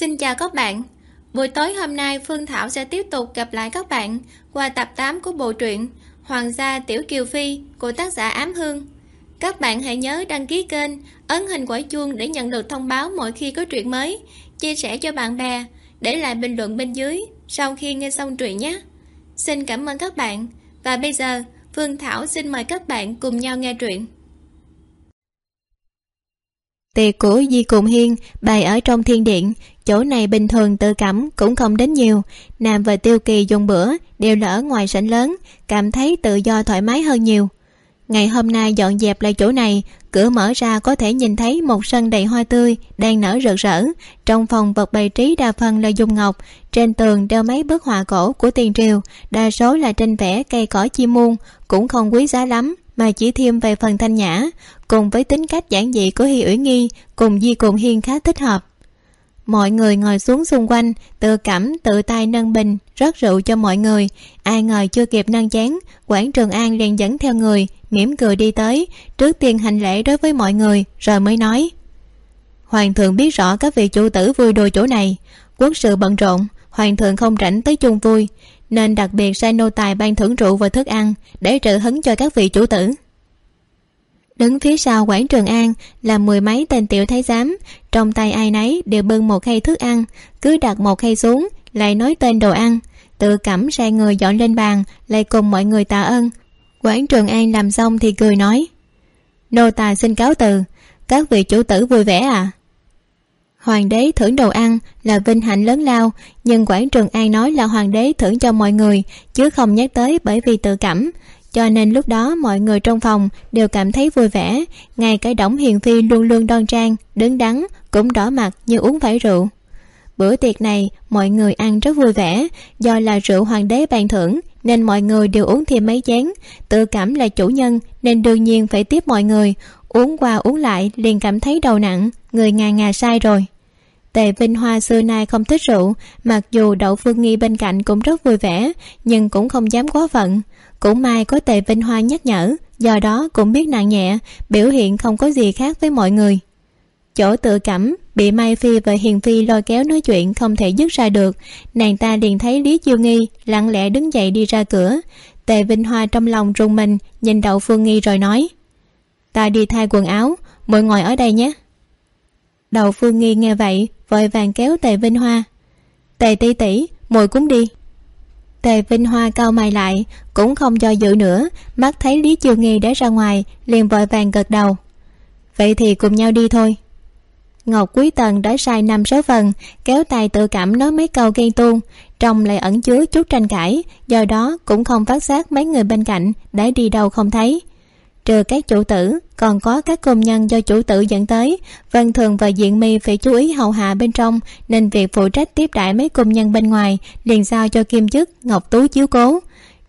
Xin chào các bạn Buổi tối hôm nay Phương Thảo sẽ tiếp tục gặp lại các bạn qua tập 8 của bộ truyện Hoàng gia Tiểu Kiều Phi của tác giả Ám Hương. Các bạn hãy nhớ đăng ký kênh, ấn hình quả chuông để nhận được thông báo mỗi khi có truyện mới, chia sẻ cho bạn bè, để lại bình luận bên dưới sau khi nghe xong truyện nhé. Xin cảm ơn các bạn và bây giờ Phương Thảo xin mời các bạn cùng nhau nghe truyện. Tiệc của Di Cùng Hiên bày ở trong thiên điện, chỗ này bình thường tự cảm cũng không đến nhiều. Nam và Tiêu Kỳ dùng bữa đều là ở ngoài sảnh lớn, cảm thấy tự do thoải mái hơn nhiều. Ngày hôm nay dọn dẹp lại chỗ này, cửa mở ra có thể nhìn thấy một sân đầy hoa tươi đang nở rực rỡ. Trong phòng vật bày trí đa phần là dùng ngọc, trên tường đeo mấy bức họa cổ của tiền triều, đa số là tranh vẽ cây cỏ chim muôn, cũng không quý giá lắm mà chỉ thêm về phần thanh nhã cùng với tính cách giản dị của hi ủy nghi cùng di cùng hiên khá thích hợp mọi người ngồi xuống xung quanh, tự cảm, tự tay nâng bình, rót rượu cho mọi người. Ai ngờ chưa kịp nâng chén quản trường an liền dẫn theo người, mỉm cười đi tới. Trước tiên hành lễ đối với mọi người, rồi mới nói. Hoàng thượng biết rõ các vị chủ tử vui đùa chỗ này. Quốc sự bận rộn, hoàng thượng không rảnh tới chung vui. Nên đặc biệt sai nô tài ban thưởng rượu và thức ăn, để trợ hứng cho các vị chủ tử đứng phía sau quảng trường an là mười mấy tên tiểu thái giám. Trong tay ai nấy đều bưng một khay thức ăn. Cứ đặt một khay xuống, lại nói tên đồ ăn. Tự cẩm sai người dọn lên bàn, lại cùng mọi người tạ ơn. Quảng trường an làm xong thì cười nói, nô tài xin cáo từ, các vị chủ tử vui vẻ à. Hoàng đế thưởng đồ ăn là vinh hạnh lớn lao, nhưng quảng trường an nói là hoàng đế thưởng cho mọi người, chứ không nhắc tới bởi vì tự cảm cho nên lúc đó mọi người trong phòng đều cảm thấy vui vẻ. Ngay cả đổng hiền phi luôn luôn đoan trang, đứng đắn, cũng đỏ mặt như uống phải rượu. Bữa tiệc này, mọi người ăn rất vui vẻ. Do là rượu hoàng đế ban thưởng, nên mọi người đều uống thêm mấy chén. Tự cảm là chủ nhân, nên đương nhiên phải tiếp mọi người. Uống qua uống lại liền cảm thấy đầu nặng, người ngà ngà sai rồi. Tề vinh hoa xưa nay không thích rượu, mặc dù đậu phương nghi bên cạnh cũng rất vui vẻ, nhưng cũng không dám quá phận cũng may có tề vinh hoa nhắc nhở, do đó cũng biết nặng nhẹ, biểu hiện không có gì khác với mọi người. Chỗ tự cảm, bị mai phi và hiền phi lôi kéo nói chuyện không thể dứt ra được, nàng ta liền thấy lý chiêu nghi lặng lẽ đứng dậy đi ra cửa. Tề vinh hoa trong lòng rùng mình, nhìn đậu phương nghi rồi nói, ta đi thay quần áo mọi ngồi ở đây nhé. Đậu phương nghi nghe vậy, vội vàng kéo tề vinh hoa, tề tỷ tỷ mồi cũng đi tề vinh hoa cau mày lại, cũng không do dự nữa, mắt thấy lý chiêu nghi đã ra ngoài, liền vội vàng gật đầu. Vậy thì cùng nhau đi thôi. Ngọc quý tần đã sai năm số phần, kéo tay tự cảm nói mấy câu ghen tuông, trong lại ẩn chứa chút tranh cãi, do đó cũng không phát giác mấy người bên cạnh đã đi đâu không thấy trừ các chủ tử, còn có các công nhân do chủ tử dẫn tới. Vân thường và diện mi phải chú ý hầu hạ bên trong, nên việc phụ trách tiếp đãi mấy công nhân bên ngoài liền giao cho kim chức, ngọc tú chiếu cố.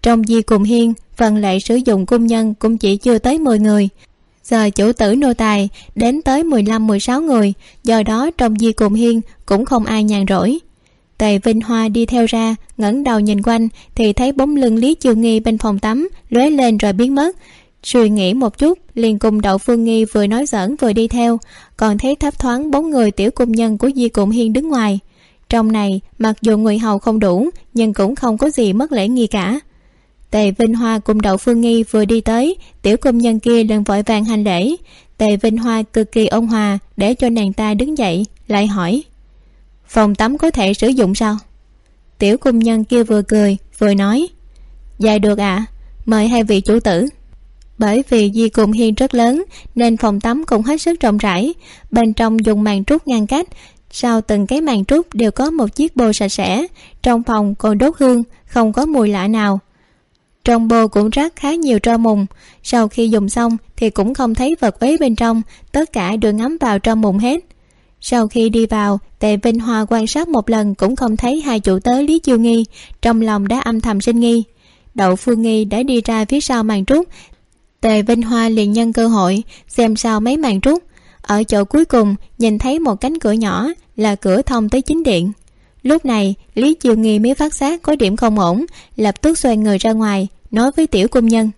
Trong di cùng hiên, phần lệ sử dụng công nhân cũng chỉ chưa tới mười người. Giờ chủ tử nô tài đến tới mười lăm, mười sáu người, do đó trong di cùng hiên cũng không ai nhàn rỗi. Tề vinh hoa đi theo ra, ngẩng đầu nhìn quanh, thì thấy bóng lưng lý chiêu nghi bên phòng tắm lóe lên rồi biến mất suy nghĩ một chút liền cùng đậu phương nghi vừa nói giỡn vừa đi theo. Còn thấy thấp thoáng bốn người tiểu cung nhân của di cụm hiên đứng ngoài. Trong này mặc dù người hầu không đủ nhưng cũng không có gì mất lễ nghi cả. Tề vinh hoa cùng đậu phương nghi vừa đi tới tiểu công nhân kia liền vội vàng hành lễ. Tề vinh hoa cực kỳ ôn hòa để cho nàng ta đứng dậy lại hỏi phòng tắm có thể sử dụng sao? Tiểu công nhân kia vừa cười vừa nói dạ được ạ à, mời hai vị chủ tử bởi vì di cùng hiên rất lớn, nên phòng tắm cũng hết sức rộng rãi. Bên trong dùng màn trúc ngăn cách, sau từng cái màn trúc đều có một chiếc bô sạch sẽ. Trong phòng còn đốt hương, không có mùi lạ nào. Trong bô cũng rác khá nhiều tro mùng. Sau khi dùng xong thì cũng không thấy vật ấy bên trong, tất cả đều ngắm vào trong mùng hết. Sau khi đi vào, tề vinh hoa quan sát một lần cũng không thấy hai chủ tớ lý chiêu nghi, trong lòng đã âm thầm sinh nghi. Đậu phương nghi đã đi ra phía sau màn trúc tề vinh hoa liền nhân cơ hội xem sao mấy màn rút, ở chỗ cuối cùng nhìn thấy một cánh cửa nhỏ là cửa thông tới chính điện. Lúc này lý chiêu nghi mới phát giác có điểm không ổn lập tức xoay người ra ngoài nói với tiểu cung nhân.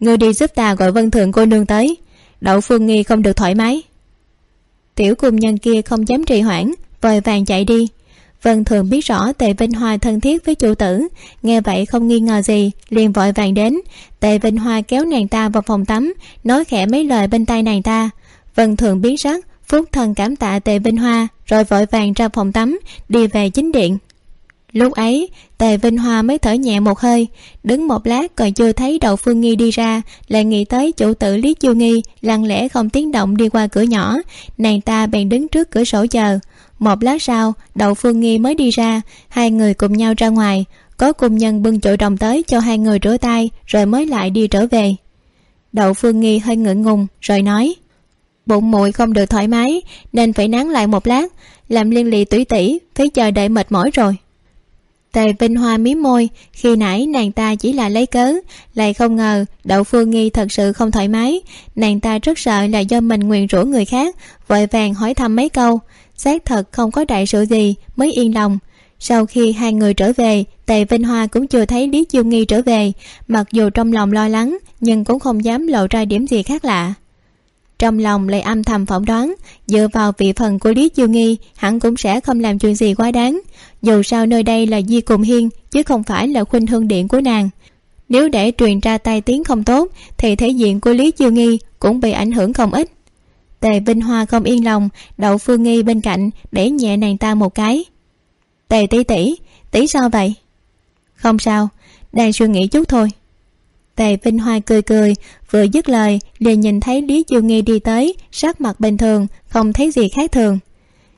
Ngươi đi giúp ta gọi vân thượng cô nương tới. Đậu phương nghi không được thoải mái. Tiểu cung nhân kia không dám trì hoãn vội vàng chạy đi vân thường biết rõ tề vinh hoa thân thiết với chủ tử. Nghe vậy không nghi ngờ gì, liền vội vàng đến. Tề vinh hoa kéo nàng ta vào phòng tắm, nói khẽ mấy lời bên tay nàng ta. Vân thường biến sắc, phúc thần cảm tạ tề vinh hoa, rồi vội vàng ra phòng tắm, đi về chính điện. Lúc ấy, tề vinh hoa mới thở nhẹ một hơi, đứng một lát còn chưa thấy đậu phương nghi đi ra, lại nghĩ tới chủ tử lý chiêu nghi lặng lẽ không tiếng động đi qua cửa nhỏ. Nàng ta bèn đứng trước cửa sổ chờ một lát sau, đậu phương nghi mới đi ra, hai người cùng nhau ra ngoài. Có cung nhân bưng chậu đồng tới cho hai người rửa tay, rồi mới lại đi trở về. Đậu phương nghi hơi ngượng ngùng, rồi nói, bụng muội không được thoải mái, nên phải nán lại một lát. Làm liên lì tủy tỉ, phải chờ đợi mệt mỏi rồi. Tề vinh hoa mí môi, khi nãy nàng ta chỉ là lấy cớ, lại không ngờ đậu phương nghi thật sự không thoải mái. Nàng ta rất sợ là do mình nguyền rủa người khác, vội vàng hỏi thăm mấy câu xác thật không có đại sự gì, mới yên lòng. Sau khi hai người trở về, tề vinh hoa cũng chưa thấy lý chiêu nghi trở về. Mặc dù trong lòng lo lắng, nhưng cũng không dám lộ ra điểm gì khác lạ. Trong lòng lại âm thầm phỏng đoán, dựa vào vị phần của lý chiêu nghi hẳn cũng sẽ không làm chuyện gì quá đáng. Dù sao nơi đây là di cùng hiên, chứ không phải là khuynh hương điện của nàng. Nếu để truyền ra tai tiếng không tốt, thì thể diện của lý chiêu nghi cũng bị ảnh hưởng không ít tề vinh hoa không yên lòng, đậu phương nghi bên cạnh để nhẹ nàng ta một cái. Tề Tý tỷ tỷ sao vậy? Không sao, đang suy nghĩ chút thôi. Tề vinh hoa cười cười, vừa dứt lời, liền nhìn thấy lý chiêu nghi đi tới, sắc mặt bình thường, không thấy gì khác thường.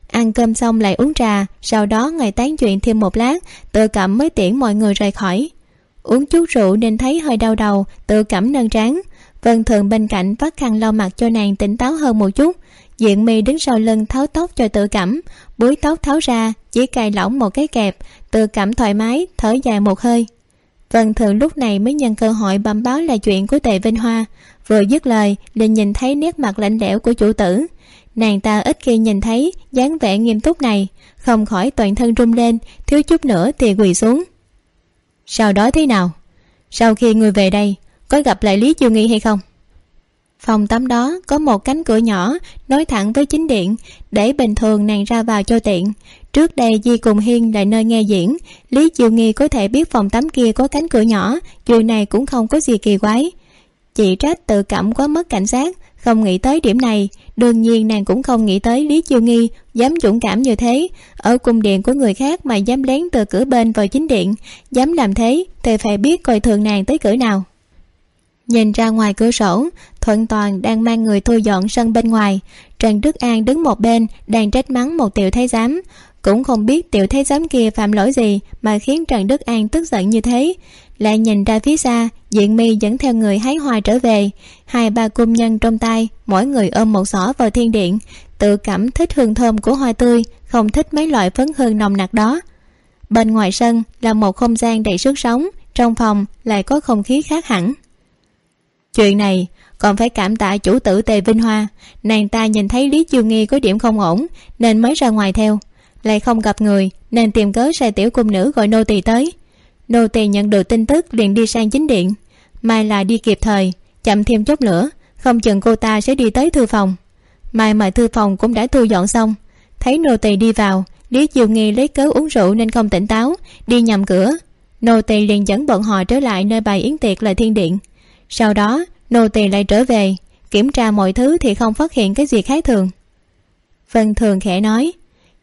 Ăn cơm xong lại uống trà, sau đó ngài tán chuyện thêm một lát, tự cảm mới tiễn mọi người rời khỏi. Uống chút rượu nên thấy hơi đau đầu, tự cảm nâng trán vân thường bên cạnh vắt khăn lau mặt cho nàng tỉnh táo hơn một chút. Diện mi đứng sau lưng tháo tóc cho tự cảm. Búi tóc tháo ra, chỉ cài lỏng một cái kẹp. Tự cảm thoải mái, thở dài một hơi. Vân thường lúc này mới nhân cơ hội bẩm báo là chuyện của tề vinh hoa. Vừa dứt lời, liền nhìn thấy nét mặt lạnh lẽo của chủ tử. Nàng ta ít khi nhìn thấy dáng vẻ nghiêm túc này. Không khỏi toàn thân run lên, thiếu chút nữa thì quỳ xuống. Sau đó thế nào? Sau khi người về đây có gặp lại lý chiêu nghi hay không? Phòng tắm đó có một cánh cửa nhỏ nối thẳng với chính điện, để bình thường nàng ra vào cho tiện. Trước đây di cùng hiên là nơi nghe diễn, lý chiêu nghi có thể biết phòng tắm kia có cánh cửa nhỏ chuyện này cũng không có gì kỳ quái. Chị trách tự cảm quá mất cảnh giác, không nghĩ tới điểm này. Đương nhiên nàng cũng không nghĩ tới lý chiêu nghi dám dũng cảm như thế. Ở cung điện của người khác mà dám lén từ cửa bên vào chính điện, dám làm thế thì phải biết coi thường nàng tới cỡ nào nhìn ra ngoài cửa sổ, thuận toàn đang mang người thu dọn sân bên ngoài. Trần đức an đứng một bên, đang trách mắng một tiểu thái giám. Cũng không biết tiểu thái giám kia phạm lỗi gì mà khiến trần đức an tức giận như thế. Lại nhìn ra phía xa, diện mi dẫn theo người hái hoa trở về. Hai ba cung nhân trong tay, mỗi người ôm một xỏ vào thiên điện. Tự cảm thích hương thơm của hoa tươi, không thích mấy loại phấn hương nồng nặc đó. Bên ngoài sân là một không gian đầy sức sống, trong phòng lại có không khí khác hẳn chuyện này, còn phải cảm tạ chủ tử tề vinh hoa. Nàng ta nhìn thấy lý chiêu nghi có điểm không ổn, nên mới ra ngoài theo. Lại không gặp người, nên tìm cớ sai tiểu cung nữ gọi nô tỳ tới. Nô tỳ nhận được tin tức, liền đi sang chính điện. Mai là đi kịp thời, chậm thêm chút nữa, không chừng cô ta sẽ đi tới thư phòng. Mai mà thư phòng cũng đã thu dọn xong. Thấy nô tỳ đi vào, lý chiêu nghi lấy cớ uống rượu nên không tỉnh táo, đi nhầm cửa. Nô tỳ liền dẫn bọn họ trở lại nơi bài yến tiệc là thiên điện sau đó, nô tỳ lại trở về, kiểm tra mọi thứ thì không phát hiện cái gì khác thường. Vân thường khẽ nói,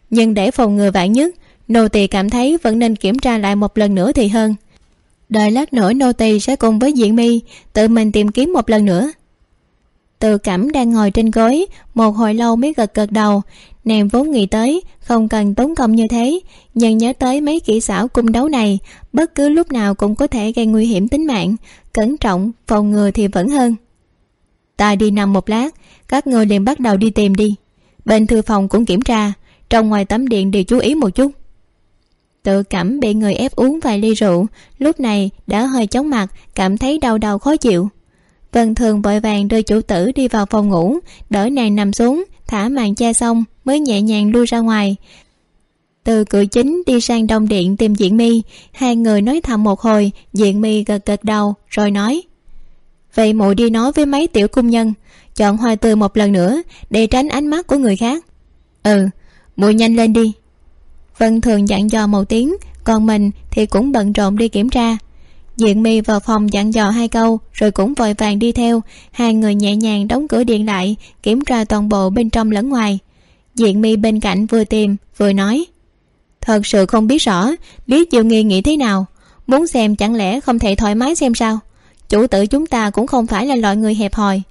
nhưng để phòng ngừa vạn nhất, nô tỳ cảm thấy vẫn nên kiểm tra lại một lần nữa thì hơn. Đợi lát nữa nô tỳ sẽ cùng với diện mi tự mình tìm kiếm một lần nữa. Tự cảm đang ngồi trên gối, một hồi lâu mới gật gật đầu nàng vốn nghĩ tới, không cần tốn công như thế, nhưng nhớ tới mấy kỹ xảo cung đấu này, bất cứ lúc nào cũng có thể gây nguy hiểm tính mạng, cẩn trọng, phòng ngừa thì vẫn hơn. Ta đi nằm một lát, các người liền bắt đầu đi tìm đi. Bên thư phòng cũng kiểm tra, trong ngoài tấm điện đều chú ý một chút. Tự cảm bị người ép uống vài ly rượu, lúc này đã hơi chóng mặt, cảm thấy đau đầu khó chịu. Vân thường vội vàng đưa chủ tử đi vào phòng ngủ, đỡ nàng nằm xuống thả màn che xong mới nhẹ nhàng lui ra ngoài. Từ cửa chính đi sang đông điện tìm diện mi hai người nói thầm một hồi diện mi gật gật đầu, rồi nói, vậy mụ đi nói với mấy tiểu cung nhân, chọn hoa tươi một lần nữa để tránh ánh mắt của người khác. Ừ mụ nhanh lên đi. Vân thường dặn dò một tiếng, còn mình thì cũng bận rộn đi kiểm tra diện mi vào phòng dặn dò hai câu, rồi cũng vội vàng đi theo. Hai người nhẹ nhàng đóng cửa điện lại, kiểm tra toàn bộ bên trong lẫn ngoài. Diện mi bên cạnh vừa tìm, vừa nói, thật sự không biết rõ, lý chiêu nghi nghĩ thế nào? Muốn xem chẳng lẽ không thể thoải mái xem sao? Chủ tử chúng ta cũng không phải là loại người hẹp hòi.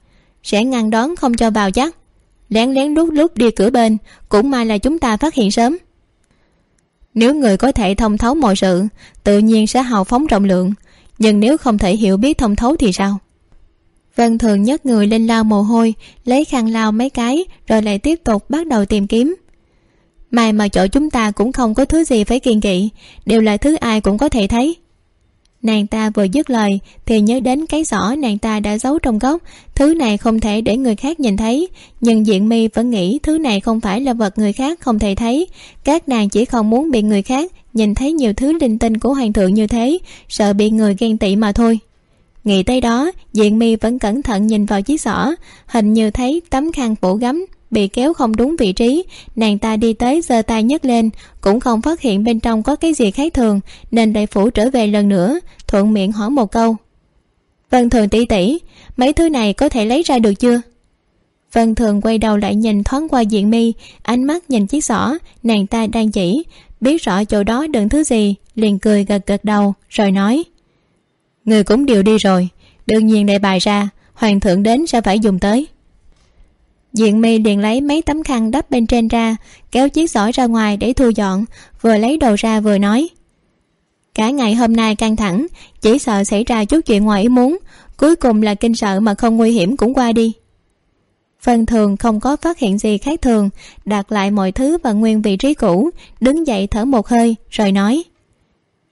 Sẽ ngăn đón không cho vào chắc. Lén lén lút lút đi cửa bên, cũng may là chúng ta phát hiện sớm. Nếu người có thể thông thấu mọi sự, tự nhiên sẽ hào phóng rộng lượng nhưng nếu không thể hiểu biết thông thấu thì sao? Vân thường nhấc người lên lau mồ hôi, lấy khăn lau mấy cái, rồi lại tiếp tục bắt đầu tìm kiếm. May mà chỗ chúng ta cũng không có thứ gì phải kiên kỵ, đều là thứ ai cũng có thể thấy nàng ta vừa dứt lời, thì nhớ đến cái giỏ nàng ta đã giấu trong góc. Thứ này không thể để người khác nhìn thấy. Nhưng diện mi vẫn nghĩ thứ này không phải là vật người khác không thể thấy. Các nàng chỉ không muốn bị người khác nhìn thấy nhiều thứ linh tinh của hoàng thượng như thế, sợ bị người ghen tị mà thôi. Nghĩ tới đó diện mi vẫn cẩn thận nhìn vào chiếc giỏ. Hình như thấy tấm khăn phủ gấm bị kéo không đúng vị trí. Nàng ta đi tới giơ tay nhấc lên, cũng không phát hiện bên trong có cái gì khác thường, nên đại phủ trở về lần nữa, thuận miệng hỏi một câu. Vân thường tỉ tỷ, mấy thứ này có thể lấy ra được chưa? Vân thường quay đầu lại nhìn thoáng qua diện mi, ánh mắt nhìn chiếc giỏ nàng ta đang chỉ, biết rõ chỗ đó đựng thứ gì, liền cười gật gật đầu, rồi nói. Người cũng đều đi rồi, đương nhiên để bài ra, hoàng thượng đến sẽ phải dùng tới diện mi liền lấy mấy tấm khăn đắp bên trên ra, kéo chiếc giỏ ra ngoài để thu dọn, vừa lấy đồ ra vừa nói. Cả ngày hôm nay căng thẳng, chỉ sợ xảy ra chút chuyện ngoài ý muốn, cuối cùng là kinh sợ mà không nguy hiểm cũng qua đi. Phần thường không có phát hiện gì khác thường, đặt lại mọi thứ vào nguyên vị trí cũ, đứng dậy thở một hơi, rồi nói.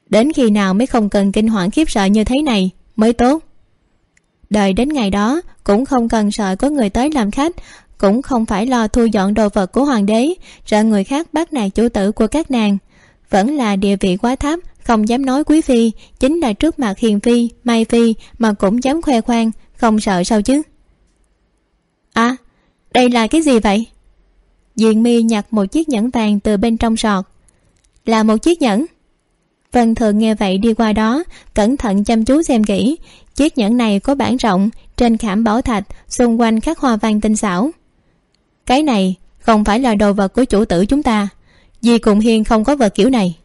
Đến khi nào mới không cần kinh hoảng khiếp sợ như thế này, mới tốt. Đợi đến ngày đó, cũng không cần sợ có người tới làm khách cũng không phải lo thu dọn đồ vật của hoàng đế sợ người khác bắt nạt chủ tử của các nàng. Vẫn là địa vị quá thấp, không dám nói quý phi, chính là trước mặt hiền phi, mai phi mà cũng dám khoe khoang, không sợ sao chứ? À đây là cái gì vậy? Diện mi nhặt một chiếc nhẫn vàng từ bên trong sọt. Là một chiếc nhẫn? Vân thường nghe vậy đi qua đó, cẩn thận chăm chú xem kỹ. Chiếc nhẫn này có bản rộng, trên khảm bảo thạch, xung quanh khắc hoa văn tinh xảo cái này không phải là đồ vật của chủ tử chúng ta. Vì cùng hiên không có vật kiểu này.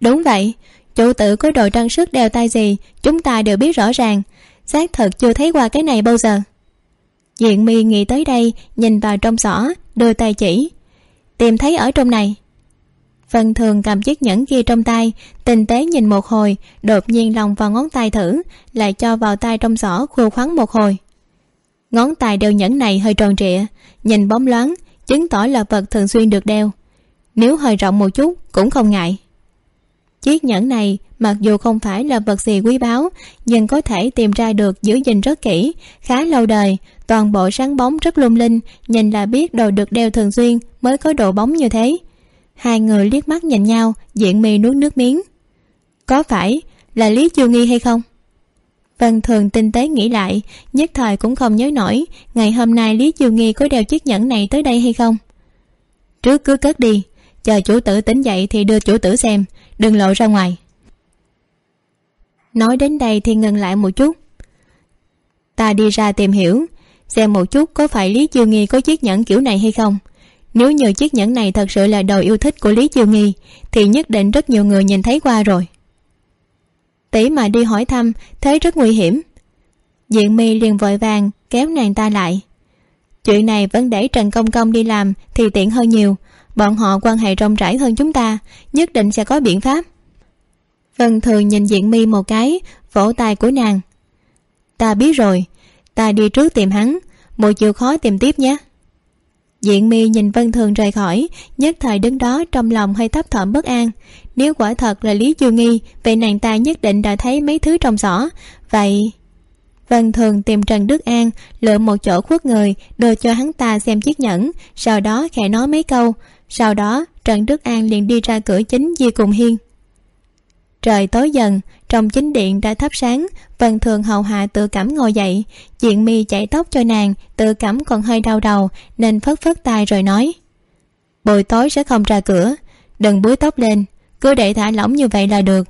Đúng vậy, chủ tử có đồ trang sức đeo tay gì, chúng ta đều biết rõ ràng. Xác thực chưa thấy qua cái này bao giờ. Diện mi nghĩ tới đây, nhìn vào trong giỏ đưa tay chỉ. Tìm thấy ở trong này. Vân thường cầm chiếc nhẫn kia trong tay, tinh tế nhìn một hồi, đột nhiên lòng vào ngón tay thử, lại cho vào tay trong giỏ khô khoắn một hồi ngón tay đeo nhẫn này hơi tròn trịa, nhìn bóng loáng, chứng tỏ là vật thường xuyên được đeo. Nếu hơi rộng một chút cũng không ngại. Chiếc nhẫn này mặc dù không phải là vật gì quý báu, nhưng có thể tìm ra được giữ gìn rất kỹ, khá lâu đời, toàn bộ sáng bóng rất lung linh, nhìn là biết đồ được đeo thường xuyên mới có độ bóng như thế. Hai người liếc mắt nhìn nhau, diện mì nuốt nước miếng. Có phải là lý chiêu nghi hay không? Văn thường tinh tế nghĩ lại, nhất thời cũng không nhớ nổi, ngày hôm nay lý chiêu nghi có đeo chiếc nhẫn này tới đây hay không? Trước cứ cất đi, chờ chủ tử tỉnh dậy thì đưa chủ tử xem, đừng lộ ra ngoài. Nói đến đây thì ngừng lại một chút. Ta đi ra tìm hiểu, xem một chút có phải lý chiêu nghi có chiếc nhẫn kiểu này hay không. Nếu như chiếc nhẫn này thật sự là đồ yêu thích của lý chiêu nghi, thì nhất định rất nhiều người nhìn thấy qua rồi tỷ mà đi hỏi thăm, thế rất nguy hiểm. Diện mi liền vội vàng kéo nàng ta lại. Chuyện này vẫn để trần công công đi làm thì tiện hơn nhiều. Bọn họ quan hệ rộng rãi hơn chúng ta, nhất định sẽ có biện pháp. Vân thường nhìn diện mi một cái, vỗ tay của nàng. Ta biết rồi, ta đi trước tìm hắn buổi chịu khó tìm tiếp nhé. Diện mi nhìn vân thường rời khỏi, nhất thời đứng đó trong lòng hơi thấp thỏm bất an nếu quả thật là lý chu nghi, vậy nàng ta nhất định đã thấy mấy thứ trong giỏ. Vậy, vân thường tìm trần đức an, lựa một chỗ khuất người, đưa cho hắn ta xem chiếc nhẫn. Sau đó khẽ nói mấy câu. Sau đó, trần đức an liền đi ra cửa chính di cùng hiên. Trời tối dần, trong chính điện đã thắp sáng, vân thường hầu hạ tự cảm ngồi dậy. Diện mi chạy tóc cho nàng, tự cảm còn hơi đau đầu, nên phất phất tay rồi nói, buổi tối sẽ không ra cửa, đừng búi tóc lên cứ để thả lỏng như vậy là được.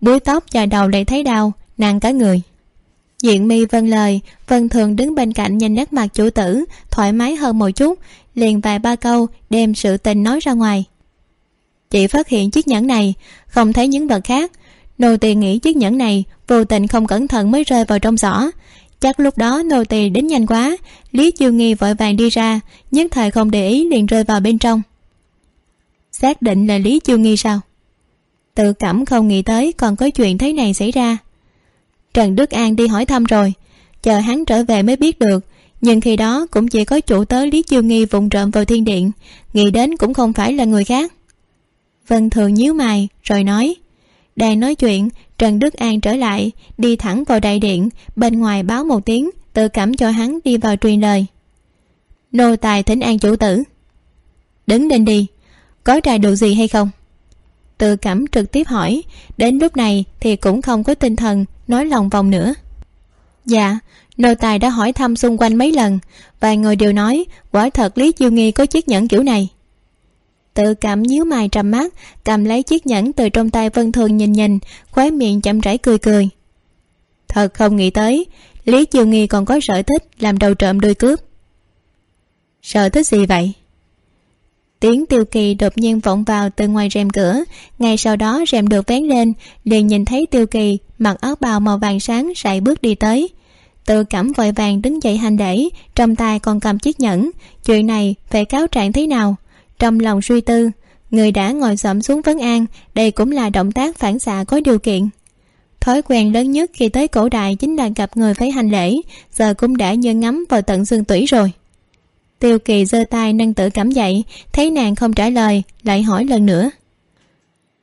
Búi tóc và đầu lại thấy đau, nàng cả người. Diện mi vâng lời vân thường đứng bên cạnh nhìn nét mặt chủ tử, thoải mái hơn một chút, liền vài ba câu đem sự tình nói ra ngoài. Chị phát hiện chiếc nhẫn này, không thấy những vật khác. Nô tỳ nghĩ chiếc nhẫn này vô tình không cẩn thận mới rơi vào trong giỏ. Chắc lúc đó nô tỳ đến nhanh quá, lý chiêu nghi vội vàng đi ra, nhất thời không để ý liền rơi vào bên trong. Xác định là lý chiêu nghi sao? Tự cảm không nghĩ tới còn có chuyện thế này xảy ra. Trần đức an đi hỏi thăm rồi. Chờ hắn trở về mới biết được. Nhưng khi đó cũng chỉ có chủ tớ lý chiêu nghi vụng trộm vào thiên điện. Nghĩ đến cũng không phải là người khác. Vân thường nhíu mày, rồi nói. Đang nói chuyện, trần đức an trở lại, đi thẳng vào đại điện. Bên ngoài báo một tiếng, tự cảm cho hắn đi vào truyền lời. Nô tài thỉnh an chủ tử. Đứng lên đi. Có trà được gì hay không? Tự cảm trực tiếp hỏi. Đến lúc này thì cũng không có tinh thần, nói lòng vòng nữa. Dạ nô tài đã hỏi thăm xung quanh mấy lần. Vài người đều nói, quả thật lý chiêu nghi có chiếc nhẫn kiểu này. Tự cảm nhíu mày trầm mắt, cầm lấy chiếc nhẫn từ trong tay vân thường nhìn nhìn, khóe miệng chậm rãi cười cười. Thật không nghĩ tới, lý chiêu nghi còn có sở thích làm đầu trộm đuôi cướp. Sở thích gì vậy? Tiếng tiêu kỳ đột nhiên vọng vào từ ngoài rèm cửa. Ngay sau đó, rèm được vén lên, liền nhìn thấy tiêu kỳ, mặc áo bào màu vàng sáng sải bước đi tới. Tự cảm vội vàng đứng dậy hành lễ, trong tay còn cầm chiếc nhẫn. Chuyện này phải cáo trạng thế nào? Trong lòng suy tư, người đã ngồi xổm xuống vấn an, đây cũng là động tác phản xạ có điều kiện. Thói quen lớn nhất khi tới cổ đại chính là gặp người phải hành lễ, giờ cũng đã như ngắm vào tận xương tủy rồi tiêu kỳ giơ tay nâng tử cảm dậy, thấy nàng không trả lời, lại hỏi lần nữa.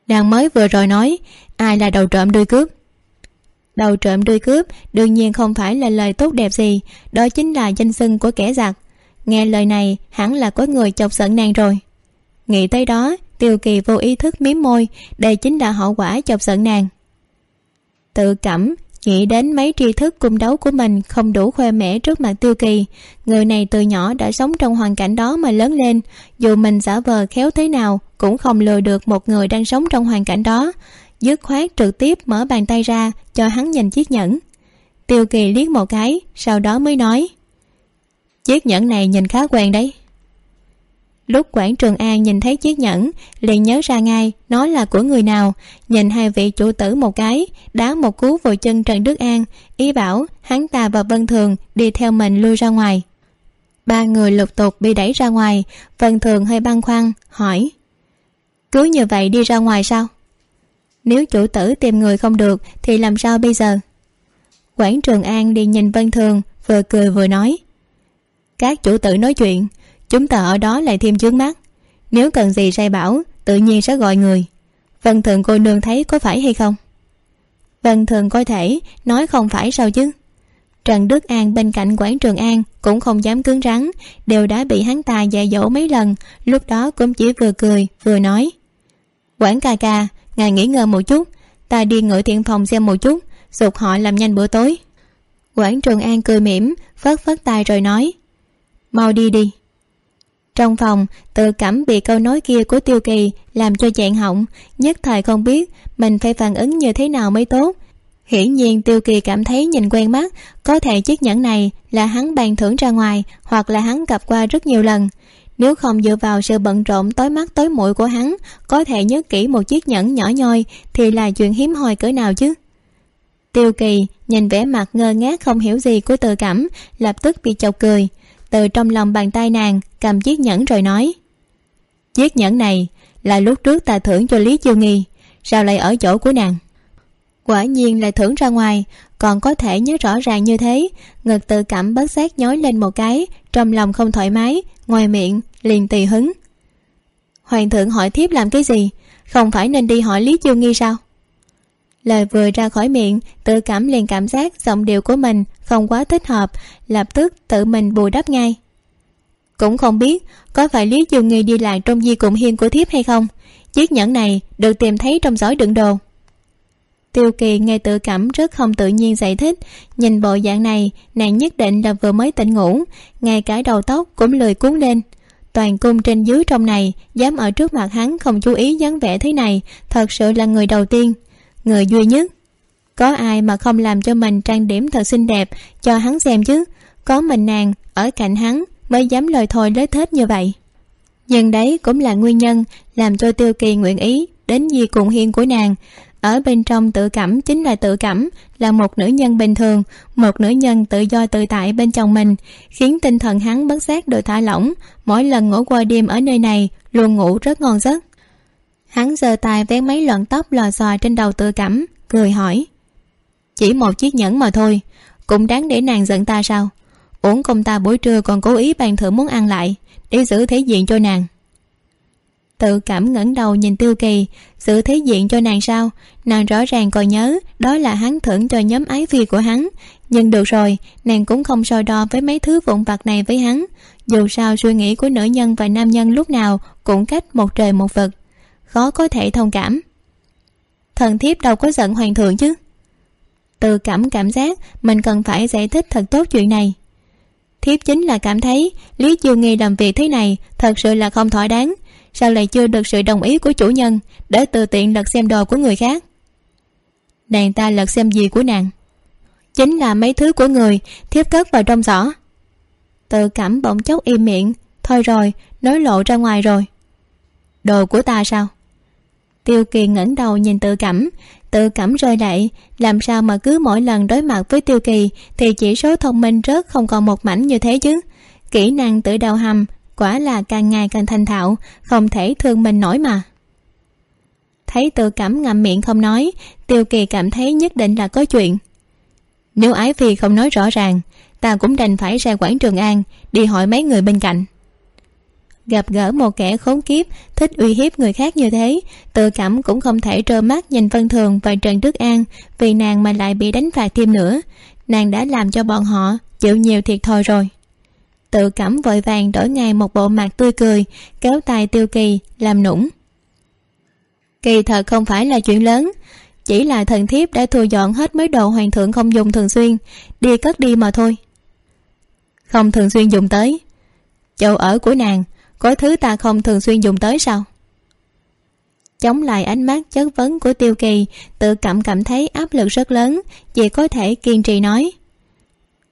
Nàng mới vừa rồi nói, ai là đầu trộm đuôi cướp? Đầu trộm đuôi cướp đương nhiên không phải là lời tốt đẹp gì, đó chính là danh xưng của kẻ giặc. Nghe lời này, hẳn là có người chọc giận nàng rồi. Nghĩ tới đó, tiêu kỳ vô ý thức mím môi, đây chính là hậu quả chọc giận nàng. Tự cảm nghĩ đến mấy tri thức cung đấu của mình không đủ khoe mẽ trước mặt tiêu kỳ, người này từ nhỏ đã sống trong hoàn cảnh đó mà lớn lên, dù mình giả vờ khéo thế nào cũng không lừa được một người đang sống trong hoàn cảnh đó. Dứt khoát trực tiếp mở bàn tay ra cho hắn nhìn chiếc nhẫn. Tiêu kỳ liếc một cái, sau đó mới nói, chiếc nhẫn này nhìn khá quen đấy lúc quản trường an nhìn thấy chiếc nhẫn, liền nhớ ra ngay, nó là của người nào. Nhìn hai vị chủ tử một cái, đá một cú vào chân trần đức an. Ý bảo, hắn ta và vân thường đi theo mình lui ra ngoài. Ba người lục tục bị đẩy ra ngoài. Vân thường hơi băn khoăn, hỏi, cứ như vậy đi ra ngoài sao? Nếu chủ tử tìm người không được, thì làm sao bây giờ? Quản trường an đi nhìn vân thường, vừa cười vừa nói, các chủ tử nói chuyện chúng ta ở đó lại thêm chướng mắt. Nếu cần gì sai bảo, tự nhiên sẽ gọi người. Vân thường cô nương thấy có phải hay không? Vân thường coi thể nói không phải sao chứ? Trần đức an bên cạnh quảng trường an cũng không dám cứng rắn, đều đã bị hắn ta dạy dỗ mấy lần, lúc đó cũng chỉ vừa cười, vừa nói. Quản ca ca, ngài nghỉ ngơi một chút, ta đi ngự thiện phòng xem một chút, dục họ làm nhanh bữa tối. Quản trường an cười mỉm phớt phớt tay rồi nói, mau đi đi trong phòng, tự cảm bị câu nói kia của tiêu kỳ làm cho chẹn họng nhất thời không biết mình phải phản ứng như thế nào mới tốt. Hiển nhiên tiêu kỳ cảm thấy nhìn quen mắt, có thể chiếc nhẫn này là hắn bàn thưởng ra ngoài, hoặc là hắn gặp qua rất nhiều lần. Nếu không dựa vào sự bận rộn tối mắt tối mũi của hắn, có thể nhớ kỹ một chiếc nhẫn nhỏ nhoi thì là chuyện hiếm hoi cỡ nào chứ? Tiêu kỳ nhìn vẻ mặt ngơ ngác không hiểu gì của tự cảm, lập tức bị chọc cười từ trong lòng bàn tay nàng, cầm chiếc nhẫn rồi nói, chiếc nhẫn này là lúc trước ta thưởng cho lý chiêu nghi, sao lại ở chỗ của nàng? Quả nhiên là thưởng ra ngoài, còn có thể nhớ rõ ràng như thế, ngực tự cảm bất giác nhói lên một cái, trong lòng không thoải mái, ngoài miệng liền tùy hứng. Hoàng thượng hỏi thiếp làm cái gì? Không phải nên đi hỏi lý chiêu nghi sao? Lời vừa ra khỏi miệng, tự cảm liền cảm giác giọng điệu của mình không quá thích hợp, lập tức tự mình bù đắp ngay. Cũng không biết có phải lý chiêu nghi đi lại trong di cụm hiên của thiếp hay không, chiếc nhẫn này được tìm thấy trong giỏi đựng đồ. Tiêu kỳ nghe tự cảm rất không tự nhiên giải thích, nhìn bộ dạng này, nàng nhất định là vừa mới tỉnh ngủ, ngay cả đầu tóc cũng lười cuốn lên. Toàn cung trên dưới trong này, dám ở trước mặt hắn không chú ý dáng vẻ thế này, thật sự là người đầu tiên người duy nhất. Có ai mà không làm cho mình trang điểm thật xinh đẹp cho hắn xem chứ? Có mình nàng ở cạnh hắn mới dám lời thôi lết thết như vậy. Nhưng đấy cũng là nguyên nhân làm cho tiêu kỳ nguyện ý đến di cùng hiên của nàng. Ở bên trong tự cảm chính là tự cảm, là một nữ nhân bình thường, một nữ nhân tự do tự tại bên trong mình, khiến tinh thần hắn bất giác được thả lỏng. Mỗi lần ngủ qua đêm ở nơi này, luôn ngủ rất ngon giấc hắn giơ tay vén mấy lọn tóc lò xò trên đầu tự cảm, cười hỏi. Chỉ một chiếc nhẫn mà thôi, cũng đáng để nàng giận ta sao? Uổng công ta buổi trưa còn cố ý bàn thử muốn ăn lại, để giữ thế diện cho nàng. Tự cảm ngẩng đầu nhìn tiêu kỳ, giữ thế diện cho nàng sao? Nàng rõ ràng còn nhớ, đó là hắn thưởng cho nhóm ái phi của hắn. Nhưng được rồi, nàng cũng không so đo với mấy thứ vụn vặt này với hắn. Dù sao suy nghĩ của nữ nhân và nam nhân lúc nào cũng cách một trời một vực khó có thể thông cảm. Thần thiếp đâu có giận hoàng thượng chứ? Tự cảm cảm giác, mình cần phải giải thích thật tốt chuyện này. Thiếp chính là cảm thấy, lý chiêu nghi làm việc thế này thật sự là không thỏa đáng. Sao lại chưa được sự đồng ý của chủ nhân, để tự tiện lật xem đồ của người khác? Nàng ta lật xem gì của nàng? Chính là mấy thứ của người, thiếp cất vào trong giỏ. Tự cảm bỗng chốc im miệng, thôi rồi, nói lộ ra ngoài rồi. Đồ của ta sao? Tiêu kỳ ngẩng đầu nhìn tự cảm tự cảm rơi lệ, làm sao mà cứ mỗi lần đối mặt với tiêu kỳ thì chỉ số thông minh rớt không còn một mảnh như thế chứ? Kỹ năng tự đào hầm, quả là càng ngày càng thành thạo, không thể thương mình nổi mà. Thấy tự cảm ngậm miệng không nói, tiêu kỳ cảm thấy nhất định là có chuyện. Nếu ái phi không nói rõ ràng, ta cũng đành phải ra quảng trường an, đi hỏi mấy người bên cạnh gặp gỡ một kẻ khốn kiếp, thích uy hiếp người khác như thế. Tự cảm cũng không thể trơ mắt nhìn vân thường và trần đức an vì nàng mà lại bị đánh phạt thêm nữa. Nàng đã làm cho bọn họ chịu nhiều thiệt thòi rồi. Tự cảm vội vàng đổi ngay một bộ mặt tươi cười, kéo tay tiêu kỳ làm nũng. Kỳ thật không phải là chuyện lớn, chỉ là thần thiếp đã thu dọn hết mấy đồ hoàng thượng không dùng thường xuyên, đi cất đi mà thôi. Không thường xuyên dùng tới. Chỗ ở của nàng có thứ ta không thường xuyên dùng tới sao? Chống lại ánh mắt chất vấn của tiêu kỳ, tự cảm cảm thấy áp lực rất lớn, chỉ có thể kiên trì nói.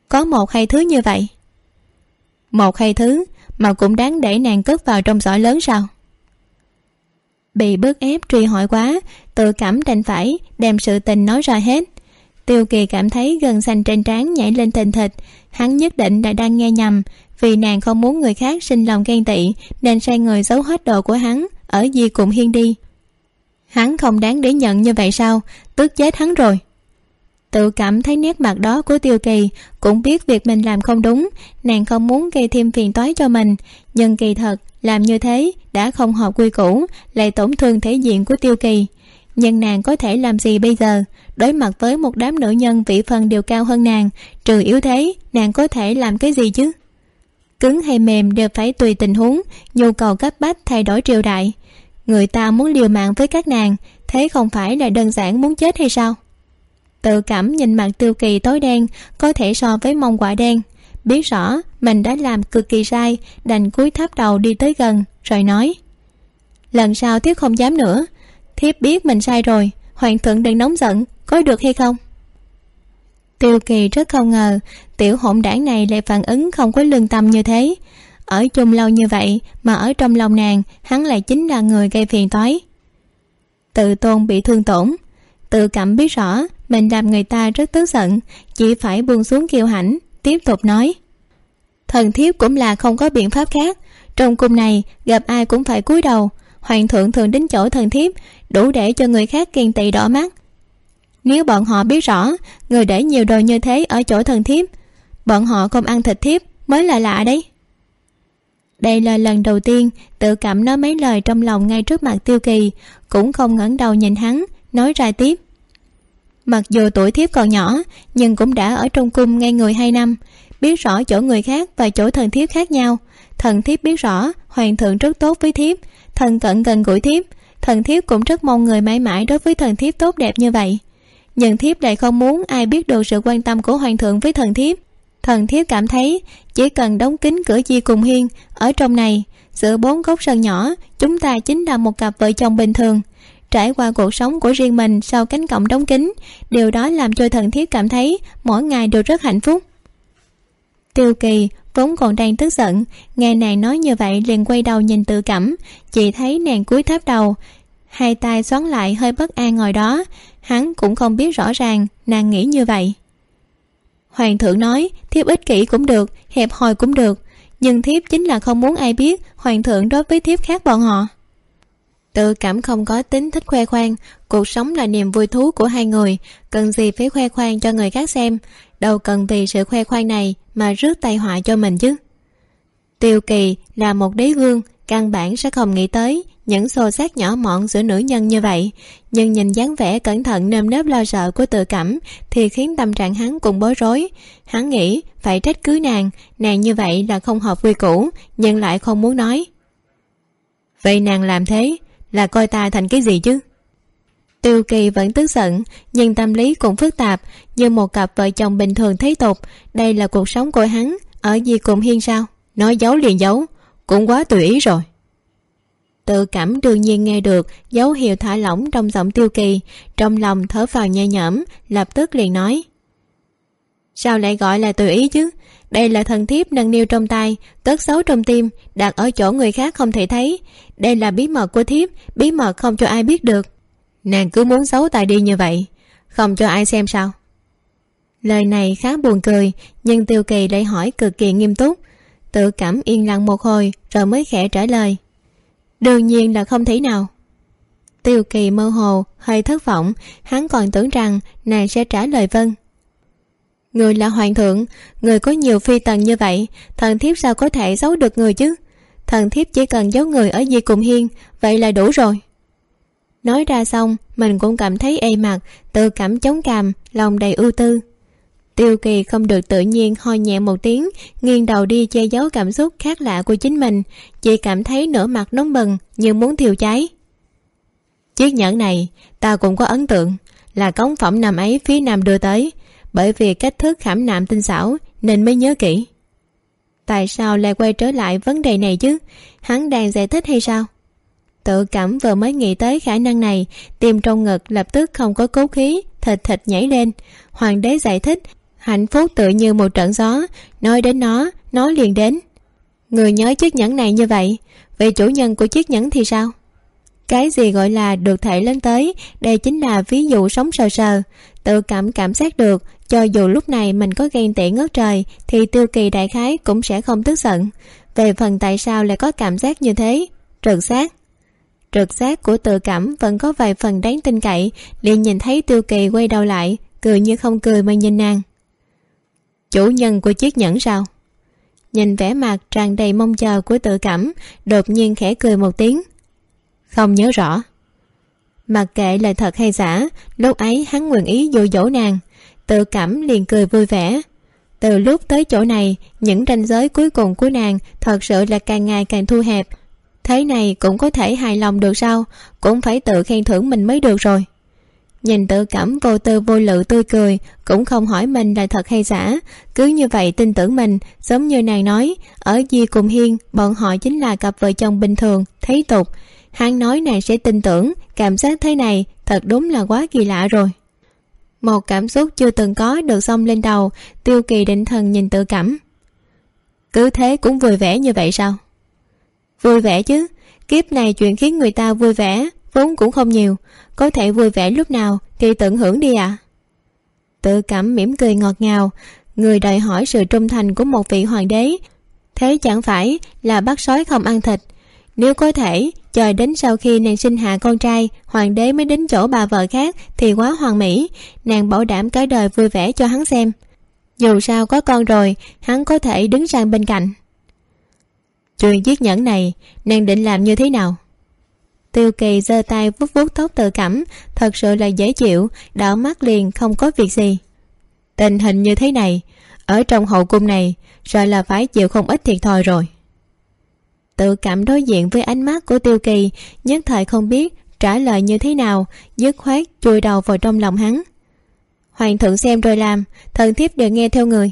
Có một hay thứ như vậy? Một hay thứ mà cũng đáng để nàng cất vào trong giỏ lớn sao? Bị bức ép truy hỏi quá, tự cảm đành phải đem sự tình nói ra hết. Tiêu kỳ cảm thấy gần xanh trên trán nhảy lên thình thịch, hắn nhất định đã đang nghe nhầm vì nàng không muốn người khác sinh lòng ghen tị, nên sai người giấu hết đồ của hắn ở di cùng hiên đi. Hắn không đáng để nhận như vậy sao? Tức chết hắn rồi. Tự cảm thấy nét mặt đó của tiêu kỳ cũng biết việc mình làm không đúng. Nàng không muốn gây thêm phiền toái cho mình, nhưng kỳ thật làm như thế đã không hợp quy củ, lại tổn thương thể diện của tiêu kỳ. Nhưng nàng có thể làm gì bây giờ? Đối mặt với một đám nữ nhân vị phần đều cao hơn nàng, trừ yếu thế, nàng có thể làm cái gì chứ? Cứng hay mềm đều phải tùy tình huống, nhu cầu cấp bách thay đổi triều đại. Người ta muốn liều mạng với các nàng, thế không phải là đơn giản muốn chết hay sao? Tự cảm nhìn mặt tiêu kỳ tối đen, có thể so với mông quả đen. Biết rõ, mình đã làm cực kỳ sai, đành cúi thấp đầu đi tới gần, rồi nói. Lần sau thiếp không dám nữa. Thiếp biết mình sai rồi, hoàng thượng đừng nóng giận, có được hay không? Tiêu kỳ rất không ngờ, tiểu hỗn đảng này lại phản ứng không có lương tâm như thế. Ở chung lâu như vậy, mà ở trong lòng nàng, hắn lại chính là người gây phiền toái. Tự tôn bị thương tổn. Tự cảm biết rõ, mình làm người ta rất tức giận, chỉ phải buông xuống kiêu hãnh, tiếp tục nói. Thần thiếp cũng là không có biện pháp khác. Trong cung này, gặp ai cũng phải cúi đầu. Hoàng thượng thường đến chỗ thần thiếp, đủ để cho người khác kiên tị đỏ mắt nếu bọn họ biết rõ, người để nhiều đồ như thế ở chỗ thần thiếp, bọn họ không ăn thịt thiếp mới là lạ đấy. Đây là lần đầu tiên tự cảm nói mấy lời trong lòng ngay trước mặt tiêu kỳ, cũng không ngẩng đầu nhìn hắn, nói ra tiếp. Mặc dù tuổi thiếp còn nhỏ, nhưng cũng đã ở trong cung ngay người hai năm, biết rõ chỗ người khác và chỗ thần thiếp khác nhau. Thần thiếp biết rõ hoàng thượng rất tốt với thiếp thần cận gần gũi thiếp, thần thiếp cũng rất mong người mãi mãi đối với thần thiếp tốt đẹp như vậy nhưng thiếp lại không muốn ai biết được sự quan tâm của hoàng thượng với thần thiếp. Thần thiếp cảm thấy chỉ cần đóng kín cửa chi cùng hiên ở trong này, giữa bốn góc sân nhỏ, chúng ta chính là một cặp vợ chồng bình thường. Trải qua cuộc sống của riêng mình sau cánh cổng đóng kín, điều đó làm cho thần thiếp cảm thấy mỗi ngày đều rất hạnh phúc. Tiêu kỳ vốn còn đang tức giận, nghe nàng nói như vậy liền quay đầu nhìn tự cảm chỉ thấy nàng cúi thấp đầu, hai tay xoắn lại hơi bất an ngồi đó hắn cũng không biết rõ ràng nàng nghĩ như vậy. Hoàng thượng nói, thiếp ích kỷ cũng được, hẹp hòi cũng được, nhưng thiếp chính là không muốn ai biết hoàng thượng đối với thiếp khác bọn họ. Tự cảm không có tính thích khoe khoang, cuộc sống là niềm vui thú của hai người, cần gì phải khoe khoang cho người khác xem, đâu cần vì sự khoe khoang này mà rước tai họa cho mình chứ. Tiêu kỳ là một đế vương, căn bản sẽ không nghĩ tới những xô xát nhỏ mọn giữa nữ nhân như vậy, nhưng nhìn dáng vẻ cẩn thận nơm nớp lo sợ của tự cảm thì khiến tâm trạng hắn cũng bối rối. Hắn nghĩ, phải trách cứ nàng nàng như vậy là không hợp quy củ, nhưng lại không muốn nói. Vậy nàng làm thế là coi ta thành cái gì chứ? Tiêu kỳ vẫn tức giận, nhưng tâm lý cũng phức tạp, như một cặp vợ chồng bình thường thế tục. Đây là cuộc sống của hắn, ở gì cùng hiên sao? Nói giấu liền giấu, cũng quá tùy ý rồi tự cảm đương nhiên nghe được, dấu hiệu thả lỏng trong giọng tiêu kỳ. Trong lòng thở vào nhẹ nhõm, lập tức liền nói. Sao lại gọi là tùy ý chứ? Đây là thần thiếp nâng niu trong tay cất xấu trong tim, đặt ở chỗ người khác không thể thấy. Đây là bí mật của thiếp, bí mật không cho ai biết được. Nàng cứ muốn giấu tài đi như vậy, không cho ai xem sao? Lời này khá buồn cười, nhưng tiêu kỳ lại hỏi cực kỳ nghiêm túc. Tự cảm yên lặng một hồi, rồi mới khẽ trả lời đương nhiên là không thể nào. Tiêu kỳ mơ hồ, hơi thất vọng, hắn còn tưởng rằng nàng sẽ trả lời vâng người là hoàng thượng, người có nhiều phi tần như vậy, thần thiếp sao có thể giấu được người chứ? Thần thiếp chỉ cần giấu người ở di cùng hiên, vậy là đủ rồi. Nói ra xong, mình cũng cảm thấy ê mặt tự cảm chống cằm, lòng đầy ưu tư tiêu kỳ không được tự nhiên ho nhẹ một tiếng, nghiêng đầu đi che giấu cảm xúc khác lạ của chính mình. Chỉ cảm thấy nửa mặt nóng bừng, như muốn thiêu cháy. Chiếc nhẫn này, ta cũng có ấn tượng, là cống phẩm nằm ấy phía nam đưa tới. Bởi vì cách thức khảm nạm tinh xảo, nên mới nhớ kỹ. Tại sao lại quay trở lại vấn đề này chứ? Hắn đang giải thích hay sao? Tự cảm vừa mới nghĩ tới khả năng này, tim trong ngực lập tức không có cố khí, thịt thịt nhảy lên. Hoàng đế giải thích hạnh phúc tự như một trận gió, nói đến nó nó liền đến. Người nhớ chiếc nhẫn này như vậy vậy chủ nhân của chiếc nhẫn thì sao? Cái gì gọi là được thể lên tới, đây chính là ví dụ sống sờ sờ. Tự cảm cảm giác được, cho dù lúc này mình có ghen tị ngất trời, thì tiêu kỳ đại khái cũng sẽ không tức giận. Về phần tại sao lại có cảm giác như thế? Trực giác. Trực giác của tự cảm vẫn có vài phần đáng tin cậy, liền nhìn thấy tiêu kỳ quay đầu lại, cười như không cười mà nhìn nàng chủ nhân của chiếc nhẫn sao? Nhìn vẻ mặt tràn đầy mong chờ của tự cảm, đột nhiên khẽ cười một tiếng. Không nhớ rõ. Mặc kệ là thật hay giả, lúc ấy hắn nguyện ý dụ dỗ nàng. Tự cảm liền cười vui vẻ. Từ lúc tới chỗ này, những ranh giới cuối cùng của nàng thật sự là càng ngày càng thu hẹp. Thế này cũng có thể hài lòng được sao? Cũng phải tự khen thưởng mình mới được rồi nhìn tự cảm vô tư vô lự tươi cười, cũng không hỏi mình là thật hay giả. Cứ như vậy tin tưởng mình, giống như nàng nói, ở di cùng hiên, bọn họ chính là cặp vợ chồng bình thường, thấy tục. Hắn nói nàng sẽ tin tưởng, cảm giác thế này, thật đúng là quá kỳ lạ rồi. Một cảm xúc chưa từng có được xông lên đầu, tiêu kỳ định thần nhìn tự cảm. Cứ thế cũng vui vẻ như vậy sao? Vui vẻ chứ, kiếp này chuyện khiến người ta vui vẻ vốn cũng không nhiều. Có thể vui vẻ lúc nào thì tận hưởng đi ạ. À. tự cảm mỉm cười ngọt ngào, người đòi hỏi sự trung thành của một vị hoàng đế. Thế chẳng phải là bắt sói không ăn thịt. Nếu có thể chờ đến sau khi nàng sinh hạ con trai, hoàng đế mới đến chỗ bà vợ khác thì quá hoàn mỹ. Nàng bảo đảm cả đời vui vẻ cho hắn xem. Dù sao có con rồi, hắn có thể đứng sang bên cạnh. Chuyện chiếc nhẫn này, nàng định làm như thế nào? Tiêu kỳ giơ tay vuốt vuốt tóc tự cảm thật sự là dễ chịu, đảo mắt liền không có việc gì. Tình hình như thế này, ở trong hậu cung này rồi là phải chịu không ít thiệt thòi rồi. Tự cảm đối diện với ánh mắt của tiêu kỳ, nhất thời không biết trả lời như thế nào, dứt khoát chui đầu vào trong lòng hắn. Hoàng thượng xem rồi làm, thần thiếp đều nghe theo người.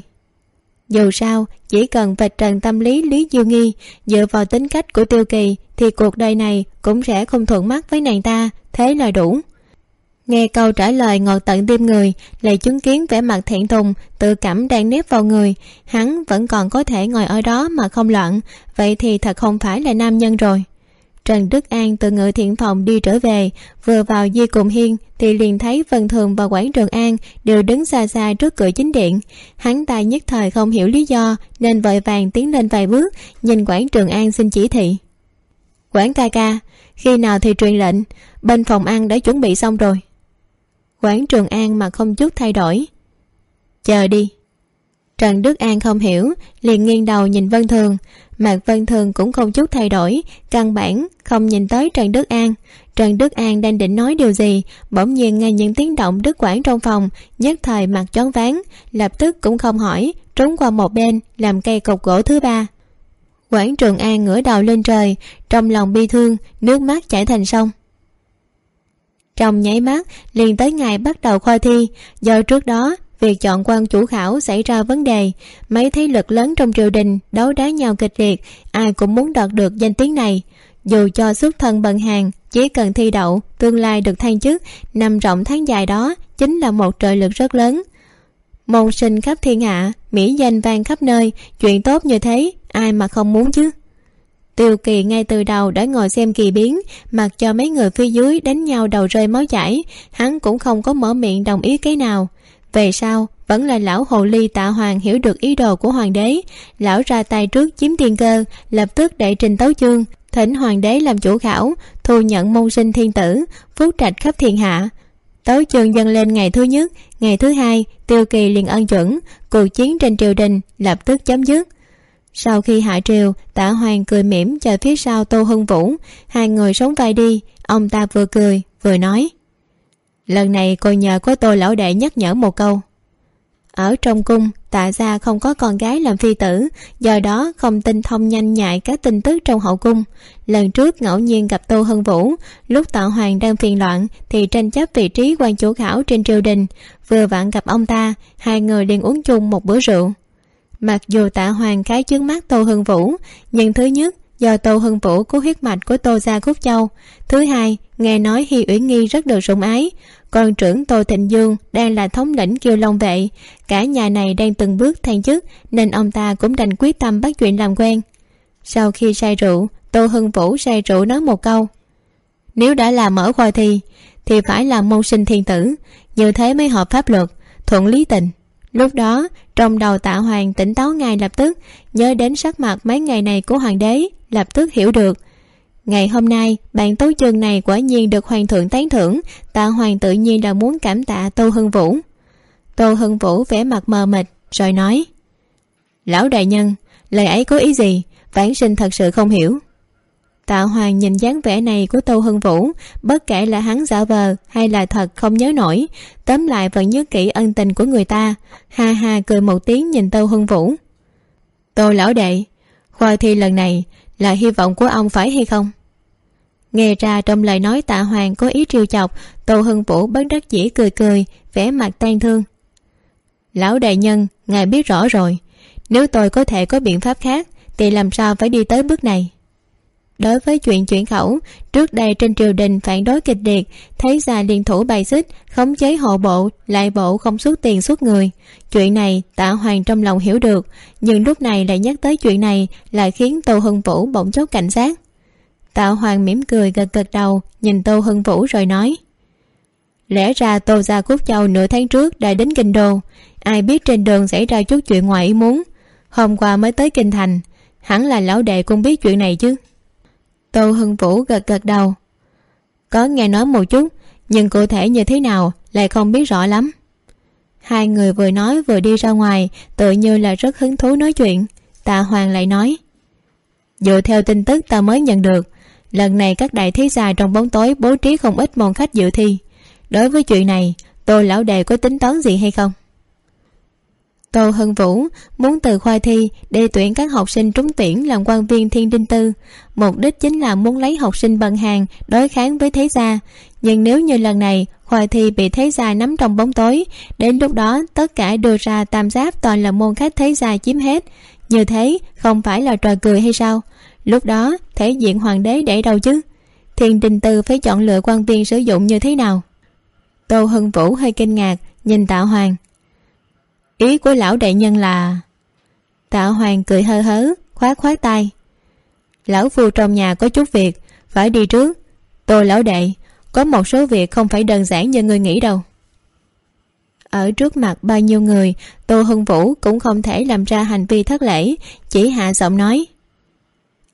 Dù sao, chỉ cần vạch trần tâm lý lý diêu nghi, dựa vào tính cách của tiêu kỳ, thì cuộc đời này cũng sẽ không thuận mắt với nàng ta, thế là đủ. Nghe câu trả lời ngọt tận tim người, lại chứng kiến vẻ mặt thẹn thùng, tự cảm đang nếp vào người. Hắn vẫn còn có thể ngồi ở đó mà không loạn, vậy thì thật không phải là nam nhân rồi. Trần đức an từ ngự thiện phòng đi trở về, vừa vào di cùng hiên, thì liền thấy vân thường và quảng trường an đều đứng xa xa trước cửa chính điện. Hắn ta nhất thời không hiểu lý do, nên vội vàng tiến lên vài bước, nhìn quảng trường an xin chỉ thị quản ca ca, khi nào thì truyền lệnh, bên phòng ăn đã chuẩn bị xong rồi. Quản trường an mà không chút thay đổi. Chờ đi. Trần đức an không hiểu, liền nghiêng đầu nhìn vân thường mạc vân thường cũng không chút thay đổi, căn bản không nhìn tới trần đức an. Trần đức an đang định nói điều gì, bỗng nhiên nghe những tiếng động đứt quãng trong phòng, nhất thời mặt choáng ván lập tức cũng không hỏi, trốn qua một bên, làm cây cột gỗ thứ ba quảng trường an ngửa đầu lên trời, trong lòng bi thương, nước mắt chảy thành sông. Trong nháy mắt, liền tới ngày bắt đầu khoa thi, do trước đó, việc chọn quan chủ khảo xảy ra vấn đề, mấy thế lực lớn trong triều đình đấu đá nhau kịch liệt, ai cũng muốn đoạt được danh tiếng này. Dù cho xuất thân bần hàng, chỉ cần thi đậu, tương lai được thăng chức nằm rộng tháng dài đó chính là một trợ lực rất lớn. Môn sinh khắp thiên hạ, mỹ danh vang khắp nơi, chuyện tốt như thế ai mà không muốn chứ? Tiêu kỳ ngay từ đầu đã ngồi xem kỳ biến, mặc cho mấy người phía dưới đánh nhau đầu rơi máu chảy, hắn cũng không có mở miệng đồng ý cái nào. Về sau, vẫn là lão hồ ly tạ hoàng hiểu được ý đồ của hoàng đế, lão ra tay trước chiếm tiên cơ, lập tức đệ trình tấu chương, thỉnh hoàng đế làm chủ khảo, thu nhận môn sinh thiên tử, phúc trạch khắp thiên hạ. Tấu chương dâng lên ngày thứ nhất, ngày thứ hai, tiêu kỳ liền ân chuẩn, cuộc chiến trên triều đình lập tức chấm dứt sau khi hạ triều tạ hoàng cười mỉm chờ phía sau tô hưng vũ. Hai người sống vai đi, ông ta vừa cười, vừa nói. Lần này cô nhờ có tôi lão đệ nhắc nhở một câu. Ở trong cung, tạ gia không có con gái làm phi tử, do đó không tinh thông nhanh nhạy các tin tức trong hậu cung. Lần trước ngẫu nhiên gặp tô hân vũ, lúc tạ hoàng đang phiền loạn thì tranh chấp vị trí quan chủ khảo trên triều đình. Vừa vặn gặp ông ta, hai người liền uống chung một bữa rượu mặc dù tạ hoàng cái chướng mắt tô hân vũ, nhưng thứ nhất, do tô hưng vũ có huyết mạch của tô gia khúc châu. Thứ hai, nghe nói hi uyển nghi rất được sủng ái. Còn trưởng tô thịnh dương đang là thống lĩnh kiều long vệ. Cả nhà này đang từng bước thăng chức, nên ông ta cũng đành quyết tâm bắt chuyện làm quen. Sau khi say rượu, tô hưng vũ say rượu nói một câu. Nếu đã làm mở khoa thi, thì phải làm môn sinh thiên tử. Như thế mới hợp pháp luật, thuận lý tình lúc đó, trong đầu tạ hoàng tỉnh táo ngay lập tức, nhớ đến sắc mặt mấy ngày này của hoàng đế, lập tức hiểu được. Ngày hôm nay bạn tấu chương này quả nhiên được hoàng thượng tán thưởng, tạ hoàng tự nhiên là muốn cảm tạ tô hưng vũ. Tô hưng vũ vẻ mặt mờ mịt, rồi nói, lão đại nhân, lời ấy có ý gì? Vãn sinh thật sự không hiểu tạ hoàng nhìn dáng vẻ này của tô hưng vũ, bất kể là hắn giả vờ hay là thật không nhớ nổi, tóm lại vẫn nhớ kỹ ân tình của người ta. Ha ha cười một tiếng nhìn tô hưng vũ. Tô lão đệ, khoa thi lần này là hy vọng của ông phải hay không? Nghe ra trong lời nói tạ hoàng có ý trêu chọc, tô hưng vũ bất đắc dĩ cười cười, vẻ mặt tan thương. Lão đại nhân, ngài biết rõ rồi. Nếu tôi có thể có biện pháp khác, thì làm sao phải đi tới bước này? Đối với chuyện chuyển khẩu, trước đây trên triều đình phản đối kịch liệt, thấy ra liên thủ bày xích, khống chế hộ bộ, lại bộ không xuất tiền xuất người. Chuyện này tạ hoàng trong lòng hiểu được, nhưng lúc này lại nhắc tới chuyện này lại khiến tô hưng vũ bỗng chốc cảnh giác. Tạ hoàng mỉm cười gật gật đầu, nhìn tô hưng vũ rồi nói, lẽ ra tô gia cúc châu nửa tháng trước đã đến kinh đô, ai biết trên đường xảy ra chút chuyện ngoài ý muốn, hôm qua mới tới kinh thành, hẳn là lão đệ cũng biết chuyện này chứ tô hưng vũ gật gật đầu. Có nghe nói một chút, nhưng cụ thể như thế nào lại không biết rõ lắm. Hai người vừa nói vừa đi ra ngoài, tự như là rất hứng thú nói chuyện. Tạ hoàng lại nói, dựa theo tin tức ta mới nhận được, lần này các đại thí già trong bóng tối bố trí không ít môn khách dự thi. Đối với chuyện này tôi lão đề có tính toán gì hay không? Tô hân vũ muốn từ khoa thi để tuyển các học sinh trúng tuyển làm quan viên thiên đinh tư. Mục đích chính là muốn lấy học sinh bằng hàng đối kháng với thế gia. Nhưng nếu như lần này khoa thi bị thế gia nắm trong bóng tối, đến lúc đó tất cả đưa ra tam giáp toàn là môn khách thế gia chiếm hết. Như thế không phải là trò cười hay sao? Lúc đó, thể diện hoàng đế để đâu chứ? Thiên đình tư phải chọn lựa quan viên sử dụng như thế nào? Tô Hân vũ hơi kinh ngạc, nhìn tạ hoàng ý của lão đại nhân là, tạ hoàng cười hơ hớ, khoát khoát tay. Lão phu trong nhà có chút việc, phải đi trước. Tôi lão đệ có một số việc không phải đơn giản như người nghĩ đâu. Ở trước mặt bao nhiêu người, tô hưng vũ cũng không thể làm ra hành vi thất lễ, chỉ hạ giọng nói.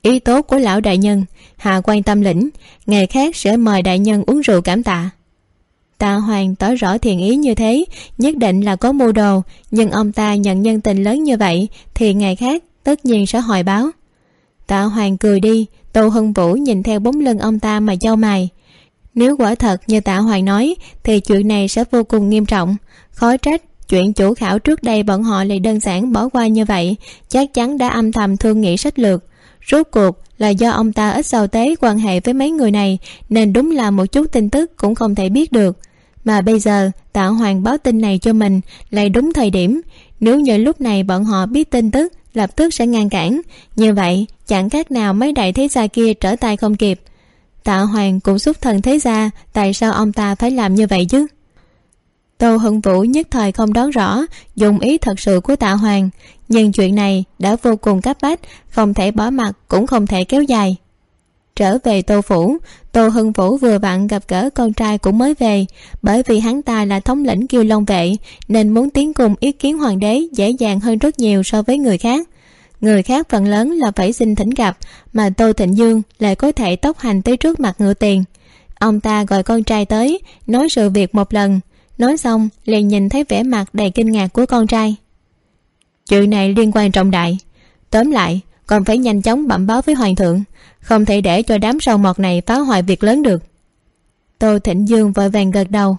Ý tốt của lão đại nhân hà quan tâm lĩnh, ngày khác sẽ mời đại nhân uống rượu cảm tạ tạ hoàng tỏ rõ thiện ý như thế, nhất định là có mưu đồ. Nhưng ông ta nhận nhân tình lớn như vậy, thì ngày khác, tất nhiên sẽ hỏi báo. Tạ hoàng cười đi, tô hưng vũ nhìn theo bóng lưng ông ta mà châu mày. Nếu quả thật như tạ hoàng nói, thì chuyện này sẽ vô cùng nghiêm trọng. Khó trách, chuyện chủ khảo trước đây bọn họ lại đơn giản bỏ qua như vậy, chắc chắn đã âm thầm thương nghị sách lược. Rốt cuộc là do ông ta ít giao tế quan hệ với mấy người này, nên đúng là một chút tin tức cũng không thể biết được mà bây giờ, tạ hoàng báo tin này cho mình, lại đúng thời điểm. Nếu như lúc này bọn họ biết tin tức, lập tức sẽ ngăn cản. Như vậy, chẳng khác nào mấy đại thế gia kia trở tay không kịp. Tạ hoàng cũng xúc thần thế gia, tại sao ông ta phải làm như vậy chứ? Tô hưng vũ nhất thời không đoán rõ dùng ý thật sự của tạ hoàng. Nhưng chuyện này đã vô cùng cấp bách, không thể bỏ mặt, cũng không thể kéo dài trở về tô phủ. Tô hưng vũ vừa vặn gặp gỡ con trai cũng mới về. Bởi vì hắn ta là thống lĩnh kiêu long vệ, nên muốn tiến cùng ý kiến hoàng đế dễ dàng hơn rất nhiều so với người khác. Người khác phần lớn là phải xin thỉnh gặp, mà tô thịnh dương lại có thể tốc hành tới trước mặt ngựa tiền. Ông ta gọi con trai tới, nói sự việc một lần. Nói xong, liền nhìn thấy vẻ mặt đầy kinh ngạc của con trai. Chuyện này liên quan trọng đại. Tóm lại còn phải nhanh chóng bẩm báo với hoàng thượng. Không thể để cho đám sâu mọt này phá hoại việc lớn được. Tô thịnh dương vội vàng gật đầu.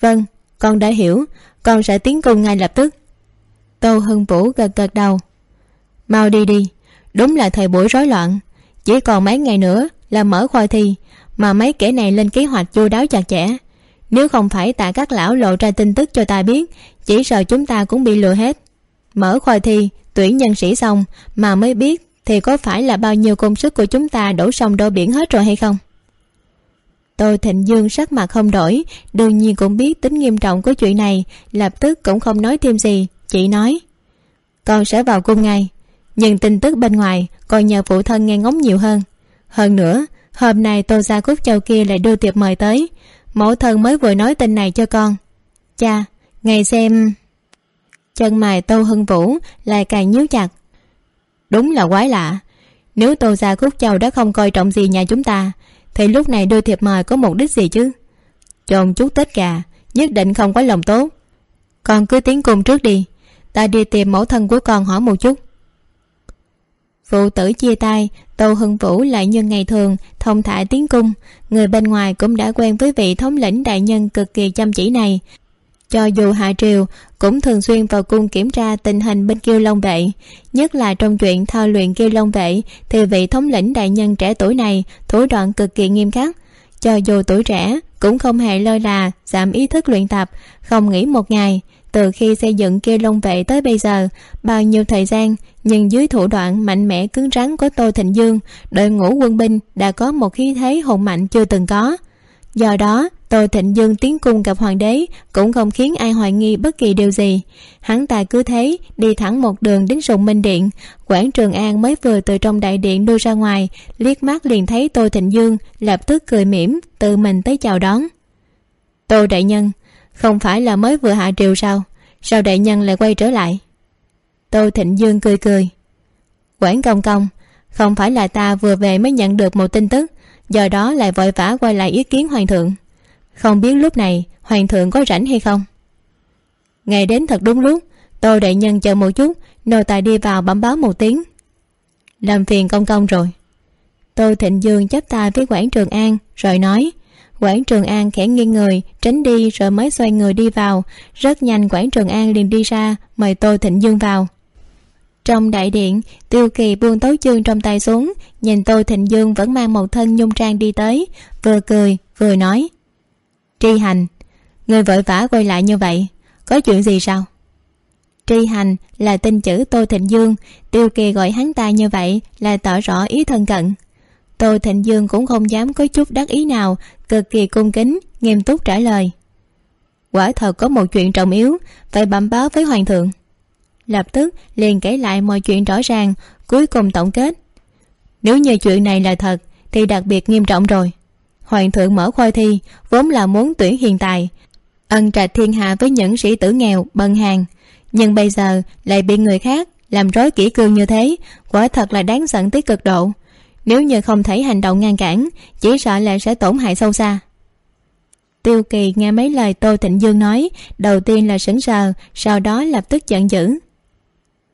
Vâng con đã hiểu. Con sẽ tiến cùng ngay lập tức. Tô hưng vũ gật gật đầu. Mau đi đi. Đúng là thời buổi rối loạn. Chỉ còn mấy ngày nữa là mở khoa thi, mà mấy kẻ này lên kế hoạch chu đáo chặt chẽ. Nếu không phải tạ các lão lộ ra tin tức cho ta biết, chỉ sợ chúng ta cũng bị lừa hết mở khoa thi, tuyển nhân sĩ xong mà mới biết thì có phải là bao nhiêu công sức của chúng ta đổ sông đổ biển hết rồi hay không? Tôi thịnh dương sắc mặt không đổi, đương nhiên cũng biết tính nghiêm trọng của chuyện này, lập tức cũng không nói thêm gì, chỉ nói, con sẽ vào cung ngay, nhưng tin tức bên ngoài còn nhờ phụ thân nghe ngóng nhiều hơn. Hơn nữa, hôm nay tô gia cúc châu kia lại đưa tiệp mời tới, mẫu thân mới vừa nói tin này cho con. Cha ngày xem chân mày tô hưng vũ lại càng nhíu chặt. Đúng là quái lạ. Nếu tô gia khúc châu đã không coi trọng gì nhà chúng ta, thì lúc này đưa thiệp mời có mục đích gì chứ? Chồn chút tết gà, nhất định không có lòng tốt. Con cứ tiến cùng trước đi, ta đi tìm mẫu thân của con hỏi một chút. Phụ tử chia tay, tô hưng vũ lại như ngày thường, thông thả tiến cung. Người bên ngoài cũng đã quen với vị thống lĩnh đại nhân cực kỳ chăm chỉ này cho dù hạ triều cũng thường xuyên vào cung kiểm tra tình hình bên kiêu long vệ, nhất là trong chuyện thao luyện kiêu long vệ thì vị thống lĩnh đại nhân trẻ tuổi này thủ đoạn cực kỳ nghiêm khắc. Cho dù tuổi trẻ cũng không hề lơ là, giảm ý thức luyện tập, không nghỉ một ngày. Từ khi xây dựng kia long vệ tới bây giờ, bao nhiêu thời gian, nhưng dưới thủ đoạn mạnh mẽ cứng rắn của tô thịnh dương, đội ngũ quân binh đã có một khí thế hùng mạnh chưa từng có. Do đó tôi thịnh dương tiến cung gặp hoàng đế, cũng không khiến ai hoài nghi bất kỳ điều gì. Hắn ta cứ thế, đi thẳng một đường đến sùng minh điện. Quảng trường an mới vừa từ trong đại điện đưa ra ngoài, liếc mắt liền thấy tôi thịnh dương lập tức cười mỉm, tự mình tới chào đón. Tô đại nhân, không phải là mới vừa hạ triều sao? Sao đại nhân lại quay trở lại? Tô thịnh dương cười cười. Quản công công, không phải là ta vừa về mới nhận được một tin tức, do đó lại vội vã quay lại ý kiến hoàng thượng không biết lúc này hoàng thượng có rảnh hay không? Ngày đến thật đúng lúc tô đại nhân chờ một chút, nô tài đi vào bẩm báo một tiếng. Làm phiền công công rồi. Tô thịnh dương chắp tay với quản trường an, rồi nói quảng trường an khẽ nghiêng người, tránh đi rồi mới xoay người đi vào. Rất nhanh quảng trường an liền đi ra, mời tô thịnh dương vào. Trong đại điện, tiêu kỳ buông tấu chương trong tay xuống, nhìn tô thịnh dương vẫn mang một thân nhung trang đi tới, vừa cười, vừa nói tri hành. Người vội vã quay lại như vậy, có chuyện gì sao? Tri hành là tên chữ tô thịnh dương. Tiêu kỳ gọi hắn ta như vậy là tỏ rõ ý thân cận. Tô thịnh dương cũng không dám có chút đắc ý nào, cực kỳ cung kính, nghiêm túc trả lời. Quả thật có một chuyện trọng yếu, phải bẩm báo với hoàng thượng. Lập tức liền kể lại mọi chuyện rõ ràng, cuối cùng tổng kết. Nếu như chuyện này là thật, thì đặc biệt nghiêm trọng rồi hoàng thượng mở khoa thi, vốn là muốn tuyển hiền tài. Ân trạch thiên hạ với những sĩ tử nghèo, bần hàng. Nhưng bây giờ lại bị người khác làm rối kỹ cương như thế, quả thật là đáng giận tới cực độ. Nếu như không thấy hành động ngăn cản, chỉ sợ là sẽ tổn hại sâu xa. Tiêu kỳ nghe mấy lời tô thịnh dương nói, đầu tiên là sững sờ, sau đó lập tức giận dữ.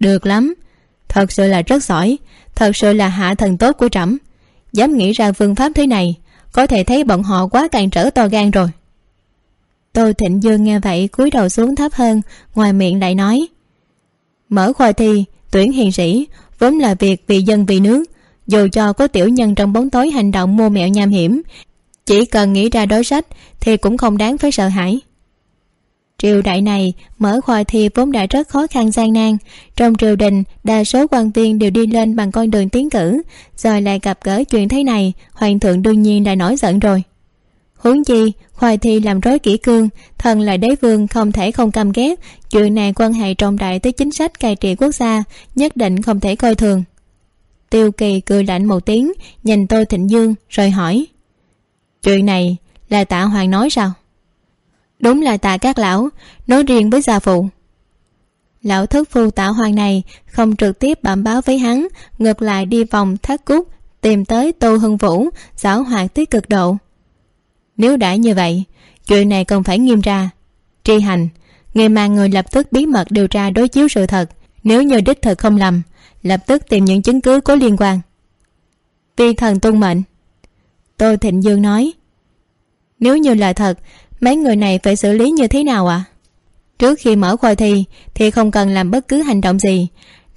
Được lắm, thật sự là rất giỏi, thật sự là hạ thần tốt của trẫm. Dám nghĩ ra phương pháp thế này có thể thấy bọn họ quá càn trở to gan rồi. Tô thịnh dương nghe vậy cúi đầu xuống thấp hơn, ngoài miệng lại nói, mở khoa thi, tuyển hiền sĩ, vốn là việc vì dân vì nước, dù cho có tiểu nhân trong bóng tối hành động mua mẹo nham hiểm, chỉ cần nghĩ ra đối sách thì cũng không đáng phải sợ hãi triều đại này mở khoa thi vốn đã rất khó khăn gian nan. Trong triều đình, đa số quan viên đều đi lên bằng con đường tiến cử. Rồi lại gặp gỡ chuyện thế này, hoàng thượng đương nhiên đã nổi giận rồi. Huống chi khoai thi làm rối kỷ cương, thần là đế vương không thể không căm ghét. Chuyện này quan hệ trọng đại tới chính sách cai trị quốc gia, nhất định không thể coi thường. Tiêu kỳ cười lạnh một tiếng, nhìn tôi thịnh dương, rồi hỏi, chuyện này là tạ hoàng nói sao? Đúng là tạ các lão, nói riêng với gia phụ. Lão thất phu tạ hoàng này không trực tiếp bẩm báo với hắn, ngược lại đi vòng thác cút, tìm tới tô hưng vũ giảo hoạt tới cực độ. Nếu đã như vậy, chuyện này cần phải nghiêm ra. Tri hành, người mà người lập tức bí mật điều tra đối chiếu sự thật, nếu như đích thực không lầm, lập tức tìm những chứng cứ có liên quan. Vi thần tuân mệnh. Tô thịnh dương nói, nếu như là thật mấy người này phải xử lý như thế nào ạ? À? trước khi mở khoa thi, thì không cần làm bất cứ hành động gì.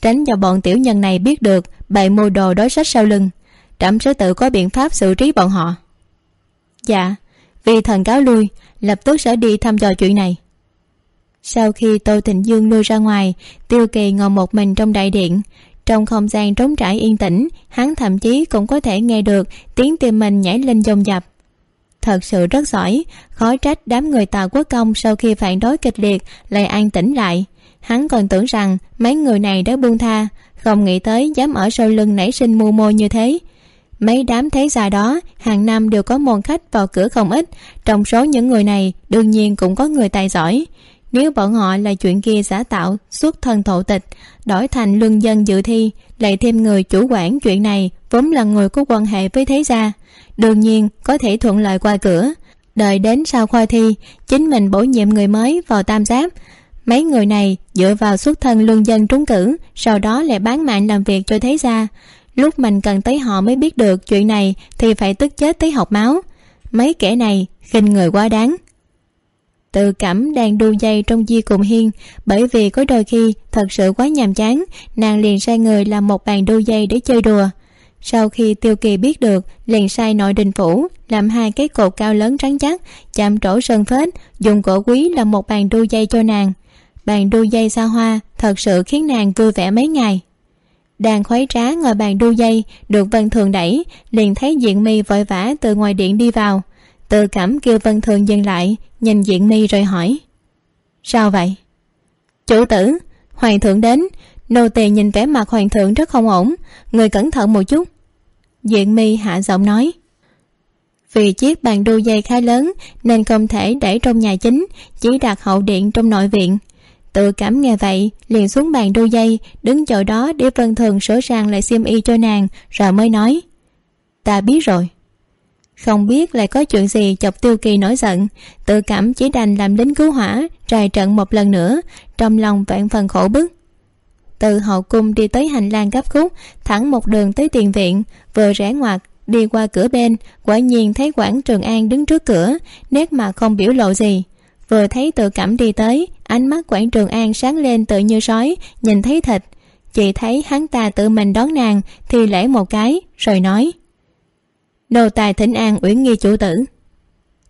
Tránh cho bọn tiểu nhân này biết được bày mưu đồ đối sách sau lưng. Trẫm sẽ tự có biện pháp xử trí bọn họ. Dạ vì thần cáo lui, lập tức sẽ đi thăm dò chuyện này. Sau khi tô thịnh dương lui ra ngoài, tiêu kỳ ngồi một mình trong đại điện. Trong không gian trống trải yên tĩnh, hắn thậm chí cũng có thể nghe được tiếng tim mình nhảy lên dồn dập thật sự rất giỏi. Khó trách đám người tào quốc công sau khi phản đối kịch liệt lại an tĩnh lại. Hắn còn tưởng rằng mấy người này đã buông tha, không nghĩ tới dám ở sau lưng nảy sinh mưu mô như thế. Mấy đám thế gia đó, hàng năm đều có môn khách vào cửa không ít, trong số những người này đương nhiên cũng có người tài giỏi. Nếu bọn họ là chuyện kia giả tạo, xuất thân thổ tịch, đổi thành luân dân dự thi, lại thêm người chủ quản chuyện này, vốn là người có quan hệ với thế gia đương nhiên có thể thuận lợi qua cửa. Đợi đến sau khoa thi, chính mình bổ nhiệm người mới vào tam giáp. Mấy người này dựa vào xuất thân luân dân trúng cử, sau đó lại bán mạng làm việc cho thế gia. Lúc mình cần tới họ mới biết được chuyện này thì phải tức chết tới học máu. Mấy kẻ này khinh người quá đáng. Tự cảm đang đu dây trong di cùng hiên, bởi vì có đôi khi thật sự quá nhàm chán, nàng liền sai người làm một bàn đu dây để chơi đùa sau khi tiêu kỳ biết được, liền sai nội đình phủ, làm hai cái cột cao lớn trắng chắc, chạm trổ sơn phết, dùng cổ quý làm một bàn đu dây cho nàng. Bàn đu dây xa hoa, thật sự khiến nàng vui vẻ mấy ngày. Đang khoái trá ngồi bàn đu dây, được vân thường đẩy, liền thấy diện mi vội vã từ ngoài điện đi vào. Tự cảm kêu vân thường dừng lại, nhìn diện mi rồi hỏi, sao vậy? Chủ tử, hoàng thượng đến. Nô tỳ nhìn vẻ mặt hoàng thượng rất không ổn, người cẩn thận một chút diện mi hạ giọng nói. Vì chiếc bàn đu dây khá lớn, nên không thể để trong nhà chính, chỉ đặt hậu điện trong nội viện. Tự cảm nghe vậy, liền xuống bàn đu dây, đứng chỗ đó để vân thường sửa sang lại xiêm y cho nàng, rồi mới nói. Ta biết rồi. Không biết lại có chuyện gì chọc tiêu kỳ nổi giận, tự cảm chỉ đành làm lính cứu hỏa, trài trận một lần nữa, trong lòng vạn phần khổ bức từ hậu cung đi tới hành lang gấp khúc thẳng một đường tới tiền viện, vừa rẽ ngoặt, đi qua cửa bên, quả nhiên thấy quảng trường an đứng trước cửa, nét mặt không biểu lộ gì. Vừa thấy tự cảm đi tới, ánh mắt quảng trường an sáng lên tự như sói, nhìn thấy thịt. Chị thấy hắn ta tự mình đón nàng, thì lễ một cái, rồi nói nô tài thỉnh an uyển nghi chủ tử.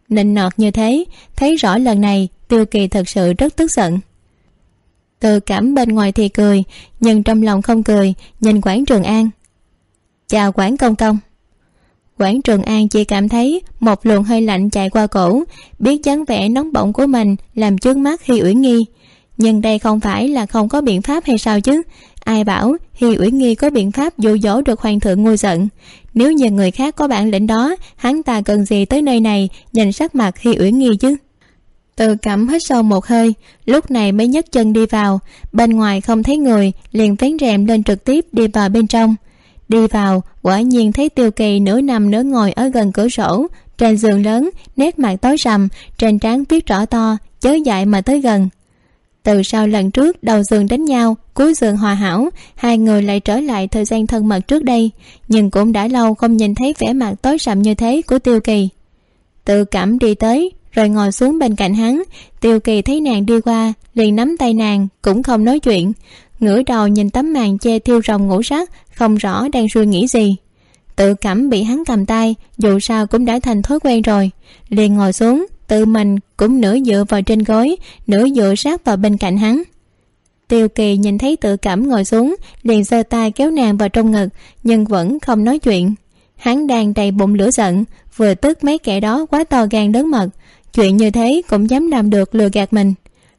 Nịnh nọt như thế, thấy rõ lần này, tiêu kỳ thật sự rất tức giận tự cảm bên ngoài thì cười, nhưng trong lòng không cười, nhìn quảng trường an. Chào quảng công công. Quảng trường an chỉ cảm thấy một luồng hơi lạnh chạy qua cổ, biết dáng vẻ nóng bỏng của mình làm trước mắt khi uyển nghi. Nhưng đây không phải là không có biện pháp hay sao chứ? Ai bảo hi uyển nghi có biện pháp dụ dỗ được hoàng thượng ngôi giận? Nếu như người khác có bản lĩnh đó, hắn ta cần gì tới nơi này nhìn sắc mặt hi uyển nghi chứ? Từ cẩm hít sâu một hơi lúc này mới nhấc chân đi vào. Bên ngoài không thấy người liền vén rèm lên trực tiếp đi vào bên trong. Đi vào quả nhiên thấy tiêu kỳ nửa nằm nửa ngồi ở gần cửa sổ trên giường lớn nét mặt tối rằm, trên trán viết rõ to chớ dại mà tới gần. Từ sau lần trước đầu giường đánh nhau cuối giường hòa hảo hai người lại trở lại thời gian thân mật trước đây nhưng cũng đã lâu không nhìn thấy vẻ mặt tối sầm như thế của tiêu kỳ. Tự cảm đi tới rồi ngồi xuống bên cạnh hắn, tiêu kỳ thấy nàng đi qua, liền nắm tay nàng, cũng không nói chuyện. Ngửa đầu nhìn tấm màn che thiêu rồng ngũ sắc, không rõ đang suy nghĩ gì. Tự cảm bị hắn cầm tay, dù sao cũng đã thành thói quen rồi. Liền ngồi xuống, tự mình cũng nửa dựa vào trên gối, nửa dựa sát vào bên cạnh hắn. Tiêu kỳ nhìn thấy tự cảm ngồi xuống, liền giơ tay kéo nàng vào trong ngực, nhưng vẫn không nói chuyện. Hắn đang đầy bụng lửa giận, vừa tức mấy kẻ đó quá to gan lớn mật chuyện như thế cũng dám làm được lừa gạt mình.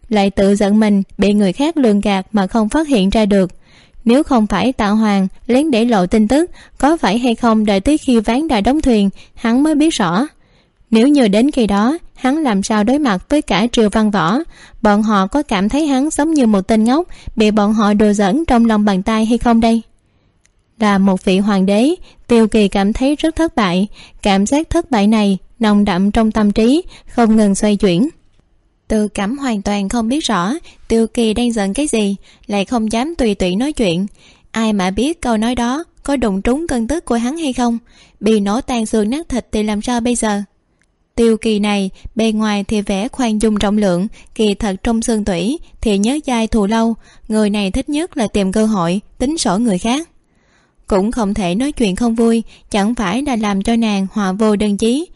Lại tự giận mình, bị người khác lường gạt mà không phát hiện ra được. Nếu không phải tạ hoàng lén để lộ tin tức, có phải hay không đợi tới khi ván đã đóng thuyền, hắn mới biết rõ. Nếu như đến khi đó, hắn làm sao đối mặt với cả triều văn võ? Bọn họ có cảm thấy hắn giống như một tên ngốc, bị bọn họ đùa dẫn trong lòng bàn tay hay không đây? Là một vị hoàng đế, tiêu kỳ cảm thấy rất thất bại. Cảm giác thất bại này nồng đậm trong tâm trí, không ngừng xoay chuyển. Tự cảm hoàn toàn không biết rõ tiêu kỳ đang giận cái gì, lại không dám tùy tiện nói chuyện. Ai mà biết câu nói đó có đụng trúng cơn tức của hắn hay không? Bị nổ tan xương nát thịt thì làm sao bây giờ? Tiêu kỳ này, bề ngoài thì vẻ khoan dung trọng lượng, kỳ thật trong xương tủy thì nhớ dai thù lâu. Người này thích nhất là tìm cơ hội, tính sổ người khác. Cũng không thể nói chuyện không vui, chẳng phải là làm cho nàng hòa vô đơn chí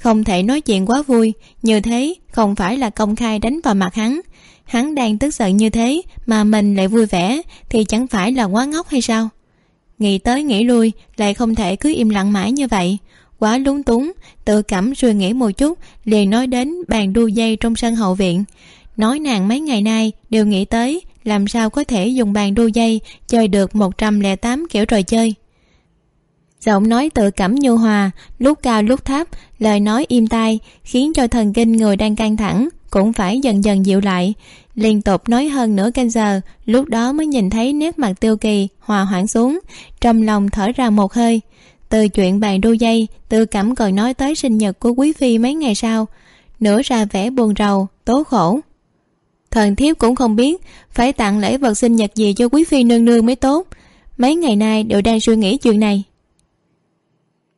không thể nói chuyện quá vui. Như thế, không phải là công khai đánh vào mặt hắn. Hắn đang tức giận như thế mà mình lại vui vẻ, thì chẳng phải là quá ngốc hay sao? Nghĩ tới nghĩ lui, lại không thể cứ im lặng mãi như vậy. Quá lúng túng, tự cảm suy nghĩ một chút, liền nói đến bàn đu dây trong sân hậu viện. Nói nàng mấy ngày nay đều nghĩ tới làm sao có thể dùng bàn đu dây chơi được một trăm lẻ tám kiểu trò chơi giọng nói tự cảm nhu hòa, lúc cao lúc thấp, lời nói im tai, khiến cho thần kinh người đang căng thẳng cũng phải dần dần dịu lại. Liên tục nói hơn nửa canh giờ, lúc đó mới nhìn thấy nét mặt tiêu kỳ hòa hoãn xuống, trong lòng thở ra một hơi. Từ chuyện bàn đu dây, tự cảm còn nói tới sinh nhật của quý phi mấy ngày sau, nửa ra vẻ buồn rầu, tố khổ. Thần thiếp cũng không biết phải tặng lễ vật sinh nhật gì cho quý phi nương nương mới tốt. Mấy ngày nay đều đang suy nghĩ chuyện này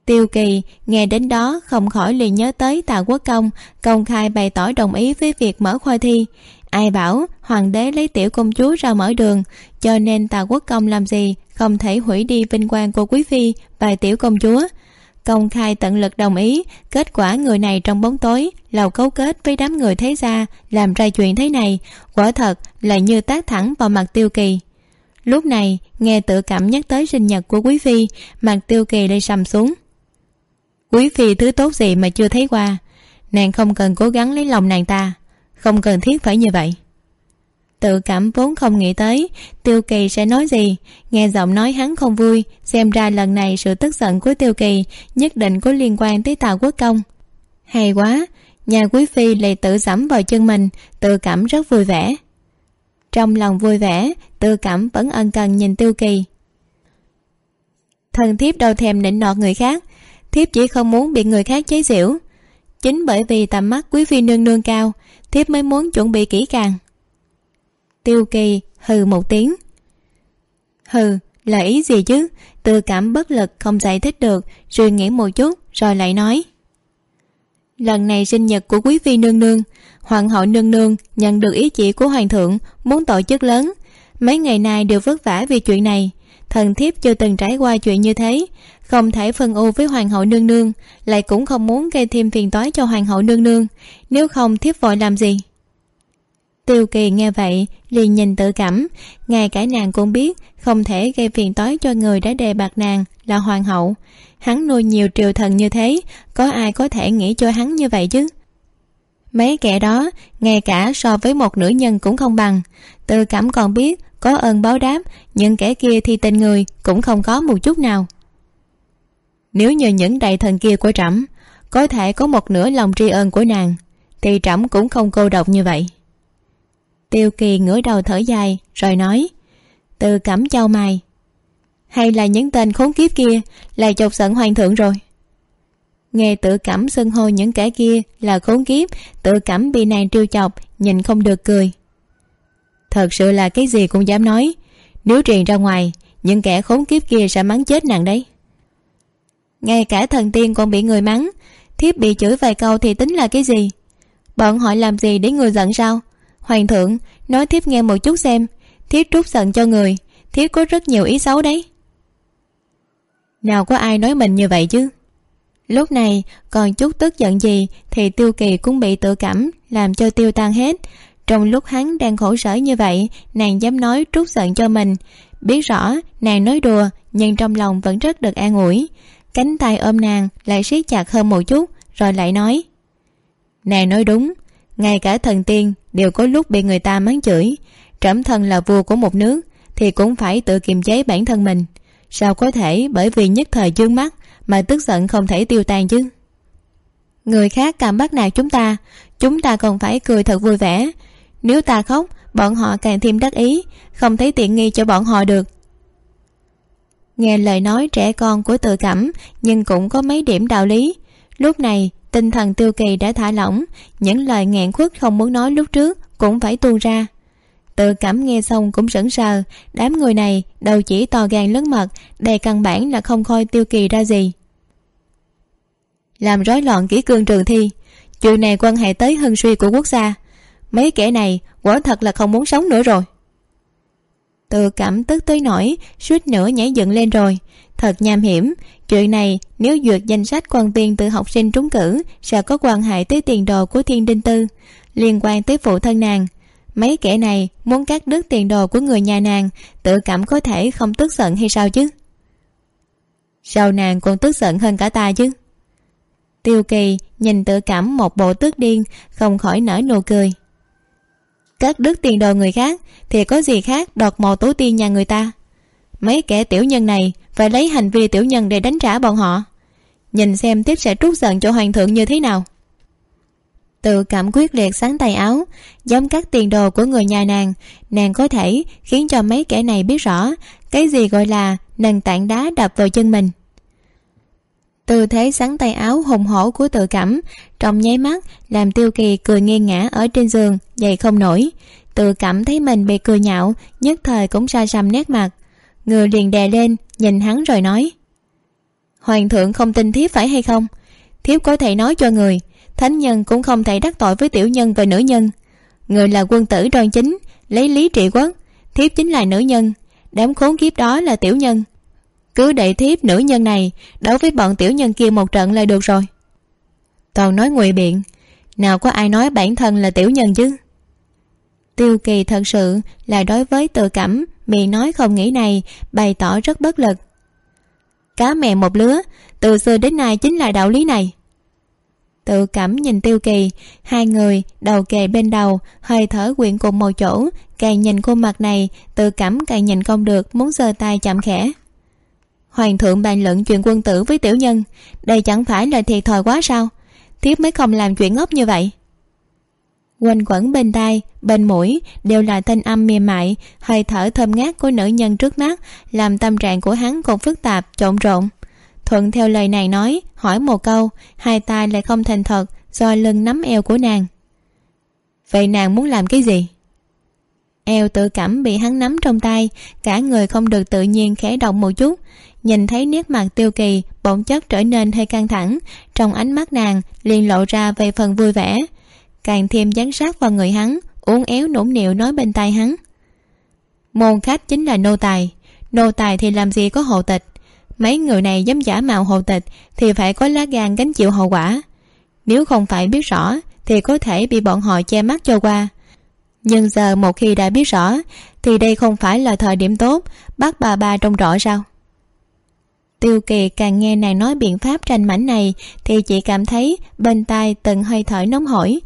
tiêu kỳ, nghe đến đó không khỏi liền nhớ tới tào quốc công công khai bày tỏ đồng ý với việc mở khoa thi. Ai bảo hoàng đế lấy tiểu công chúa ra mở đường, cho nên tào quốc công làm gì không thể hủy đi vinh quang của quý phi và tiểu công chúa. Công khai tận lực đồng ý, kết quả người này trong bóng tối, lầu cấu kết với đám người thế gia, làm ra chuyện thế này, quả thật là như tác thẳng vào mặt tiêu kỳ. Lúc này, nghe tự cảm nhắc tới sinh nhật của quý phi, mặt tiêu kỳ lại sầm xuống quý phi thứ tốt gì mà chưa thấy qua. Nàng không cần cố gắng lấy lòng nàng ta. Không cần thiết phải như vậy. Tự cảm vốn không nghĩ tới, tiêu kỳ sẽ nói gì. Nghe giọng nói hắn không vui, xem ra lần này sự tức giận của tiêu kỳ nhất định có liên quan tới Tào quốc công. Hay quá, nhà quý phi lại tự dẫm vào chân mình, tự cảm rất vui vẻ. Trong lòng vui vẻ, tự cảm vẫn ân cần nhìn tiêu kỳ. Thần thiếp đâu thèm nịnh nọt người khác thiếp chỉ không muốn bị người khác chế giễu. Chính bởi vì tầm mắt quý phi nương nương cao, thiếp mới muốn chuẩn bị kỹ càng. Tiêu kỳ hừ một tiếng. Hừ, là ý gì chứ? Tự cảm bất lực không giải thích được, suy nghĩ một chút, rồi lại nói. Lần này sinh nhật của quý phi nương nương, hoàng hậu nương nương nhận được ý chỉ của hoàng thượng, muốn tổ chức lớn. Mấy ngày nay đều vất vả vì chuyện này thần thiếp chưa từng trải qua chuyện như thế. Không thể phân ưu với hoàng hậu nương nương, lại cũng không muốn gây thêm phiền toái cho hoàng hậu nương nương. Nếu không, thiếp vội làm gì? Tiêu kỳ nghe vậy, liền nhìn tự cảm. Ngay cả nàng cũng biết, không thể gây phiền toái cho người đã đề bạc nàng là hoàng hậu. Hắn nuôi nhiều triều thần như thế, có ai có thể nghĩ cho hắn như vậy chứ? Mấy kẻ đó, ngay cả so với một nữ nhân cũng không bằng. Tự cảm còn biết có ơn báo đáp, nhưng kẻ kia thì tình người cũng không có một chút nào. Nếu như những đại thần kia của trẫm, có thể có một nửa lòng tri ân của nàng, thì trẫm cũng không cô độc như vậy. Tiêu kỳ ngửa đầu thở dài, rồi nói, từ cẩm châu mày hay là những tên khốn kiếp kia là chọc giận hoàng thượng rồi? Nghe tự cảm xưng hô những kẻ kia là khốn kiếp tự cảm bị nàng trêu chọc, nhìn không được cười thật sự là cái gì cũng dám nói. Nếu truyền ra ngoài, những kẻ khốn kiếp kia sẽ mắng chết nàng đấy. Ngay cả thần tiên còn bị người mắng. Thiếp bị chửi vài câu thì tính là cái gì? Bọn họ làm gì để người giận sao? Hoàng thượng, nói thiếp nghe một chút xem. Thiếp trút giận cho người. Thiếp có rất nhiều ý xấu đấy. Nào có ai nói mình như vậy chứ? Lúc này, còn chút tức giận gì thì tiêu kỳ cũng bị tự cảm, làm cho tiêu tan hết trong lúc hắn đang khổ sở như vậy, nàng dám nói trút giận cho mình. Biết rõ, nàng nói đùa, nhưng trong lòng vẫn rất được an ủi. Cánh tay ôm nàng lại siết chặt hơn một chút, rồi lại nói, nàng nói đúng, ngay cả thần tiên đều có lúc bị người ta mắng chửi. Trẫm thân là vua của một nước, thì cũng phải tự kiềm chế bản thân mình. Sao có thể bởi vì nhất thời dương mắt mà tức giận không thể tiêu tan chứ? Người khác càng bắt nạt chúng ta chúng ta còn phải cười thật vui vẻ nếu ta khóc, bọn họ càng thêm đắc ý, không thấy tiện nghi cho bọn họ được. Nghe lời nói trẻ con của tự cảm nhưng cũng có mấy điểm đạo lý. Lúc này, tinh thần tiêu kỳ đã thả lỏng, những lời nghẹn khuất không muốn nói lúc trước cũng phải tuôn ra. Tự cảm nghe xong cũng sững sờ, đám người này đầu chỉ to gan lớn mật, đầy căn bản là không coi tiêu kỳ ra gì. Làm rối loạn kỹ cương trường thi, chuyện này quan hệ tới hưng suy của quốc gia mấy kẻ này quả thật là không muốn sống nữa rồi. Tự cảm tức tới nổi suýt nữa nhảy dựng lên rồi. Thật nham hiểm, chuyện này nếu duyệt danh sách quan tiền từ học sinh trúng cử sẽ có quan hệ tới tiền đồ của thiên đinh tư. Liên quan tới phụ thân nàng, mấy kẻ này muốn cắt đứt tiền đồ của người nhà nàng, tự cảm có thể không tức giận hay sao chứ? Sao nàng còn tức giận hơn cả ta chứ? Tiêu kỳ nhìn tự cảm một bộ tức điên, không khỏi nở nụ cười cắt đứt tiền đồ người khác, thì có gì khác đọt mò túi tiên nhà người ta? Mấy kẻ tiểu nhân này phải lấy hành vi tiểu nhân để đánh trả bọn họ. Nhìn xem tiếp sẽ trút giận cho hoàng thượng như thế nào. Tự cảm quyết liệt sáng tay áo giống cắt tiền đồ của người nhà nàng nàng có thể khiến cho mấy kẻ này biết rõ cái gì gọi là nền tảng đá đập vào chân mình tư thế sắn tay áo hùng hổ của tự cảm, trong nháy mắt làm tiêu kỳ cười nghiêng ngã ở trên giường, dậy không nổi. Tự cảm thấy mình bị cười nhạo, nhất thời cũng xa xăm nét mặt. Người liền đè lên, nhìn hắn rồi nói, hoàng thượng không tin thiếp phải hay không? Thiếp có thể nói cho người, thánh nhân cũng không thể đắc tội với tiểu nhân và nữ nhân. Người là quân tử đoan chính, lấy lý trị quốc, thiếp chính là nữ nhân, đám khốn kiếp đó là tiểu nhân cứ đẩy thiếp nữ nhân này đối với bọn tiểu nhân kia một trận là được rồi. Toàn nói ngụy biện, nào có ai nói bản thân là tiểu nhân chứ? Tiêu kỳ thật sự là đối với tự cảm, miệng nói không nghĩ này, bày tỏ rất bất lực. Cá mè một lứa, từ xưa đến nay chính là đạo lý này. Tự cảm nhìn tiêu kỳ, hai người đầu kề bên đầu, hơi thở quyện cùng một chỗ, càng nhìn khuôn mặt này, tự cảm càng nhìn không được, muốn giơ tay chạm khẽ hoàng thượng bàn luận chuyện quân tử với tiểu nhân, đây chẳng phải là thiệt thòi quá sao? Thiếp mới không làm chuyện ngốc như vậy. Quanh quẩn bên tai, bên mũi đều là thanh âm mềm mại, hơi thở thơm ngát của nữ nhân trước mắt, làm tâm trạng của hắn còn phức tạp, trộn rộn. Thuận theo lời nàng nói, hỏi một câu, hai tay lại không thành thật, do lưng nắm eo của nàng. Vậy nàng muốn làm cái gì? Eo tự cảm bị hắn nắm trong tay, cả người không được tự nhiên khẽ động một chút nhìn thấy nét mặt tiêu kỳ bỗng chất trở nên hơi căng thẳng. Trong ánh mắt nàng, liền lộ ra về phần vui vẻ. Càng thêm dán sát vào người hắn, uốn éo nũng nịu nói bên tai hắn. Môn khách chính là nô tài. Nô tài thì làm gì có hộ tịch? Mấy người này dám giả mạo hộ tịch thì phải có lá gan gánh chịu hậu quả. Nếu không phải biết rõ thì có thể bị bọn họ che mắt cho qua. Nhưng giờ một khi đã biết rõ thì đây không phải là thời điểm tốt, bắt bà ba trông rõ sao? Tiêu kỳ càng nghe nàng nói biện pháp tranh mảnh này, thì chị cảm thấy bên tai từng hơi thở nóng hổi.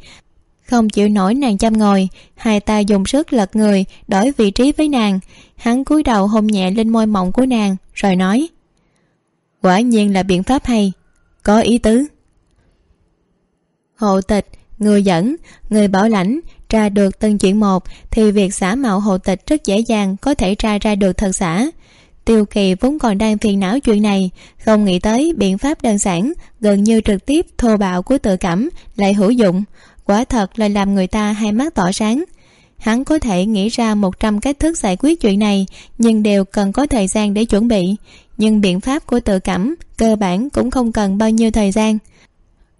Không chịu nổi nàng chăm ngồi, hai tay dùng sức lật người, đổi vị trí với nàng. Hắn cúi đầu hôn nhẹ lên môi mọng của nàng, rồi nói, quả nhiên là biện pháp hay, có ý tứ. Hộ tịch, người dẫn, người bảo lãnh, tra được từng chuyện một, thì việc xả mạo hộ tịch rất dễ dàng có thể tra ra được thật giả tiêu kỳ vốn còn đang phiền não chuyện này, không nghĩ tới biện pháp đơn giản, gần như trực tiếp thô bạo của tự cảm lại hữu dụng. Quả thật là làm người ta hai mắt tỏ sáng. Hắn có thể nghĩ ra một trăm cách thức giải quyết chuyện này, nhưng đều cần có thời gian để chuẩn bị. Nhưng biện pháp của tự cảm cơ bản cũng không cần bao nhiêu thời gian.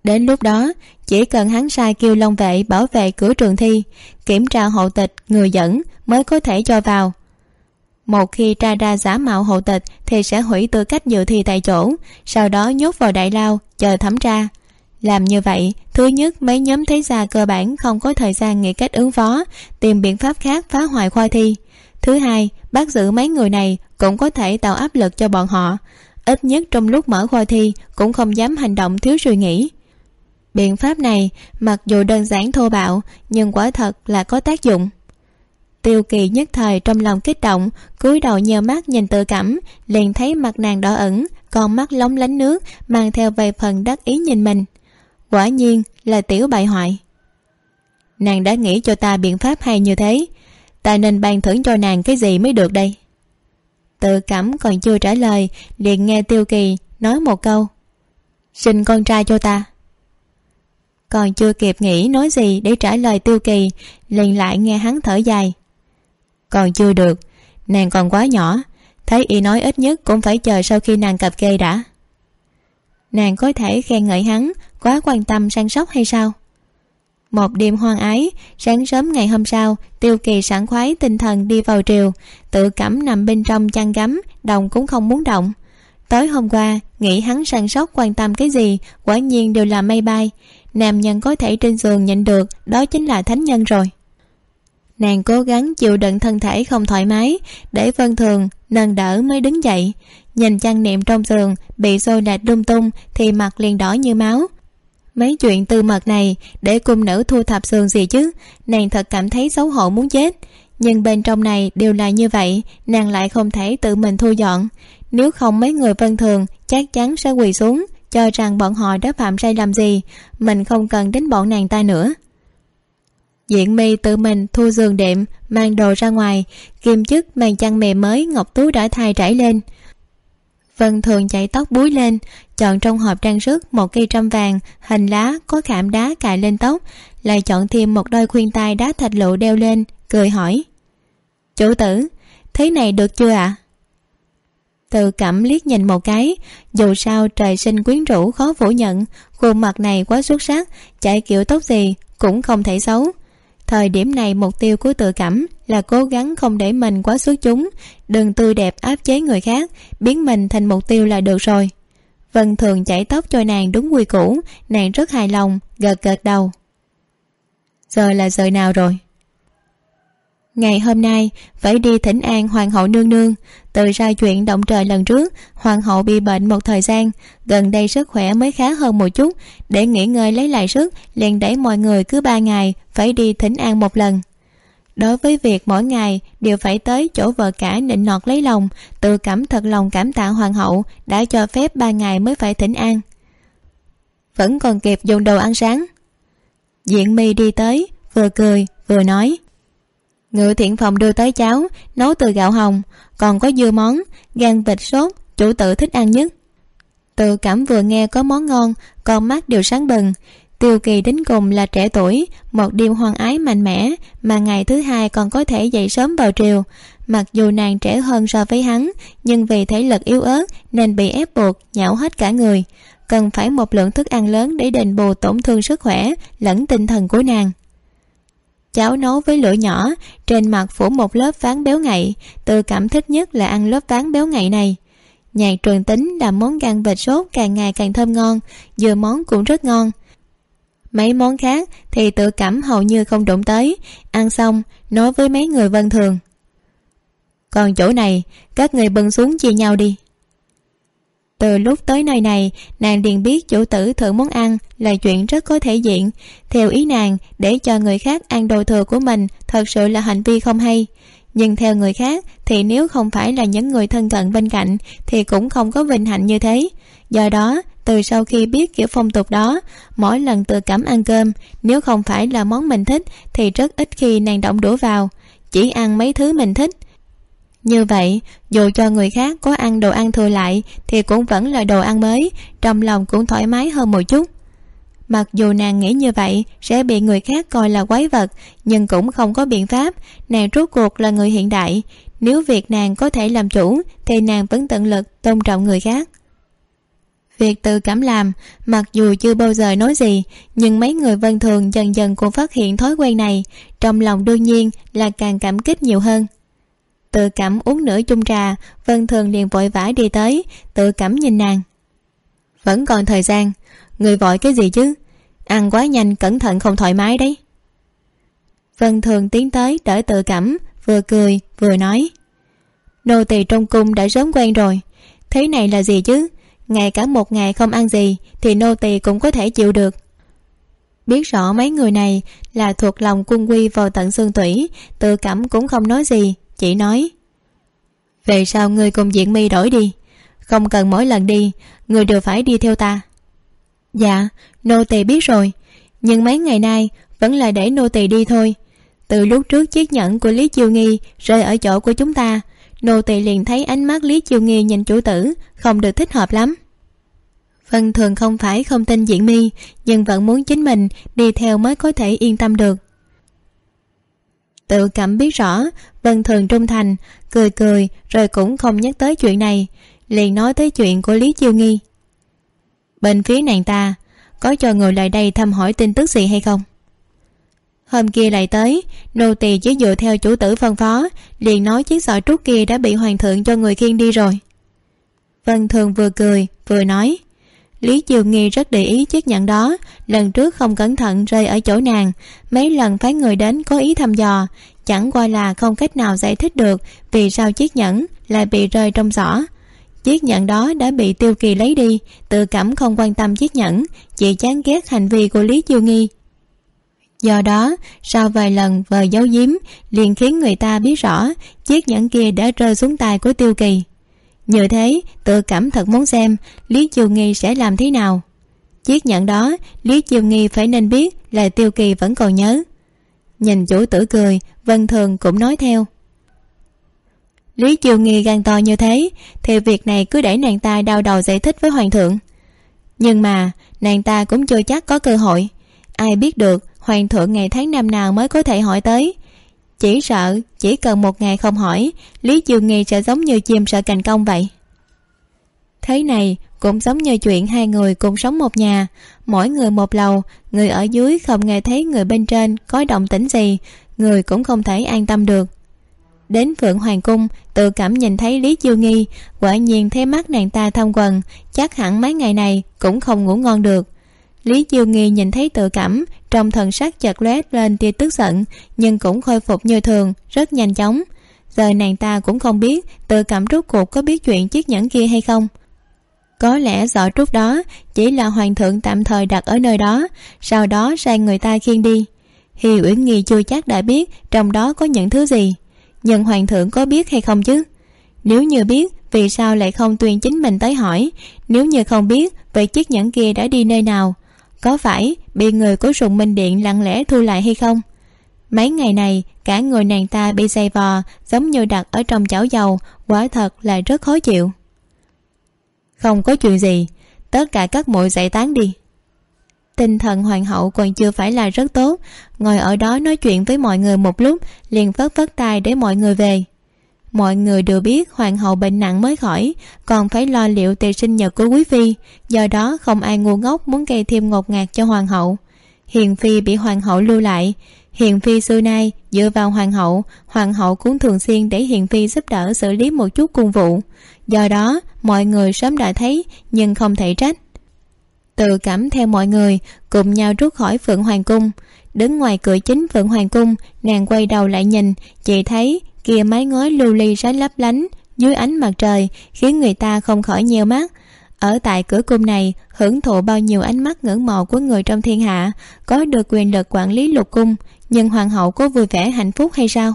Đến lúc đó, chỉ cần hắn sai kêu long vệ bảo vệ cửa trường thi, kiểm tra hộ tịch, người dẫn mới có thể cho vào một khi tra ra giả mạo hộ tịch thì sẽ hủy tư cách dự thi tại chỗ, sau đó nhốt vào đại lao, chờ thẩm tra. Làm như vậy, thứ nhất, mấy nhóm thế gia cơ bản không có thời gian nghĩ cách ứng phó, tìm biện pháp khác phá hoại khoa thi. Thứ hai, bắt giữ mấy người này cũng có thể tạo áp lực cho bọn họ. Ít nhất trong lúc mở khoa thi cũng không dám hành động thiếu suy nghĩ. Biện pháp này, mặc dù đơn giản thô bạo, nhưng quả thật là có tác dụng tiêu kỳ nhất thời trong lòng kích động, cúi đầu nhờ mắt nhìn tự cảm, liền thấy mặt nàng đỏ ẩn con mắt lóng lánh nước, mang theo vài phần đắc ý nhìn mình. Quả nhiên là tiểu bại hoại. Nàng đã nghĩ cho ta biện pháp hay như thế, ta nên ban thưởng cho nàng cái gì mới được đây? Tự cảm còn chưa trả lời, liền nghe tiêu kỳ nói một câu. Sinh con trai cho ta. Còn chưa kịp nghĩ nói gì để trả lời tiêu kỳ, liền lại nghe hắn thở dài còn chưa được. Nàng còn quá nhỏ, thấy y nói ít nhất cũng phải chờ sau khi nàng cập kê đã. Nàng có thể khen ngợi hắn quá quan tâm săn sóc hay sao? Một đêm hoang ái, sáng sớm ngày hôm sau, tiêu kỳ sảng khoái tinh thần đi vào triều, tự cẩm nằm bên trong chăn gấm, đồng cũng không muốn động. Tối hôm qua, nghĩ hắn săn sóc quan tâm cái gì, quả nhiên đều là mây bay. Nam nhân có thể trên giường nhận được, đó chính là thánh nhân rồi nàng cố gắng chịu đựng thân thể không thoải mái, để vân thường nâng đỡ mới đứng dậy. Nhìn chăn niệm trong giường bị xô đạch lung tung thì mặt liền đỏ như máu. Mấy chuyện tư mật này, để cung nữ thu thập giường gì chứ? Nàng thật cảm thấy xấu hổ muốn chết. Nhưng bên trong này đều là như vậy, nàng lại không thể tự mình thu dọn. Nếu không mấy người vân thường chắc chắn sẽ quỳ xuống, cho rằng bọn họ đã phạm sai lầm gì. Mình không cần đến bọn nàng ta nữa diện mi tự mình thu giường đệm, mang đồ ra ngoài. Kim chức mang chăn mềm mới, ngọc tú đã thay trải lên. Vân thường chạy tóc búi lên, chọn trong hộp trang sức một cây trăm vàng hình lá có khảm đá cài lên tóc, lại chọn thêm một đôi khuyên tai đá thạch lụ đeo lên, cười hỏi. Chủ tử, thế này được chưa ạ? À? từ cẩm liếc nhìn một cái, dù sao trời sinh quyến rũ khó phủ nhận, khuôn mặt này quá xuất sắc chạy kiểu tóc gì cũng không thể xấu thời điểm này mục tiêu của tự cảm là cố gắng không để mình quá xuất chúng. Đừng tươi đẹp áp chế người khác, biến mình thành mục tiêu là được rồi. Vân thường chảy tóc cho nàng đúng quy củ, nàng rất hài lòng, gật gật đầu. Giờ là giờ nào rồi? Ngày hôm nay, phải đi thỉnh an hoàng hậu nương nương. Từ ra chuyện động trời lần trước, hoàng hậu bị bệnh một thời gian. Gần đây sức khỏe mới khá hơn một chút. Để nghỉ ngơi lấy lại sức, liền đẩy mọi người cứ ba ngày, phải đi thỉnh an một lần. Đối với việc mỗi ngày đều phải tới chỗ vợ cả nịnh nọt lấy lòng, tự cảm thật lòng cảm tạ hoàng hậu đã cho phép ba ngày mới phải thỉnh an. Vẫn còn kịp dùng đồ ăn sáng. Diện mi đi tới, vừa cười, vừa nói ngự thiện phòng đưa tới cháo, nấu từ gạo hồng, còn có dưa món, gan vịt sốt, chủ tử thích ăn nhất. Tự cảm vừa nghe có món ngon, con mắt đều sáng bừng. Tiêu kỳ đến cùng là trẻ tuổi, một đêm hoang ái mạnh mẽ mà ngày thứ hai còn có thể dậy sớm vào triều. Mặc dù nàng trẻ hơn so với hắn, nhưng vì thể lực yếu ớt nên bị ép buộc nhão hết cả người. Cần phải một lượng thức ăn lớn để đền bù tổn thương sức khỏe, lẫn tinh thần của nàng cháo nấu với lửa nhỏ. Trên mặt phủ một lớp ván béo ngậy. Tự cảm thích nhất là ăn lớp ván béo ngậy này. Nhạc trường tính làm món gan vịt sốt càng ngày càng thơm ngon dừa món cũng rất ngon. Mấy món khác thì tự cảm hầu như không đụng tới. Ăn xong, nói với mấy người vân thường. Còn chỗ này, các người bưng xuống chia nhau đi từ lúc tới nơi này, nàng liền biết chủ tử thưởng món ăn là chuyện rất có thể diện theo ý nàng, để cho người khác ăn đồ thừa của mình thật sự là hành vi không hay. Nhưng theo người khác, thì nếu không phải là những người thân cận bên cạnh, thì cũng không có vinh hạnh như thế. Do đó, từ sau khi biết kiểu phong tục đó, mỗi lần tự cảm ăn cơm, nếu không phải là món mình thích, thì rất ít khi nàng động đũa vào. Chỉ ăn mấy thứ mình thích như vậy, dù cho người khác có ăn đồ ăn thừa lại, thì cũng vẫn là đồ ăn mới, trong lòng cũng thoải mái hơn một chút. Mặc dù nàng nghĩ như vậy, sẽ bị người khác coi là quái vật, nhưng cũng không có biện pháp. Nàng rốt cuộc là người hiện đại. Nếu việc nàng có thể làm chủ, thì nàng vẫn tận lực tôn trọng người khác. Việc tự cảm làm, mặc dù chưa bao giờ nói gì, nhưng mấy người vân thường dần dần cũng phát hiện thói quen này. Trong lòng đương nhiên là càng cảm kích nhiều hơn tự cảm uống nửa chung trà, vân thường liền vội vã đi tới, tự cảm nhìn nàng. Vẫn còn thời gian, người vội cái gì chứ? Ăn quá nhanh, cẩn thận không thoải mái đấy. Vân thường tiến tới, đỡ tự cảm, vừa cười, vừa nói. Nô tỳ trong cung đã sớm quen rồi. Thế này là gì chứ? Ngày cả một ngày không ăn gì, thì nô tỳ cũng có thể chịu được. Biết rõ mấy người này là thuộc lòng quân quy vào tận xương tủy tự cảm cũng không nói gì chị nói, về sau ngươi cùng diện mi đổi đi. Không cần mỗi lần đi, người đều phải đi theo ta. Dạ nô tỳ biết rồi. Nhưng mấy ngày nay vẫn là để nô tỳ đi thôi. Từ lúc trước chiếc nhẫn của lý chiêu nghi rơi ở chỗ của chúng ta, nô tỳ liền thấy ánh mắt lý chiêu nghi nhìn chủ tử, không được thích hợp lắm. Vân thường không phải không tin diện mi nhưng vẫn muốn chính mình đi theo mới có thể yên tâm được tự cảm biết rõ vân thường trung thành, cười cười, rồi cũng không nhắc tới chuyện này, liền nói tới chuyện của lý chiêu nghi. Bên phía nàng ta, có cho người lại đây thăm hỏi tin tức gì hay không? Hôm kia lại tới, nô tỳ chỉ dựa theo chủ tử phân phó, liền nói chiếc sọ trúc kia đã bị hoàng thượng cho người khiêng đi rồi. Vân thường vừa cười, vừa nói lý chiều nghi rất để ý chiếc nhẫn đó. Lần trước không cẩn thận rơi ở chỗ nàng. Mấy lần phái người đến có ý thăm dò. Chẳng qua là không cách nào giải thích được vì sao chiếc nhẫn lại bị rơi trong giỏ. Chiếc nhẫn đó đã bị tiêu kỳ lấy đi. Tự cảm không quan tâm chiếc nhẫn. Chỉ chán ghét hành vi của lý chiêu nghi. Do đó, sau vài lần vờ giấu giếm, liền khiến người ta biết rõ chiếc nhẫn kia đã rơi xuống tay của tiêu kỳ như thế tự cảm thật muốn xem lý chiêu nghi sẽ làm thế nào. Chiếc nhẫn đó, lý chiêu nghi phải nên biết là tiêu kỳ vẫn còn nhớ. Nhìn chủ tử cười, vân thường cũng nói theo. Lý chiêu nghi gan to như thế, thì việc này cứ để nàng ta đau đầu giải thích với hoàng thượng. Nhưng mà, nàng ta cũng chưa chắc có cơ hội. Ai biết được, hoàng thượng ngày tháng năm nào mới có thể hỏi tới chỉ sợ, chỉ cần một ngày không hỏi, lý chiêu nghi sẽ giống như chim sợ cành công vậy. Thế này, cũng giống như chuyện hai người cùng sống một nhà. Mỗi người một lầu, người ở dưới không nghe thấy người bên trên có động tĩnh gì, người cũng không thể an tâm được. Đến phượng hoàng cung, tự cảm nhìn thấy lý chiêu nghi, quả nhiên thấy mắt nàng ta thâm quần chắc hẳn mấy ngày này cũng không ngủ ngon được lý chiêu nghi nhìn thấy tự cảm, trong thần sắc chợt lóe lên tia tức giận, nhưng cũng khôi phục như thường, rất nhanh chóng. Giờ nàng ta cũng không biết tự cảm rút cuộc có biết chuyện chiếc nhẫn kia hay không. Có lẽ giỏ trúc đó chỉ là hoàng thượng tạm thời đặt ở nơi đó, sau đó sai người ta khiêng đi. Hi uyển nghi chưa chắc đã biết trong đó có những thứ gì, nhưng hoàng thượng có biết hay không chứ? Nếu như biết, vì sao lại không tuyên chính mình tới hỏi? Nếu như không biết, vậy chiếc nhẫn kia đã đi nơi nào? Có phải bị người của sùng minh điện lặng lẽ thu lại hay không? Mấy ngày này, cả người nàng ta bị dày vò, giống như đặt ở trong chảo dầu, quả thật là rất khó chịu. Không có chuyện gì, tất cả các muội giải tán đi. Tinh thần hoàng hậu còn chưa phải là rất tốt, ngồi ở đó nói chuyện với mọi người một lúc, liền phất phất tay để mọi người về mọi người đều biết hoàng hậu bệnh nặng mới khỏi, còn phải lo liệu tiệc sinh nhật của quý phi. Do đó không ai ngu ngốc muốn gây thêm ngột ngạt cho hoàng hậu. Hiền phi bị hoàng hậu lưu lại. Hiền phi xưa nay dựa vào hoàng hậu hoàng hậu cũng thường xuyên để hiền phi giúp đỡ xử lý một chút cung vụ. Do đó, mọi người sớm đã thấy, nhưng không thể trách. Tự cảm theo mọi người, cùng nhau rút khỏi phượng hoàng cung. Đứng ngoài cửa chính phượng hoàng cung, nàng quay đầu lại nhìn, chỉ thấy kia mái ngói lưu ly sáng lấp lánh dưới ánh mặt trời, khiến người ta không khỏi nheo mắt. Ở tại cửa cung này, hưởng thụ bao nhiêu ánh mắt ngưỡng mộ của người trong thiên hạ, có được quyền lực quản lý lục cung, nhưng hoàng hậu có vui vẻ hạnh phúc hay sao?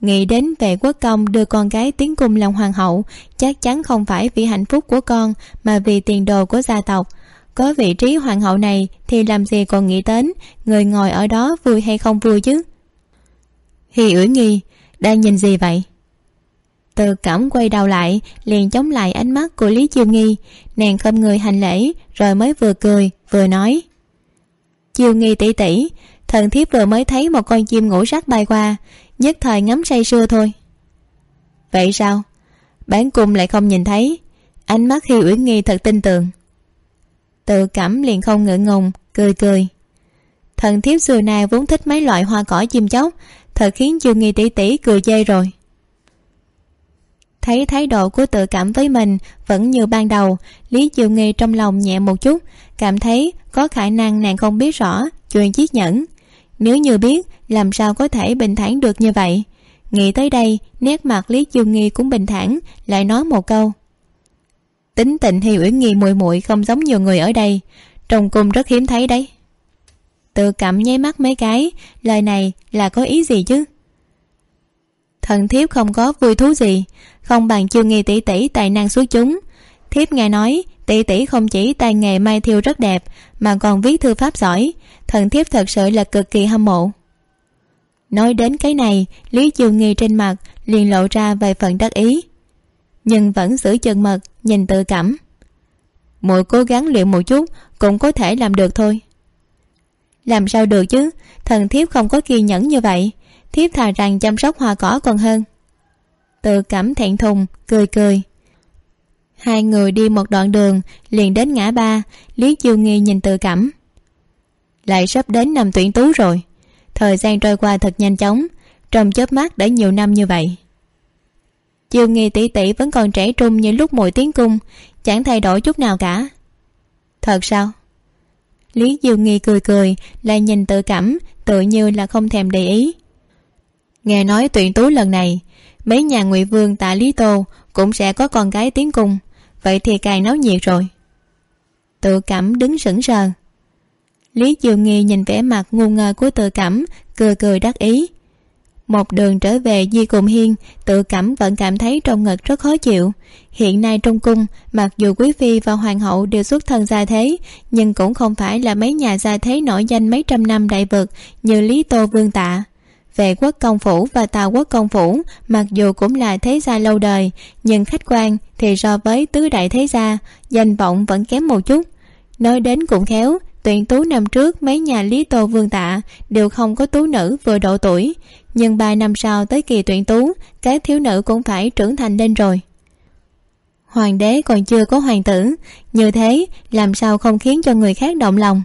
Nghĩ đến về quốc công đưa con gái tiến cung làm hoàng hậu, chắc chắn không phải vì hạnh phúc của con, mà vì tiền đồ của gia tộc. Có vị trí hoàng hậu này thì làm gì còn nghĩ đến, người ngồi ở đó vui hay không vui chứ? Hi uyển nghi đang nhìn gì vậy? Từ cẩm quay đầu lại, liền chống lại ánh mắt của lý chiêu nghi. Nàng không người hành lễ, rồi mới vừa cười, vừa nói. Chiêu nghi tỉ tỉ, thần thiếp vừa mới thấy một con chim ngủ rác bay qua, nhất thời ngắm say sưa thôi. Vậy sao? Bán cung lại không nhìn thấy, ánh mắt khi uyển nghi thật tin tưởng. Tự cảm liền không ngượng ngùng, cười cười thần thiếp xưa nay vốn thích mấy loại hoa cỏ chim chóc. Thật khiến dương nghi tỷ tỷ cười chê rồi. Thấy thái độ của tự cảm với mình vẫn như ban đầu, lý chiêu nghi trong lòng nhẹ một chút, cảm thấy có khả năng nàng không biết rõ chuyện chiếc nhẫn. Nếu như biết, làm sao có thể bình thản được như vậy? Nghĩ tới đây, nét mặt lý chiêu nghi cũng bình thản, lại nói một câu. Tính tình hi uyển nghi muội muội không giống nhiều người ở đây. Trong cung rất hiếm thấy đấy tự cảm nháy mắt mấy cái. Lời này là có ý gì chứ? Thần thiếp không có vui thú gì. Không bằng chiêu nghi tỷ tỷ tài năng xuất chúng. Thiếp nghe nói, tỷ tỷ không chỉ tài nghề may thiêu rất đẹp, mà còn viết thư pháp giỏi. Thần thiếp thật sự là cực kỳ hâm mộ. Nói đến cái này, lý chiêu nghi trên mặt liền lộ ra vài phần đắc ý. Nhưng vẫn giữ chừng mật, nhìn tự cảm. Muội cố gắng luyện một chút cũng có thể làm được thôi làm sao được chứ? Thần thiếp không có kiên nhẫn như vậy. Thiếp thà rằng chăm sóc hoa cỏ còn hơn. Tự cảm thẹn thùng, cười cười. Hai người đi một đoạn đường, liền đến ngã ba. Lý chiêu nghi nhìn tự cảm. Lại sắp đến năm tuyển tú rồi. Thời gian trôi qua thật nhanh chóng. Trong chớp mắt đã nhiều năm như vậy. Chiêu nghi tỷ tỷ vẫn còn trẻ trung như lúc mùi tiến cung. Chẳng thay đổi chút nào cả. Thật sao? Lý diêu nghi cười cười, lại nhìn tự cảm, tự như là không thèm để ý. Nghe nói tuyển tú lần này, mấy nhà ngụy vương tại lý tô cũng sẽ có con gái tiến cung, vậy thì càng náo nhiệt rồi. Tự cảm đứng sững sờ. Lý diều nghi nhìn vẻ mặt ngu ngơ của tự cảm, cười cười đắc ý một đường trở về di cùng hiên, tự cảm vẫn cảm thấy trong ngực rất khó chịu. Hiện nay trong cung, mặc dù quý phi và hoàng hậu đều xuất thân gia thế, nhưng cũng không phải là mấy nhà gia thế nổi danh mấy trăm năm đại vực như lý tô vương tạ. Vệ quốc công phủ và tào quốc công phủ, mặc dù cũng là thế gia lâu đời, nhưng khách quan thì so với tứ đại thế gia, danh vọng vẫn kém một chút. Nói đến cũng khéo, tuyển tú năm trước mấy nhà lý tô vương tạ đều không có tú nữ vừa độ tuổi nhưng ba năm sau tới kỳ tuyển tú, các thiếu nữ cũng phải trưởng thành lên rồi. Hoàng đế còn chưa có hoàng tử, như thế làm sao không khiến cho người khác động lòng?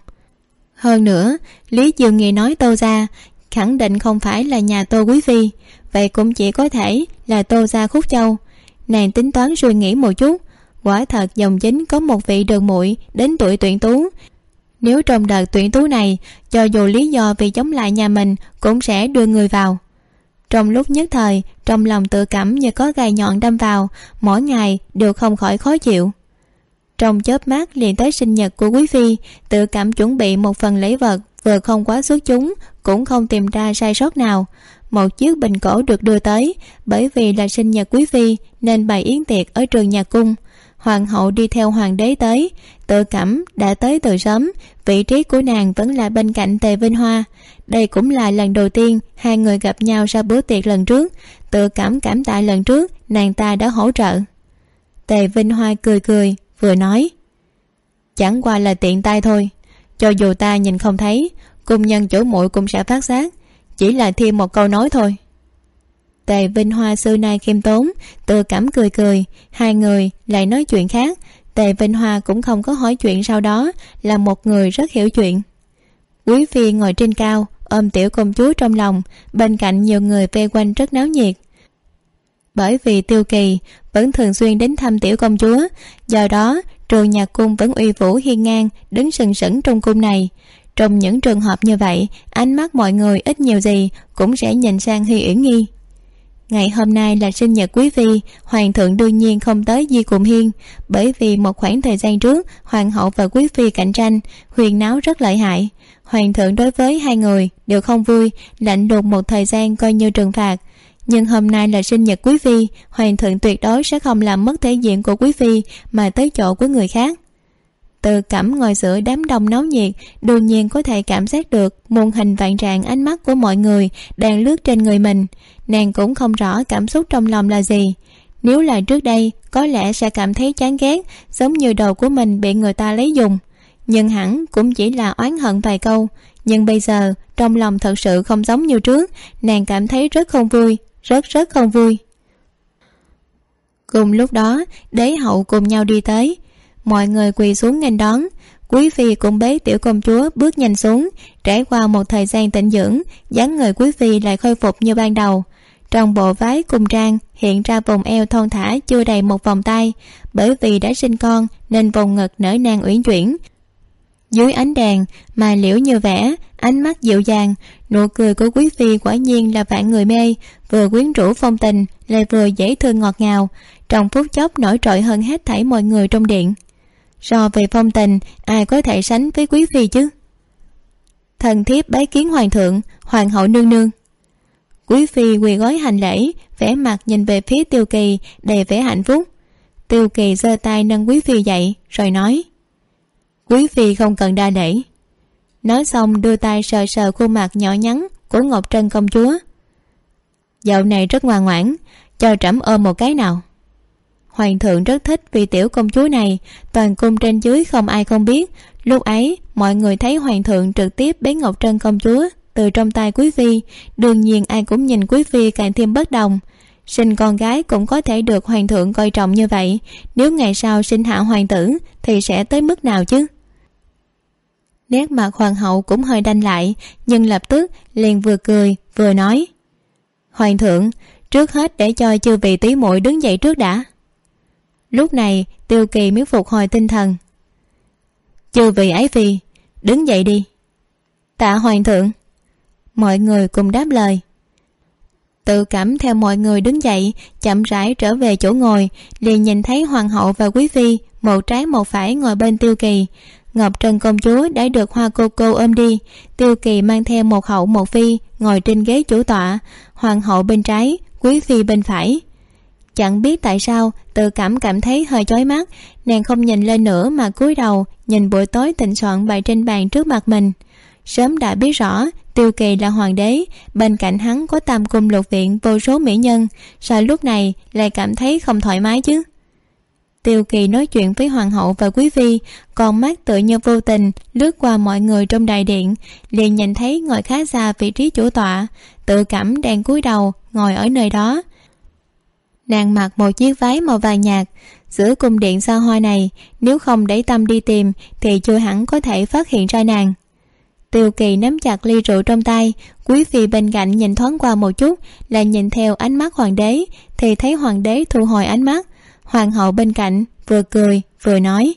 Hơn nữa, lý dương nghị nói tô ra khẳng định không phải là nhà tô quý phi, vậy cũng chỉ có thể là tô gia khúc châu. Nàng tính toán suy nghĩ một chút, quả thật dòng chính có một vị đường muội đến tuổi tuyển tú. Nếu trong đợt tuyển tú này, cho dù lý do vì chống lại nhà mình cũng sẽ đưa người vào trong lúc nhất thời, trong lòng tự cảm như có gai nhọn đâm vào, mỗi ngày đều không khỏi khó chịu. Trong chớp mắt liền tới sinh nhật của quý phi, tự cảm chuẩn bị một phần lễ vật, vừa không quá xuất chúng, cũng không tìm ra sai sót nào. Một chiếc bình cổ được đưa tới, bởi vì là sinh nhật quý phi, nên bày yến tiệc ở trường nhà cung hoàng hậu đi theo hoàng đế tới. Tự cảm đã tới từ sớm, vị trí của nàng vẫn là bên cạnh tề vinh hoa. Đây cũng là lần đầu tiên hai người gặp nhau sau bữa tiệc lần trước. Tự cảm cảm tạ lần trước, nàng ta đã hỗ trợ. Tề vinh hoa cười cười, vừa nói, chẳng qua là tiện tay thôi. Cho dù ta nhìn không thấy, cung nhân chỗ muội cũng sẽ phát giác. Chỉ là thêm một câu nói thôi tề vinh hoa xưa nay khiêm tốn tự cảm cười cười, hai người lại nói chuyện khác. Tề vinh hoa cũng không có hỏi chuyện sau đó, là một người rất hiểu chuyện. Quý phi ngồi trên cao, ôm tiểu công chúa trong lòng, bên cạnh nhiều người vây quanh rất náo nhiệt. Bởi vì tiêu kỳ, vẫn thường xuyên đến thăm tiểu công chúa, do đó trường nhạc cung vẫn uy vũ hiên ngang, đứng sừng sững trong cung này. Trong những trường hợp như vậy, ánh mắt mọi người ít nhiều gì cũng sẽ nhìn sang hy uyển nghi ngày hôm nay là sinh nhật quý phi hoàng thượng đương nhiên không tới di cụm hiên. Bởi vì một khoảng thời gian trước, hoàng hậu và quý phi cạnh tranh, huyền náo rất lợi hại. Hoàng thượng đối với hai người, đều không vui, lạnh lùng một thời gian coi như trừng phạt. Nhưng hôm nay là sinh nhật quý phi, hoàng thượng tuyệt đối sẽ không làm mất thể diện của quý phi, mà tới chỗ của người khác từ cẩm ngồi giữa đám đông náo nhiệt, đương nhiên có thể cảm giác được muôn hình vạn trạng ánh mắt của mọi người đang lướt trên người mình. Nàng cũng không rõ cảm xúc trong lòng là gì. Nếu là trước đây, có lẽ sẽ cảm thấy chán ghét, giống như đầu của mình bị người ta lấy dùng. Nhưng hẳn cũng chỉ là oán hận vài câu. Nhưng bây giờ, trong lòng thật sự không giống như trước, nàng cảm thấy rất không vui, rất rất không vui. Cùng lúc đó, đế hậu cùng nhau đi tới mọi người quỳ xuống nghênh đón. Quý phi cũng bế tiểu công chúa bước nhanh xuống, trải qua một thời gian tĩnh dưỡng, dáng người quý phi lại khôi phục như ban đầu. Trong bộ váy cùng trang, hiện ra vùng eo thon thả chưa đầy một vòng tay. Bởi vì đã sinh con, nên vùng ngực nở nang uyển chuyển. Dưới ánh đèn, mà liễu như vẽ, ánh mắt dịu dàng, nụ cười của quý phi quả nhiên là vạn người mê, vừa quyến rũ phong tình, lại vừa dễ thương ngọt ngào. Trong phút chốc nổi trội hơn hết thảy mọi người trong điện so về phong tình, ai có thể sánh với quý phi chứ? Thần thiếp bái kiến hoàng thượng, hoàng hậu nương nương. Quý phi quỳ gói hành lễ, vẻ mặt nhìn về phía tiêu kỳ, đầy vẻ hạnh phúc. Tiêu kỳ giơ tay nâng quý phi dậy, rồi nói, quý phi không cần đa lễ. Nói xong đưa tay sờ sờ khuôn mặt nhỏ nhắn của ngọc trân công chúa. Dạo này rất ngoan ngoãn, cho trẫm ôm một cái nào hoàng thượng rất thích vì tiểu công chúa này. Toàn cung trên dưới không ai không biết. Lúc ấy, mọi người thấy hoàng thượng trực tiếp bế ngọc trân công chúa từ trong tay quý phi. Đương nhiên ai cũng nhìn quý phi càng thêm bất đồng. Sinh con gái cũng có thể được hoàng thượng coi trọng như vậy. Nếu ngày sau sinh hạ hoàng tử, thì sẽ tới mức nào chứ? Nét mặt hoàng hậu cũng hơi đanh lại, nhưng lập tức liền vừa cười, vừa nói. Hoàng thượng, trước hết để cho chư vị tí muội đứng dậy trước đã lúc này, tiêu kỳ mới phục hồi tinh thần. Chư vị ái phi, đứng dậy đi. Tạ hoàng thượng, mọi người cùng đáp lời. Tự cảm theo mọi người đứng dậy, chậm rãi trở về chỗ ngồi, liền nhìn thấy hoàng hậu và quý phi, một trái một phải ngồi bên tiêu kỳ. Ngọc trần công chúa đã được hoa cô cô ôm đi. Tiêu kỳ mang theo một hậu một phi ngồi trên ghế chủ tọa. Hoàng hậu bên trái, quý phi bên phải chẳng biết tại sao, tự cảm cảm thấy hơi chói mắt, nàng không nhìn lên nữa mà cúi đầu, nhìn buổi tối tịnh soạn bày trên bàn trước mặt mình. Sớm đã biết rõ, tiêu kỳ là hoàng đế, bên cạnh hắn có tam cung lục viện vô số mỹ nhân, sao lúc này lại cảm thấy không thoải mái chứ? Tiêu kỳ nói chuyện với hoàng hậu và quý phi còn mắt tự như vô tình lướt qua mọi người trong đại điện, liền nhìn thấy ngồi khá xa vị trí chủ tọa, tự cảm đang cúi đầu ngồi ở nơi đó nàng mặc một chiếc váy màu vàng nhạt giữa cung điện xa hoa này, nếu không để tâm đi tìm, thì chưa hẳn có thể phát hiện ra nàng. Tiêu kỳ nắm chặt ly rượu trong tay, quý phi bên cạnh nhìn thoáng qua một chút, là nhìn theo ánh mắt hoàng đế, thì thấy hoàng đế thu hồi ánh mắt. Hoàng hậu bên cạnh vừa cười, vừa nói,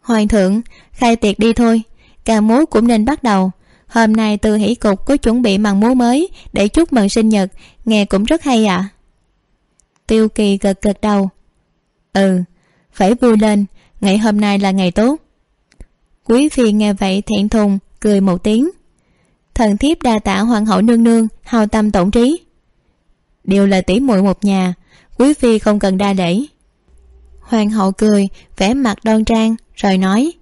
hoàng thượng, khai tiệc đi thôi, ca múa cũng nên bắt đầu. Hôm nay từ hỷ cục có chuẩn bị màn múa mới để chúc mừng sinh nhật, nghe cũng rất hay ạ. à tiêu kỳ gật gật đầu. Ừ phải vui lên, ngày hôm nay là ngày tốt. Quý phi nghe vậy thẹn thùng, cười một tiếng. Thần thiếp đa tạ hoàng hậu nương nương, hào tâm tổng trí. Đều là tỷ muội một nhà, quý phi không cần đa lễ. Hoàng hậu cười, vẻ mặt đoan trang, rồi nói.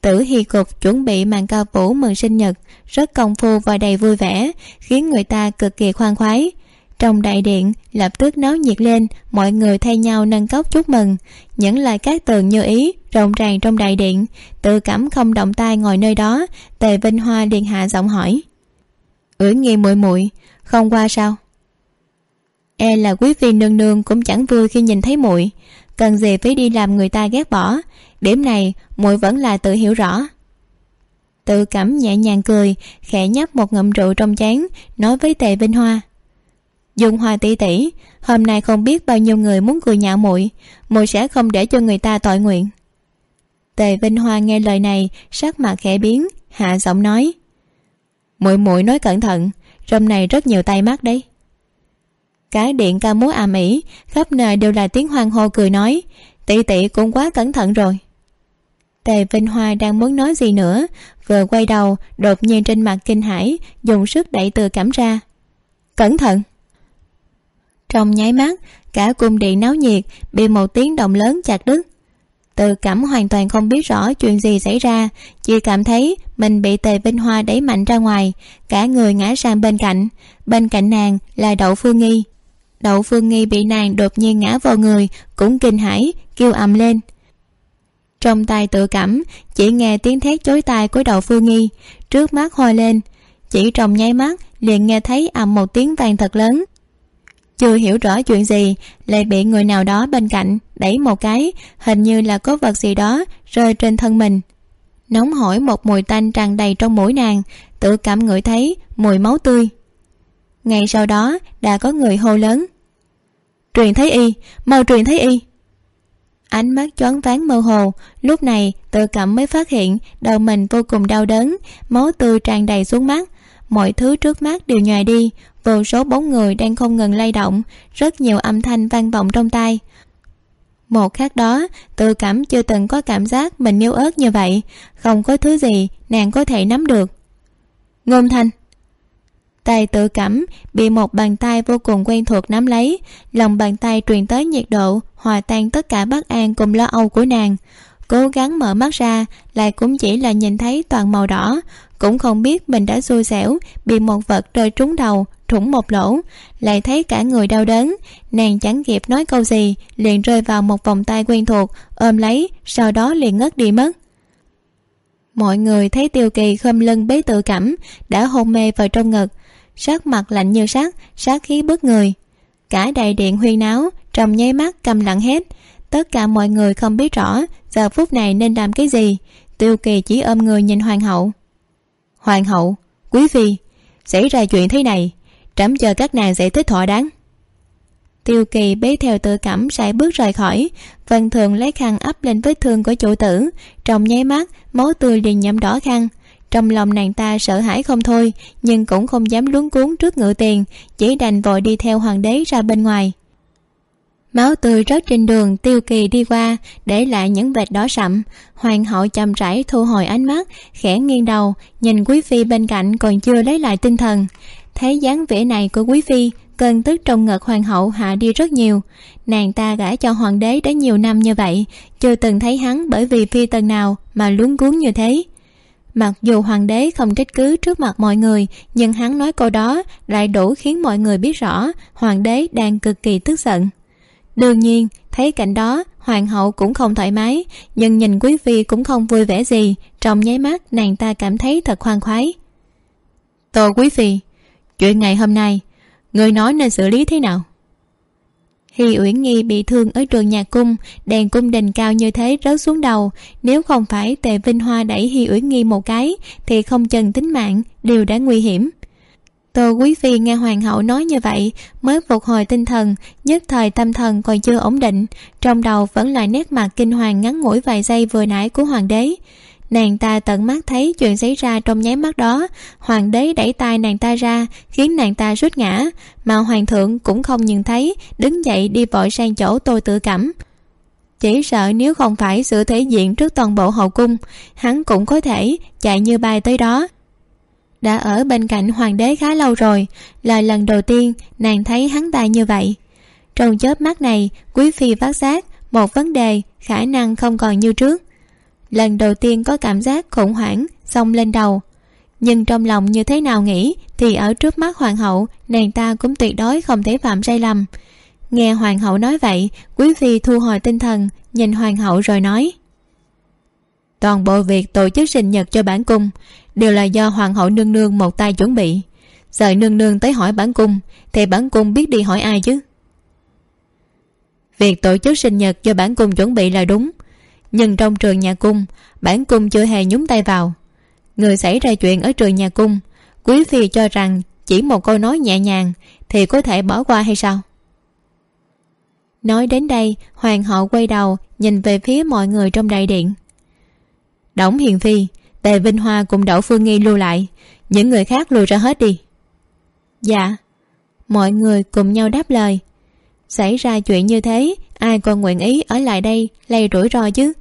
Tử hy cục chuẩn bị màn cao vũ mừng sinh nhật, rất công phu và đầy vui vẻ, khiến người ta cực kỳ khoan khoái trong đại điện, lập tức náo nhiệt lên, mọi người thay nhau nâng cốc chúc mừng. Những lời các tường như ý, rộn ràng trong đại điện. Tự cảm không động tay ngồi nơi đó, tề vinh hoa liền hạ giọng hỏi. Uyển nghi muội muội, không qua sao? E là quý phi nương nương cũng chẳng vui khi nhìn thấy muội. Cần gì phải đi làm người ta ghét bỏ. Điểm này, muội vẫn là tự hiểu rõ. Tự cảm nhẹ nhàng cười, khẽ nhấp một ngụm rượu trong chén, nói với tề vinh hoa dung hoa tỷ tỷ hôm nay không biết bao nhiêu người muốn cười nhạo muội muội sẽ không để cho người ta tội nguyện. Tề vinh hoa nghe lời này, sắc mặt khẽ biến, hạ giọng nói, muội muội nói cẩn thận trong này rất nhiều tay mắt đấy. Cái điện ca múa ầm ĩ, khắp nơi đều là tiếng hoan hô cười nói tỷ tỷ cũng quá cẩn thận rồi. Tề vinh hoa đang muốn nói gì nữa, vừa quay đầu, đột nhiên trên mặt kinh hãi, dùng sức đẩy từ cảm ra, cẩn thận trong nháy mắt, cả cung điện náo nhiệt, bị một tiếng động lớn chặt đứt. Từ cảm hoàn toàn không biết rõ chuyện gì xảy ra, chỉ cảm thấy mình bị tề vinh hoa đẩy mạnh ra ngoài, cả người ngã sang bên cạnh. Bên cạnh nàng là đậu phương nghi. Đậu phương nghi bị nàng đột nhiên ngã vào người, cũng kinh hãi, kêu ầm lên. Trong tay tự cảm, chỉ nghe tiếng thét chối tai của đậu phương nghi, trước mắt hoa lên. Chỉ trong nháy mắt, liền nghe thấy ầm một tiếng vang thật lớn chưa hiểu rõ chuyện gì, lại bị người nào đó bên cạnh đẩy một cái, hình như là có vật gì đó rơi trên thân mình. Nóng hổi một mùi tanh tràn đầy trong mũi nàng, tự cảm ngửi thấy mùi máu tươi. Ngay sau đó, đã có người hô lớn. Truyền thấy y, mau truyền thấy y. Ánh mắt choáng váng mơ hồ, lúc này tự cảm mới phát hiện đầu mình vô cùng đau đớn, máu tươi tràn đầy xuống mắt. Mọi thứ trước mắt đều nhòi đi vô số bóng người đang không ngừng lay động, rất nhiều âm thanh vang vọng trong tai. Một khác đó tự cảm chưa từng có cảm giác mình yếu ớt như vậy. Không có thứ gì nàng có thể nắm được. Ngôn thanh. Tay tự cảm bị một bàn tay vô cùng quen thuộc nắm lấy. Lòng bàn tay truyền tới nhiệt độ, hòa tan tất cả bất an cùng lo âu của nàng. Cố gắng mở mắt ra, lại cũng chỉ là nhìn thấy toàn màu đỏ. Cũng không biết mình đã xui xẻo, bị một vật rơi trúng đầu thủng một lỗ, lại thấy cả người đau đớn. Nàng chẳng kịp nói câu gì, liền rơi vào một vòng tay quen thuộc, ôm lấy, sau đó liền ngất đi mất. Mọi người thấy tiêu kỳ khom lưng bế tự cảm, đã hôn mê vào trong ngực. Sắc mặt lạnh như sắt sát khí bức người. Cả đại điện huyên náo, trong nháy mắt câm lặng hết. Tất cả mọi người không biết rõ giờ phút này nên làm cái gì. Tiêu kỳ chỉ ôm người nhìn hoàng hậu. Hoàng hậu, quý phi, xảy ra chuyện thế này trẫm chờ các nàng giải thích thỏa đáng. Tiêu kỳ bế theo tự cảm sải bước rời khỏi. Vân thường lấy khăn ấp lên vết thương của chủ tử. Trong nháy mắt, máu tươi liền nhậm đỏ khăn. Trong lòng nàng ta sợ hãi không thôi, nhưng cũng không dám luống cuốn trước ngựa tiền, chỉ đành vội đi theo hoàng đế ra bên ngoài. Máu tươi rớt trên đường, tiêu kỳ đi qua, để lại những vệt đỏ sậm. Hoàng hậu chậm rãi thu hồi ánh mắt, khẽ nghiêng đầu, nhìn quý phi bên cạnh còn chưa lấy lại tinh thần thấy dáng vẻ này của quý phi, cơn tức trong ngực hoàng hậu hạ đi rất nhiều. Nàng ta gả cho hoàng đế đã nhiều năm như vậy, chưa từng thấy hắn bởi vì phi tần nào mà luống cuống như thế. Mặc dù hoàng đế không trách cứ trước mặt mọi người, nhưng hắn nói câu đó lại đủ khiến mọi người biết rõ hoàng đế đang cực kỳ tức giận. Đương nhiên, thấy cảnh đó, hoàng hậu cũng không thoải mái, nhưng nhìn quý phi cũng không vui vẻ gì, trong nháy mắt nàng ta cảm thấy thật khoan khoái. Tô quý phi chuyện ngày hôm nay, người nói nên xử lý thế nào? Hi uyển nghi bị thương ở trường nhà cung, đèn cung đình cao như thế rớt xuống đầu. Nếu không phải tề vinh hoa đẩy hi uyển nghi một cái, thì không chừng tính mạng đều đã nguy hiểm. Tô quý phi nghe hoàng hậu nói như vậy, mới phục hồi tinh thần, nhất thời tâm thần còn chưa ổn định. Trong đầu vẫn là nét mặt kinh hoàng ngắn ngủi vài giây vừa nãy của hoàng đế nàng ta tận mắt thấy chuyện xảy ra trong nháy mắt đó. Hoàng đế đẩy tay nàng ta ra, khiến nàng ta rút ngã. Mà hoàng thượng cũng không nhìn thấy, đứng dậy đi vội sang chỗ tôi tự cảm. Chỉ sợ nếu không phải sự thể diện trước toàn bộ hậu cung, hắn cũng có thể chạy như bay tới đó. Đã ở bên cạnh hoàng đế khá lâu rồi, là lần đầu tiên nàng thấy hắn ta như vậy. Trong chớp mắt này, quý phi phát giác một vấn đề khả năng không còn như trước lần đầu tiên có cảm giác khủng hoảng, xông lên đầu. Nhưng trong lòng như thế nào nghĩ, thì ở trước mắt hoàng hậu, nàng ta cũng tuyệt đối không thể phạm sai lầm. Nghe hoàng hậu nói vậy, quý phi thu hồi tinh thần, nhìn hoàng hậu rồi nói. Toàn bộ việc tổ chức sinh nhật cho bản cung, đều là do hoàng hậu nương nương một tay chuẩn bị. Giờ nương nương tới hỏi bản cung, thì bản cung biết đi hỏi ai chứ? Việc tổ chức sinh nhật cho bản cung chuẩn bị là đúng nhưng trong trường nhà cung, bản cung chưa hề nhúng tay vào. Người xảy ra chuyện ở trường nhà cung, quý phi cho rằng chỉ một câu nói nhẹ nhàng thì có thể bỏ qua hay sao? Nói đến đây, hoàng hậu quay đầu nhìn về phía mọi người trong đại điện. Đổng hiền phi, tề vinh hoa cùng đậu phương nghi lưu lại, những người khác lùi ra hết đi. Dạ. Mọi người cùng nhau đáp lời. Xảy ra chuyện như thế ai còn nguyện ý ở lại đây lây rủi ro chứ?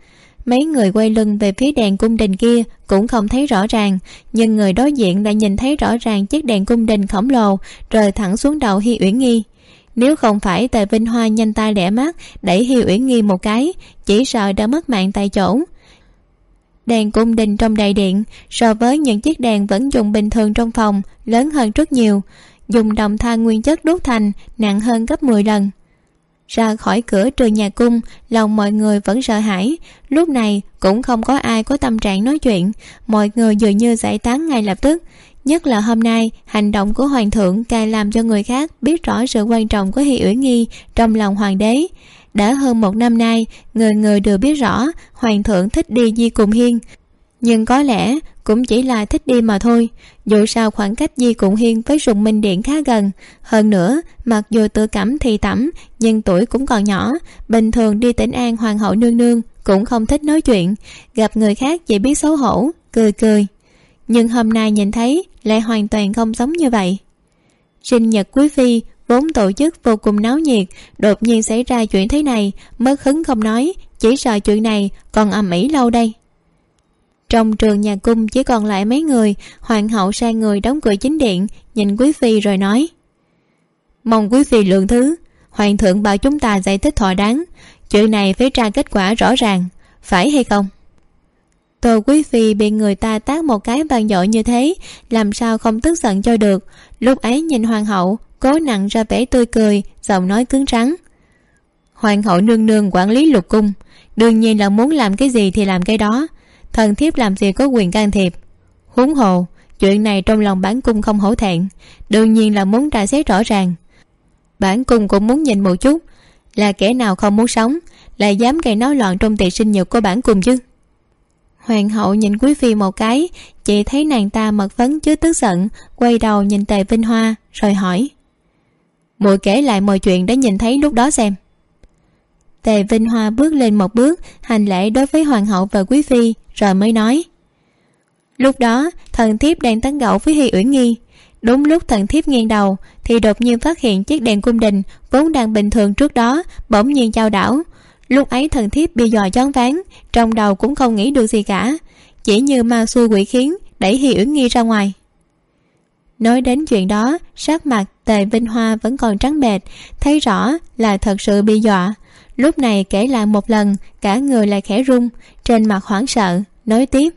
Mấy người quay lưng về phía đèn cung đình kia cũng không thấy rõ ràng, nhưng người đối diện đã nhìn thấy rõ ràng chiếc đèn cung đình khổng lồ rời thẳng xuống đầu hi uyển nghi. Nếu không phải tề vinh hoa nhanh tay đẻ mắt, đẩy hi uyển nghi một cái, chỉ sợ đã mất mạng tại chỗ. Đèn cung đình trong đại điện, so với những chiếc đèn vẫn dùng bình thường trong phòng, lớn hơn rất nhiều. Dùng đồng than nguyên chất đốt thành, nặng hơn gấp 10 lần ra khỏi cửa trường nhà cung, lòng mọi người vẫn sợ hãi. Lúc này cũng không có ai có tâm trạng nói chuyện. Mọi người dường như giải tán ngay lập tức. Nhất là hôm nay, hành động của hoàng thượng càng làm cho người khác biết rõ sự quan trọng của hi uyển nghi trong lòng hoàng đế. Đã hơn một năm nay, người người đều biết rõ, hoàng thượng thích đi di cùng hiên. Nhưng có lẽ cũng chỉ là thích đi mà thôi. Dù sao khoảng cách di cụng hiên với rùng minh điện khá gần. Hơn nữa, mặc dù tự cảm thì tẩm, nhưng tuổi cũng còn nhỏ. Bình thường đi tỉnh an hoàng hậu nương nương cũng không thích nói chuyện. Gặp người khác chỉ biết xấu hổ, cười cười. Nhưng hôm nay nhìn thấy, lại hoàn toàn không giống như vậy. Sinh nhật quý phi, vốn tổ chức vô cùng náo nhiệt, đột nhiên xảy ra chuyện thế này, mất hứng không nói, chỉ sợ chuyện này còn ầm ĩ lâu đây trong trường nhà cung chỉ còn lại mấy người, hoàng hậu sai người đóng cửa chính điện, nhìn quý phi rồi nói. Mong quý phi lượng thứ, hoàng thượng bảo chúng ta giải thích thỏa đáng chuyện này phải tra kết quả rõ ràng, phải hay không? Tô quý phi bị người ta tát một cái bàn dội như thế, làm sao không tức giận cho được, lúc ấy nhìn hoàng hậu, cố nặng ra vẻ tươi cười, giọng nói cứng rắn. Hoàng hậu nương nương quản lý lục cung, đương nhiên là muốn làm cái gì thì làm cái đó thần thiếp làm gì có quyền can thiệp. Huống hồ, chuyện này trong lòng bản cung không hổ thẹn, đương nhiên là muốn tra xét rõ ràng. Bản cung cũng muốn nhìn một chút, là kẻ nào không muốn sống lại dám gây náo loạn trong tiệc sinh nhật của bản cung chứ? Hoàng hậu nhìn quý phi một cái chị thấy nàng ta mật phấn chứ tức giận, quay đầu nhìn tề vinh hoa, rồi hỏi. Muội kể lại mọi chuyện đã nhìn thấy lúc đó xem tề vinh hoa bước lên một bước, hành lễ đối với hoàng hậu và quý phi, rồi mới nói. Lúc đó, thần thiếp đang tán gẫu với hi uyển nghi. Đúng lúc thần thiếp nghiêng đầu, thì đột nhiên phát hiện chiếc đèn cung đình vốn đang bình thường trước đó bỗng nhiên chao đảo. Lúc ấy thần thiếp bị dò choáng váng, trong đầu cũng không nghĩ được gì cả. Chỉ như ma xui quỷ khiến, đẩy hi uyển nghi ra ngoài. Nói đến chuyện đó, sắc mặt tề vinh hoa vẫn còn trắng bệch, thấy rõ là thật sự bị dọa lúc này kể lại một lần, cả người lại khẽ run trên mặt hoảng sợ, nói tiếp.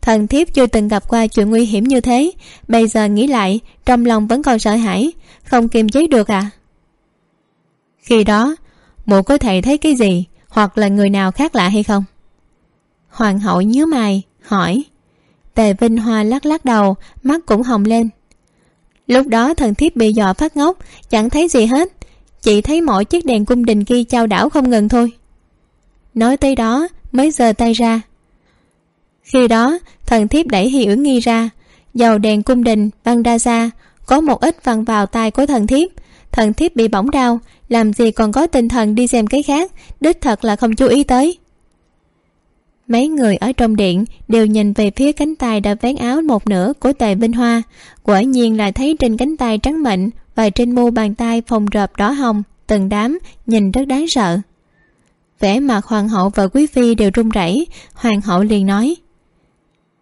Thần thiếp chưa từng gặp qua chuyện nguy hiểm như thế, bây giờ nghĩ lại, trong lòng vẫn còn sợ hãi, không kiềm chế được à? Khi đó, mụ có thể thấy cái gì, hoặc là người nào khác lạ hay không? Hoàng hậu nhíu mày, hỏi. Tề vinh hoa lắc lắc đầu, mắt cũng hồng lên. Lúc đó thần thiếp bị dọa phát ngốc, chẳng thấy gì hết chị thấy mỗi chiếc đèn cung đình kia trao đảo không ngừng thôi. Nói tới đó, mới giơ tay ra. Khi đó, thần thiếp đẩy hi uyển nghi ra. Dầu đèn cung đình văng ra xa, có một ít văng vào tay của thần thiếp. Thần thiếp bị bỏng đau, làm gì còn có tinh thần đi xem cái khác, đích thật là không chú ý tới. Mấy người ở trong điện đều nhìn về phía cánh tay đã vén áo một nửa của tề vinh hoa. Quả nhiên là thấy trên cánh tay trắng mịn và trên mu bàn tay phòng rợp đỏ hồng, từng đám nhìn rất đáng sợ. Vẻ mặt hoàng hậu và quý phi đều run rẩy, hoàng hậu liền nói,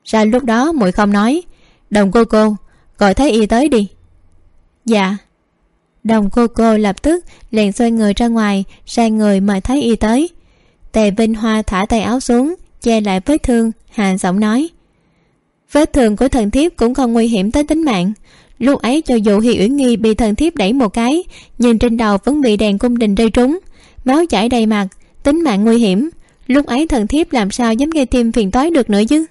ra lúc đó muội không nói. Đồng cô cô, gọi thấy y tới đi. Dạ. Đồng cô cô lập tức liền xoay người ra ngoài, sai người mời thấy y tới. Tề vinh hoa thả tay áo xuống, che lại vết thương hà giọng nói, vết thương của thần thiếp cũng không nguy hiểm tới tính mạng lúc ấy, cho dù hi uyển nghi bị thần thiếp đẩy một cái nhìn trên đầu vẫn bị đèn cung đình rơi trúng. Máu chảy đầy mặt, tính mạng nguy hiểm. Lúc ấy thần thiếp làm sao dám gây thêm phiền toái được nữa chứ?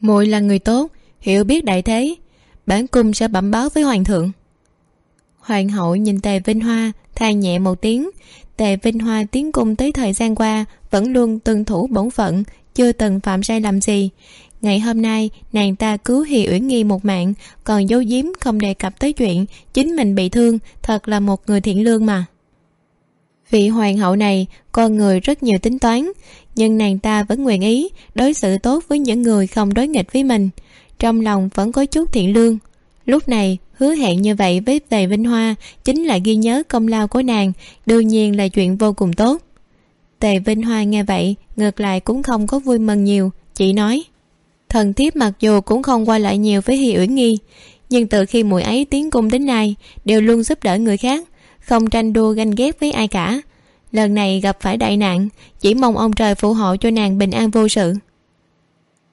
Muội là người tốt, hiểu biết đại thế. Bản cung sẽ bẩm báo với hoàng thượng. Hoàng hậu nhìn tề vinh hoa, than nhẹ một tiếng. Tề vinh hoa tiến cung tới thời gian qua, vẫn luôn tuân thủ bổn phận, chưa từng phạm sai lầm gì ngày hôm nay, nàng ta cứu hi uyển nghi một mạng, còn giấu giếm không đề cập tới chuyện chính mình bị thương, thật là một người thiện lương mà. Vị hoàng hậu này, con người rất nhiều tính toán, nhưng nàng ta vẫn nguyện ý đối xử tốt với những người không đối nghịch với mình. Trong lòng vẫn có chút thiện lương. Lúc này, hứa hẹn như vậy với tề vinh hoa chính là ghi nhớ công lao của nàng, đương nhiên là chuyện vô cùng tốt. Tề vinh hoa nghe vậy, ngược lại cũng không có vui mừng nhiều, chỉ nói thần thiếp mặc dù cũng không qua lại nhiều với hi uyển nghi, nhưng từ khi mùi ấy tiến cung đến nay đều luôn giúp đỡ người khác, không tranh đua ganh ghét với ai cả. Lần này gặp phải đại nạn, chỉ mong ông trời phù hộ cho nàng bình an vô sự.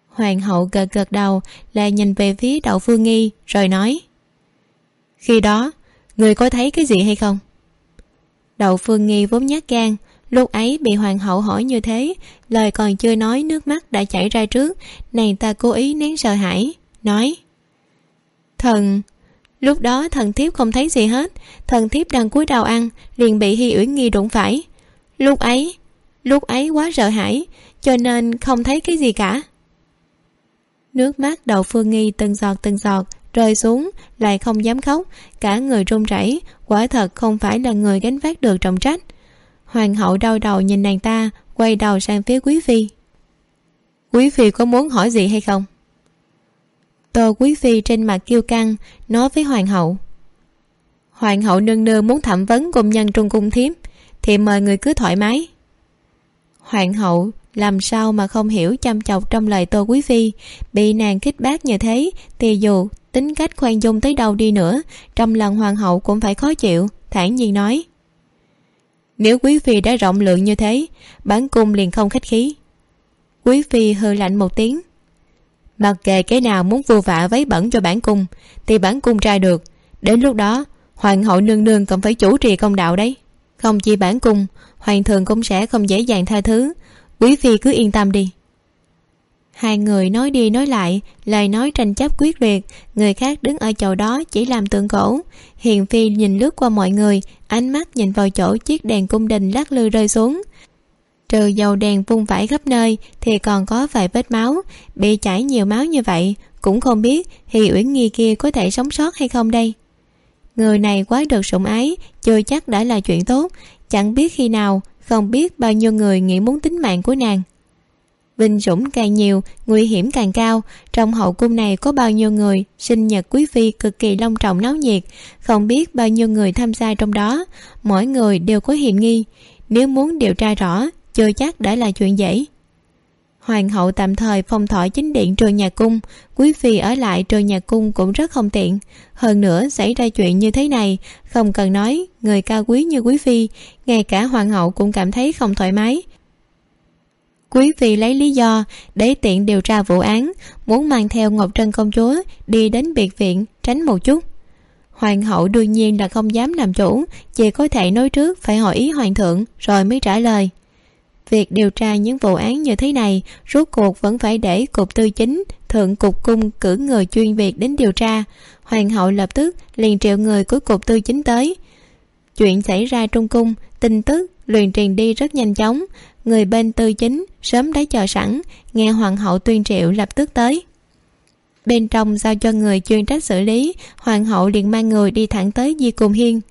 Hoàng hậu gật gật đầu, lại nhìn về phía đậu phương nghi, rồi nói, khi đó, người có thấy cái gì hay không? Đậu phương nghi vốn nhát gan lúc ấy bị hoàng hậu hỏi như thế, lời còn chưa nói nước mắt đã chảy ra trước, nàng ta cố ý nén sợ hãi, nói, thần, lúc đó thần thiếp không thấy gì hết, thần thiếp đang cúi đầu ăn, liền bị hi uyển nghi đụng phải. Lúc ấy lúc ấy quá sợ hãi, cho nên không thấy cái gì cả. Nước mắt đầu phương nghi từng giọt từng giọt rơi xuống, lại không dám khóc, cả người run rẩy, quả thật không phải là người gánh vác được trọng trách hoàng hậu đau đầu nhìn nàng ta, quay đầu sang phía quý phi. Quý phi có muốn hỏi gì hay không? Tô quý phi trên mặt kiêu căng, nói với hoàng hậu. Hoàng hậu nương nương muốn thẩm vấn công nhân trong cung thiếp, thì mời người cứ thoải mái. Hoàng hậu làm sao mà không hiểu chăm chọc trong lời tô quý phi, bị nàng khích bác như thế, thì dù tính cách khoan dung tới đâu đi nữa, trong lần hoàng hậu cũng phải khó chịu, thản nhiên nói nếu quý phi đã rộng lượng như thế bản cung liền không khách khí. Quý phi hư lạnh một tiếng. Mặc kệ cái nào muốn vô vạ váy bẩn cho bản cung, thì bản cung trai được. Đến lúc đó, hoàng hậu nương nương còn phải chủ trì công đạo đấy. Không chỉ bản cung, hoàng thượng cũng sẽ không dễ dàng tha thứ. Quý phi cứ yên tâm đi hai người nói đi nói lại, lời nói tranh chấp quyết liệt, người khác đứng ở chỗ đó chỉ làm tượng cổ hiền phi nhìn lướt qua mọi người, ánh mắt nhìn vào chỗ chiếc đèn cung đình lắc lư rơi xuống. Trừ dầu đèn vung vãi khắp nơi, thì còn có vài vết máu. Bị chảy nhiều máu như vậy, cũng không biết thì uyển nghi kia có thể sống sót hay không đây. Người này quá được sủng ái, chưa chắc đã là chuyện tốt. Chẳng biết khi nào, không biết bao nhiêu người nghĩ muốn tính mạng của nàng binh dũng càng nhiều, nguy hiểm càng cao. Trong hậu cung này có bao nhiêu người, sinh nhật quý phi cực kỳ long trọng náo nhiệt. Không biết bao nhiêu người tham gia trong đó, mỗi người đều có hiểm nghi. Nếu muốn điều tra rõ, chưa chắc đã là chuyện dễ. Hoàng hậu tạm thời phong thọ chính điện trường nhà cung, quý phi ở lại trường nhà cung cũng rất không tiện. Hơn nữa xảy ra chuyện như thế này, không cần nói, người cao quý như quý phi, ngay cả hoàng hậu cũng cảm thấy không thoải mái quý vị lấy lý do để tiện điều tra vụ án, muốn mang theo ngọc trân công chúa đi đến biệt viện, tránh một chút. Hoàng hậu đương nhiên là không dám làm chủ, chỉ có thể nói trước phải hỏi ý hoàng thượng rồi mới trả lời. Việc điều tra những vụ án như thế này, rốt cuộc vẫn phải để cục tư chính, thượng cục cung cử người chuyên việc đến điều tra. Hoàng hậu lập tức liền triệu người của cục tư chính tới. Chuyện xảy ra trong cung, tin tức luyền truyền đi rất nhanh chóng người bên tư chính sớm đã chờ sẵn, nghe hoàng hậu tuyên triệu lập tức tới. Bên trong giao cho người chuyên trách xử lý, hoàng hậu liền mang người đi thẳng tới di cùng hiên.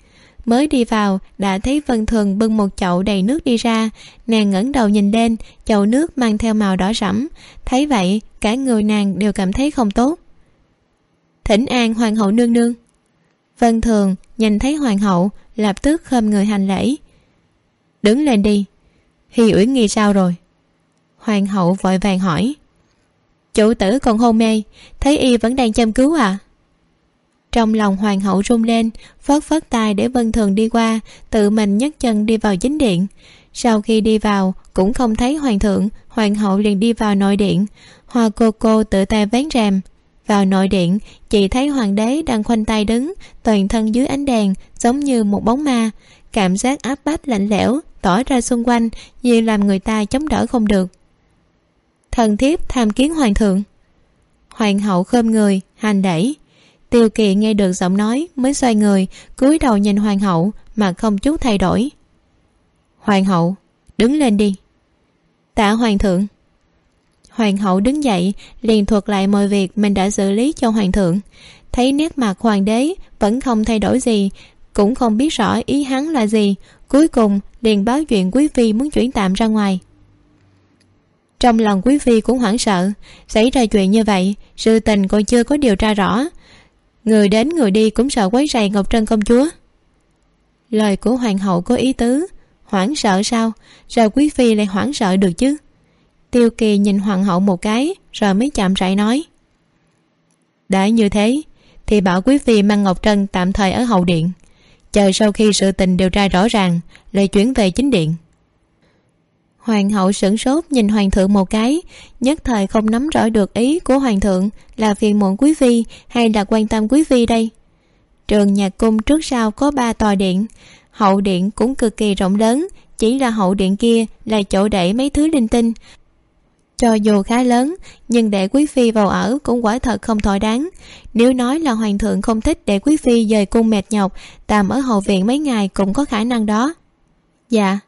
Mới đi vào, đã thấy vân thường bưng một chậu đầy nước đi ra. Nàng ngẩng đầu nhìn lên, chậu nước mang theo màu đỏ sẫm thấy vậy, cả người nàng đều cảm thấy không tốt. Thỉnh an hoàng hậu nương nương. Vân thường nhìn thấy hoàng hậu, lập tức khom người hành lễ. Đứng lên đi hi uyển nghi sao rồi? Hoàng hậu vội vàng hỏi. Chủ tử còn hôn mê, thấy y vẫn đang chăm cứu à? Trong lòng hoàng hậu run lên, phớt phớt tay để vân thường đi qua, tự mình nhấc chân đi vào chính điện. Sau khi đi vào, cũng không thấy hoàng thượng, hoàng hậu liền đi vào nội điện. Hoa cô cô tự tay vén rèm. Vào nội điện, chị thấy hoàng đế đang khoanh tay đứng, toàn thân dưới ánh đèn, giống như một bóng ma cảm giác áp bách lạnh lẽo tỏ ra xung quanh, như làm người ta chống đỡ không được. Thần thiếp tham kiến hoàng thượng. Hoàng hậu khom người, hành đẩy. Tiêu kỳ nghe được giọng nói mới xoay người, cúi đầu nhìn hoàng hậu mà không chút thay đổi. Hoàng hậu, đứng lên đi. Tạ hoàng thượng. Hoàng hậu đứng dậy, liền thuật lại mọi việc mình đã xử lý cho hoàng thượng. Thấy nét mặt hoàng đế vẫn không thay đổi gì cũng không biết rõ ý hắn là gì. Cuối cùng, liền báo chuyện quý phi muốn chuyển tạm ra ngoài. Trong lòng quý phi cũng hoảng sợ, xảy ra chuyện như vậy, sự tình còn chưa có điều tra rõ. Người đến người đi cũng sợ quấy rầy ngọc trân công chúa. Lời của hoàng hậu có ý tứ, hoảng sợ sao? Sao quý phi lại hoảng sợ được chứ? Tiêu kỳ nhìn hoàng hậu một cái, rồi mới chạm rãi nói. Đã như thế, thì bảo quý phi mang ngọc trân tạm thời ở hậu điện chờ sau khi sự tình điều tra rõ ràng lại chuyển về chính điện. Hoàng hậu sửng sốt nhìn hoàng thượng một cái, nhất thời không nắm rõ được ý của hoàng thượng là phiền muộn quý phi hay là quan tâm quý phi đây. Trường nhạc cung trước sau có ba tòa điện, hậu điện cũng cực kỳ rộng lớn, chỉ là hậu điện kia là chỗ để mấy thứ linh tinh cho dù khá lớn, nhưng để quý phi vào ở cũng quả thật không thỏa đáng. Nếu nói là hoàng thượng không thích để quý phi dời cung mệt nhọc, tạm ở hậu viện mấy ngày cũng có khả năng đó. Dạ.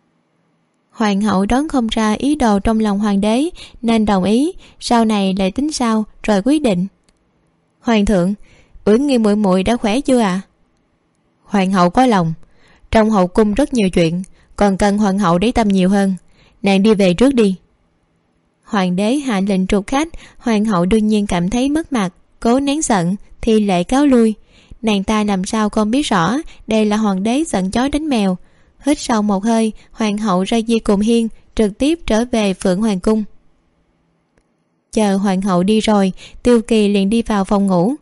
Hoàng hậu đoán không ra ý đồ trong lòng hoàng đế, nên đồng ý, sau này lại tính sao rồi quyết định. Hoàng thượng uyển nghi muội muội đã khỏe chưa ạ? À? hoàng hậu có lòng. Trong hậu cung rất nhiều chuyện, còn cần hoàng hậu để tâm nhiều hơn. Nàng đi về trước đi hoàng đế hạ lệnh trục khách, hoàng hậu đương nhiên cảm thấy mất mặt, cố nén giận, thì lệ cáo lui. Nàng ta làm sao không biết rõ, đây là hoàng đế giận chó đánh mèo. Hít sâu một hơi, hoàng hậu ra di cùng hiên, trực tiếp trở về phượng hoàng cung. Chờ hoàng hậu đi rồi, tiêu kỳ liền đi vào phòng ngủ.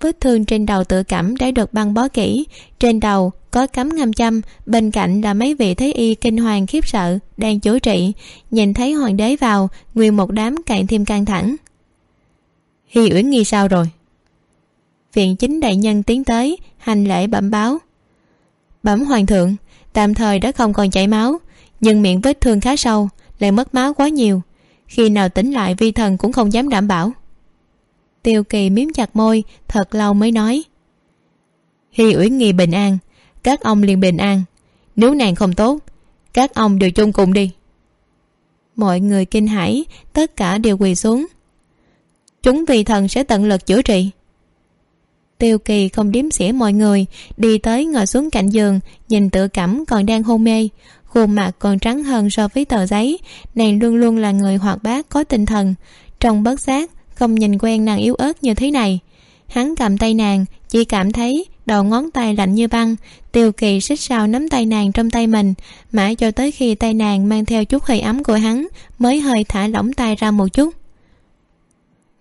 Vết thương trên đầu tự cảm đã được băng bó kỹ, trên đầu có cắm ngâm châm, bên cạnh là mấy vị thế y kinh hoàng khiếp sợ, đang chữa trị. Nhìn thấy hoàng đế vào, nguyên một đám càng thêm căng thẳng. Hi uyển nghi sao rồi? Viện chính đại nhân tiến tới, hành lễ bẩm báo. Bẩm hoàng thượng, tạm thời đã không còn chảy máu, nhưng miệng vết thương khá sâu, lại mất máu quá nhiều. Khi nào tỉnh lại vi thần cũng không dám đảm bảo. Tiêu kỳ miếm chặt môi, thật lâu mới nói. Hi uyển nghi bình an các ông liền bình an. Nếu nàng không tốt, các ông đều chung cùng đi. Mọi người kinh hãi, tất cả đều quỳ xuống. Chúng vì thần sẽ tận lực chữa trị. Tiêu kỳ không điếm xỉa mọi người, đi tới ngồi xuống cạnh giường, nhìn tự cảm còn đang hôn mê. Khuôn mặt còn trắng hơn so với tờ giấy. Nàng luôn luôn là người hoạt bát có tinh thần. Trong bất giác, không nhìn quen nàng yếu ớt như thế này. Hắn cầm tay nàng, chỉ cảm thấy đầu ngón tay lạnh như băng, tiêu kỳ xích sao nắm tay nàng trong tay mình, mãi cho tới khi tay nàng mang theo chút hơi ấm của hắn mới hơi thả lỏng tay ra một chút.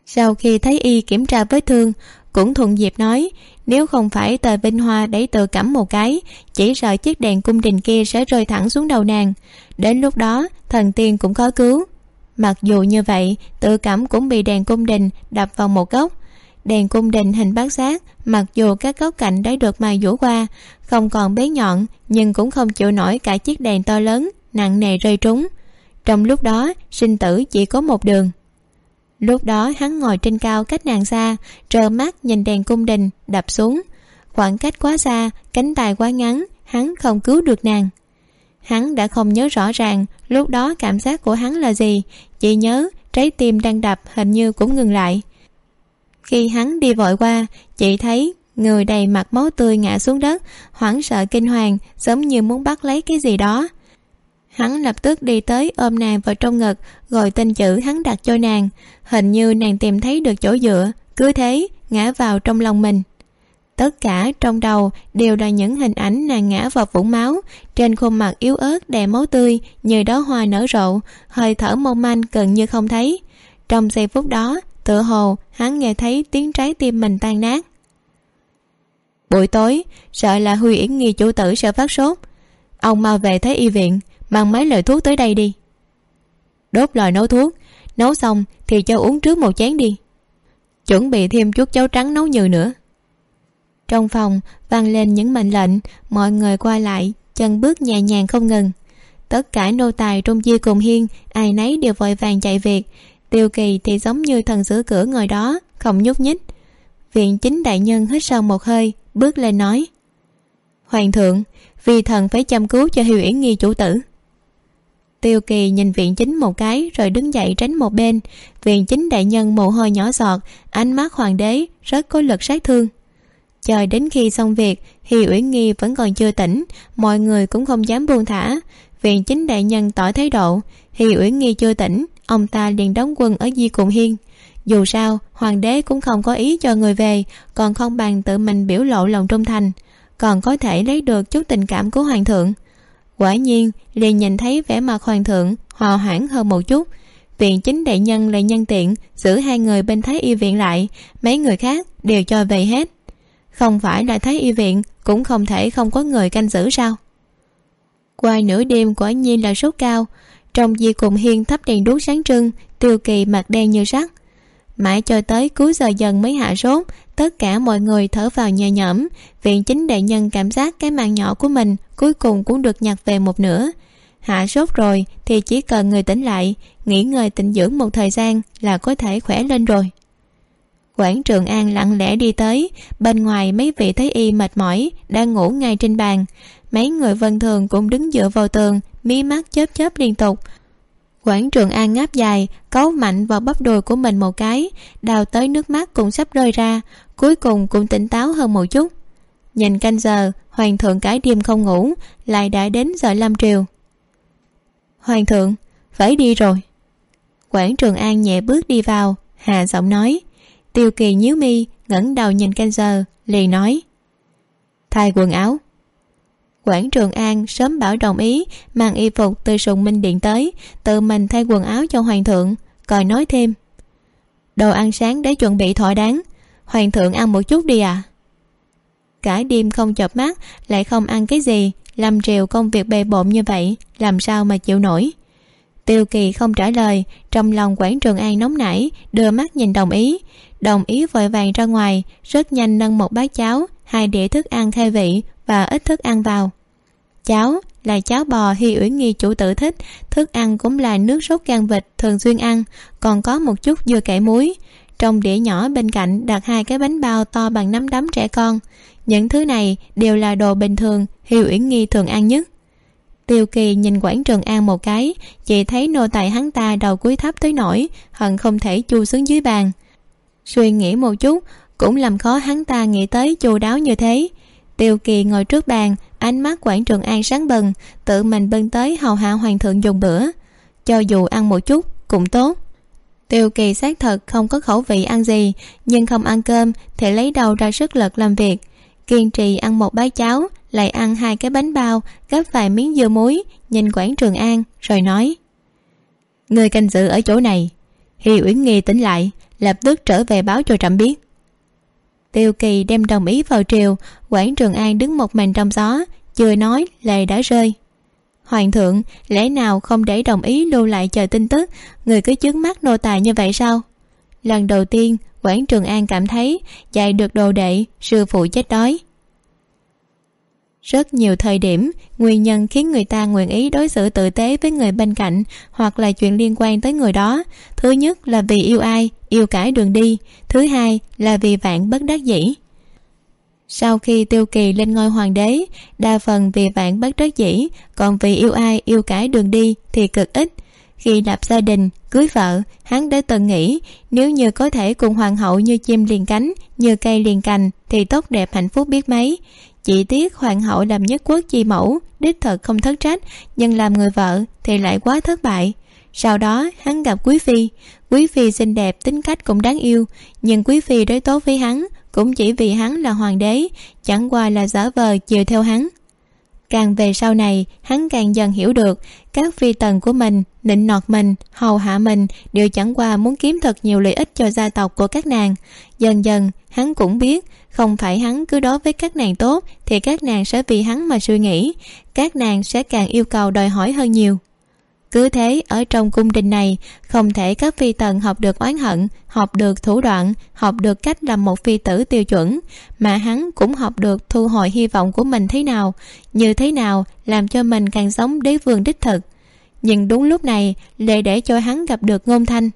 Sau khi thấy y kiểm tra vết thương, cũng thuận dịp nói, nếu không phải tờ vinh hoa đẩy tự cẩm một cái, chỉ sợ chiếc đèn cung đình kia sẽ rơi thẳng xuống đầu nàng. Đến lúc đó, thần tiên cũng khó cứu. Mặc dù như vậy tự cảm cũng bị đèn cung đình đập vào một góc đèn cung đình hình bát giác, mặc dù các góc cạnh đã được mài dũa qua, không còn bé nhọn, nhưng cũng không chịu nổi cả chiếc đèn to lớn, nặng nề rơi trúng. Trong lúc đó, sinh tử chỉ có một đường. Lúc đó, hắn ngồi trên cao cách nàng xa, trơ mắt nhìn đèn cung đình đập xuống. Khoảng cách quá xa, cánh tay quá ngắn, hắn không cứu được nàng. Hắn đã không nhớ rõ ràng lúc đó cảm giác của hắn là gì, chỉ nhớ trái tim đang đập hình như cũng ngừng lại khi hắn đi vội qua, chị thấy người đầy mặt máu tươi ngã xuống đất, hoảng sợ kinh hoàng, giống như muốn bắt lấy cái gì đó. Hắn lập tức đi tới ôm nàng vào trong ngực, gọi tên chữ hắn đặt cho nàng. Hình như nàng tìm thấy được chỗ dựa, cứ thế ngã vào trong lòng mình. Tất cả trong đầu đều là những hình ảnh nàng ngã vào vũng máu, trên khuôn mặt yếu ớt đầy máu tươi như đó hoa nở rộ, hơi thở mong manh gần như không thấy. Trong giây phút đó tựa hồ, hắn nghe thấy tiếng trái tim mình tan nát. Buổi tối, sợ là huy yển nghi chủ tử sợ phát sốt. Ông mau về thấy y viện, mang mấy lời thuốc tới đây đi. Đốt lò nấu thuốc, nấu xong thì cho uống trước một chén đi. Chuẩn bị thêm chút cháo trắng nấu nhừ nữa. Trong phòng vang lên những mệnh lệnh, mọi người qua lại, chân bước nhẹ nhàng không ngừng. Tất cả nô tài trong chia cùng hiên, ai nấy đều vội vàng chạy việc tiêu kỳ thì giống như thần giữ cửa ngồi đó, không nhúc nhích. Viện chính đại nhân hít sâu một hơi, bước lên nói. Hoàng thượng, vì thần phải chăm cứu cho hiệu yển nghi chủ tử. Tiêu kỳ nhìn viện chính một cái rồi đứng dậy tránh một bên. Viện chính đại nhân mồ hôi nhỏ giọt, ánh mắt hoàng đế rất có lực sát thương. Chờ đến khi xong việc hi uyển nghi vẫn còn chưa tỉnh, mọi người cũng không dám buông thả. Viện chính đại nhân tỏ thái độ hi uyển nghi chưa tỉnh ông ta liền đóng quân ở di cùng hiên. Dù sao, hoàng đế cũng không có ý cho người về, còn không bằng tự mình biểu lộ lòng trung thành, còn có thể lấy được chút tình cảm của hoàng thượng. Quả nhiên, liền nhìn thấy vẻ mặt hoàng thượng hòa hoãn hơn một chút. Viện chính đại nhân lại nhân tiện giữ hai người bên thái y viện lại, mấy người khác đều cho về hết. Không phải là thái y viện cũng không thể không có người canh giữ sao? Qua nửa đêm quả nhiên là sốt cao trong di cùng hiên thắp đèn đuốc sáng trưng, tiêu kỳ mặt đen như sắt. Mãi cho tới cuối giờ dần mới hạ sốt, tất cả mọi người thở vào nhẹ nhõm, viện chính đại nhân cảm giác cái mạng nhỏ của mình cuối cùng cũng được nhặt về một nửa. Hạ sốt rồi thì chỉ cần người tỉnh lại, nghỉ ngơi tịnh dưỡng một thời gian là có thể khỏe lên rồi. Quảng trường an lặng lẽ đi tới, bên ngoài mấy vị thấy y mệt mỏi, đang ngủ ngay trên bàn. Mấy người vân thường cũng đứng dựa vào tường mí mắt chớp chớp liên tục. Quảng trường an ngáp dài, cấu mạnh vào bắp đùi của mình một cái, đào tới nước mắt cũng sắp rơi ra, cuối cùng cũng tỉnh táo hơn một chút. Nhìn canh giờ, hoàng thượng cái đêm không ngủ, lại đã đến giờ lâm triều. Hoàng thượng, phải đi rồi. Quảng trường an nhẹ bước đi vào, hạ giọng nói. Tiêu kỳ nhíu mi, ngẩng đầu nhìn canh giờ, liền nói. Thay quần áo quảng trường an sớm bảo đồng ý, mang y phục từ sùng minh điện tới, tự mình thay quần áo cho hoàng thượng còn nói thêm. Đồ ăn sáng để chuẩn bị thỏa đáng. Hoàng thượng ăn một chút đi à cả đêm không chợp mắt, lại không ăn cái gì làm triều công việc bề bộn như vậy, làm sao mà chịu nổi. Tiêu kỳ không trả lời, trong lòng quảng trường an nóng nảy, đưa mắt nhìn đồng ý. Đồng ý vội vàng ra ngoài, rất nhanh nâng một bát cháo, hai đĩa thức ăn khai vị và ít thức ăn vào cháo là cháo bò hi uyển nghi chủ tử thích. Thức ăn cũng là nước sốt gan vịt thường xuyên ăn, còn có một chút dưa cải muối. Trong đĩa nhỏ bên cạnh đặt hai cái bánh bao to bằng nắm đấm trẻ con. Những thứ này đều là đồ bình thường hi uyển nghi thường ăn nhất. Tiêu kỳ nhìn quảng trường an một cái chị thấy nô tài hắn ta đầu cúi thấp tới nổi hận không thể chu xuống dưới bàn. Suy nghĩ một chút, cũng làm khó hắn ta nghĩ tới chu đáo như thế tiêu kỳ ngồi trước bàn, ánh mắt quảng trường an sáng bừng, tự mình bưng tới hầu hạ hoàng thượng dùng bữa. Cho dù ăn một chút, cũng tốt. Tiêu kỳ xác thật không có khẩu vị ăn gì, nhưng không ăn cơm thì lấy đầu ra sức lực làm việc. Kiên trì ăn một bát cháo, lại ăn hai cái bánh bao, gấp vài miếng dưa muối, nhìn quảng trường an, rồi nói. Người canh giữ ở chỗ này. Hi uyển nghi tỉnh lại, lập tức trở về báo cho trẫm biết tiêu kỳ đem đồng ý vào triều quảng trường an đứng một mình trong gió, chưa nói lệ đã rơi. Hoàng thượng, lẽ nào không để đồng ý lưu lại chờ tin tức? Người cứ chướng mắt nô tài như vậy sao? Lần đầu tiên quảng trường an cảm thấy dạy được đồ đệ, sư phụ chết đói. Rất nhiều thời điểm, nguyên nhân khiến người ta nguyện ý đối xử tử tế với người bên cạnh hoặc là chuyện liên quan tới người đó. Thứ nhất là vì yêu ai yêu cãi đường đi. Thứ hai là vì vạn bất đắc dĩ. Sau khi tiêu kỳ lên ngôi hoàng đế, đa phần vì vạn bất đắc dĩ, còn vì yêu ai yêu cãi đường đi thì cực ít. Khi lập gia đình, cưới vợ, hắn đã từng nghĩ, nếu như có thể cùng hoàng hậu như chim liền cánh, như cây liền cành thì tốt đẹp hạnh phúc biết mấy. Chỉ tiếc hoàng hậu làm nhất quốc chi mẫu, đích thật không thất trách, nhưng làm người vợ thì lại quá thất bại sau đó, hắn gặp quý phi. Quý phi xinh đẹp, tính cách cũng đáng yêu, nhưng quý phi đối tốt với hắn cũng chỉ vì hắn là hoàng đế, chẳng qua là giả vờ chiều theo hắn. Càng về sau này, hắn càng dần hiểu được các phi tần của mình, nịnh nọt mình, hầu hạ mình đều chẳng qua muốn kiếm thật nhiều lợi ích cho gia tộc của các nàng. Dần dần, hắn cũng biết không phải hắn cứ đối với các nàng tốt thì các nàng sẽ vì hắn mà suy nghĩ, các nàng sẽ càng yêu cầu đòi hỏi hơn nhiều cứ thế, ở trong cung đình này, không thể các phi tần học được oán hận, học được thủ đoạn, học được cách làm một phi tử tiêu chuẩn, mà hắn cũng học được thu hồi hy vọng của mình thế nào, như thế nào làm cho mình càng sống đế vương đích thực. Nhưng đúng lúc này, lệ để cho hắn gặp được ngôn thanh.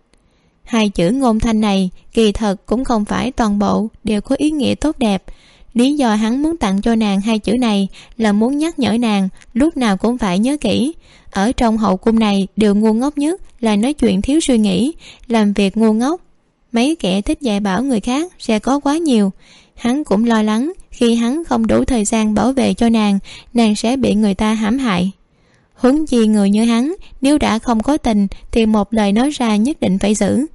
Hai chữ ngôn thanh này, kỳ thật cũng không phải toàn bộ đều có ý nghĩa tốt đẹp. Lý do hắn muốn tặng cho nàng hai chữ này là muốn nhắc nhở nàng, lúc nào cũng phải nhớ kỹ ở trong hậu cung này điều ngu ngốc nhất là nói chuyện thiếu suy nghĩ, làm việc ngu ngốc. Mấy kẻ thích dạy bảo người khác sẽ có quá nhiều. Hắn cũng lo lắng khi hắn không đủ thời gian bảo vệ cho nàng nàng sẽ bị người ta hãm hại. Huống chi người như hắn, nếu đã không có tình thì một lời nói ra nhất định phải giữ.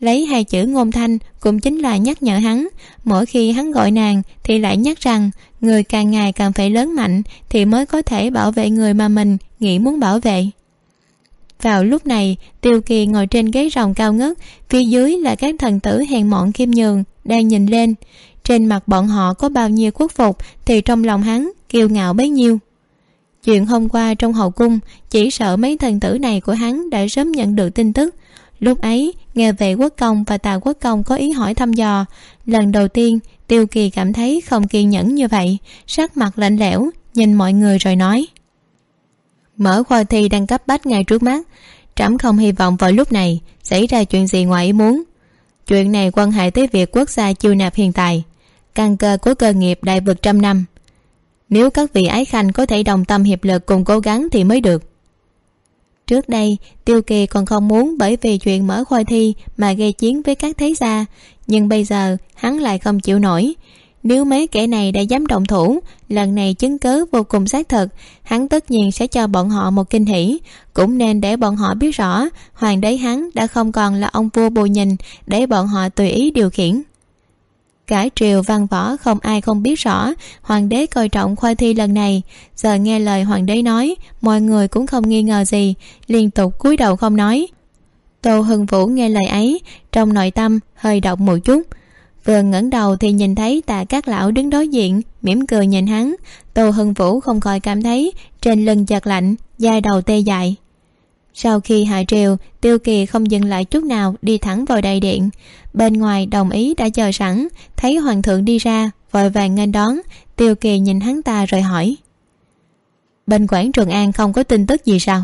Lấy hai chữ ngôn thanh cũng chính là nhắc nhở hắn. Mỗi khi hắn gọi nàng thì lại nhắc rằng, người càng ngày càng phải lớn mạnh thì mới có thể bảo vệ người mà mình nghĩ muốn bảo vệ. Vào lúc này, tiêu kỳ ngồi trên ghế rồng cao ngất, phía dưới là các thần tử hèn mọn kim nhường đang nhìn lên. Trên mặt bọn họ có bao nhiêu quốc phục thì trong lòng hắn kiêu ngạo bấy nhiêu. Chuyện hôm qua trong hậu cung, chỉ sợ mấy thần tử này của hắn đã sớm nhận được tin tức. Lúc ấy, nghe về quốc công và tào quốc công có ý hỏi thăm dò. Lần đầu tiên, tiêu kỳ cảm thấy không kiên nhẫn như vậy. Sắc mặt lạnh lẽo, nhìn mọi người rồi nói mở khoa thi đang cấp bách ngay trước mắt. Trẫm không hy vọng vào lúc này xảy ra chuyện gì ngoài ý muốn. Chuyện này quan hệ tới việc quốc gia chiêu nạp hiện tại, căn cơ của cơ nghiệp đại vực trăm năm. Nếu các vị ái khanh có thể đồng tâm hiệp lực cùng cố gắng thì mới được. Trước đây, tiêu kỳ còn không muốn bởi vì chuyện mở khoa thi mà gây chiến với các thế gia, nhưng bây giờ hắn lại không chịu nổi nếu mấy kẻ này đã dám động thủ, lần này chứng cớ vô cùng xác thực, hắn tất nhiên sẽ cho bọn họ một kinh hỷ cũng nên để bọn họ biết rõ, hoàng đế hắn đã không còn là ông vua bù nhìn, để bọn họ tùy ý điều khiển. Cả triều văn võ không ai không biết rõ, hoàng đế coi trọng khoa thi lần này. Giờ nghe lời hoàng đế nói, mọi người cũng không nghi ngờ gì, liên tục cúi đầu không nói. Tô hưng vũ nghe lời ấy, trong nội tâm hơi động một chút vừa ngẩng đầu thì nhìn thấy tạ các lão đứng đối diện, mỉm cười nhìn hắn. Tô hưng vũ không khỏi cảm thấy trên lưng chợt lạnh, da đầu tê dại. Sau khi hạ triều, tiêu kỳ không dừng lại chút nào, đi thẳng vào đại điện. Bên ngoài đồng ý đã chờ sẵn, thấy hoàng thượng đi ra, vội vàng nghênh đón. Tiêu kỳ nhìn hắn ta rồi hỏi, bên quảng trường an không có tin tức gì sao?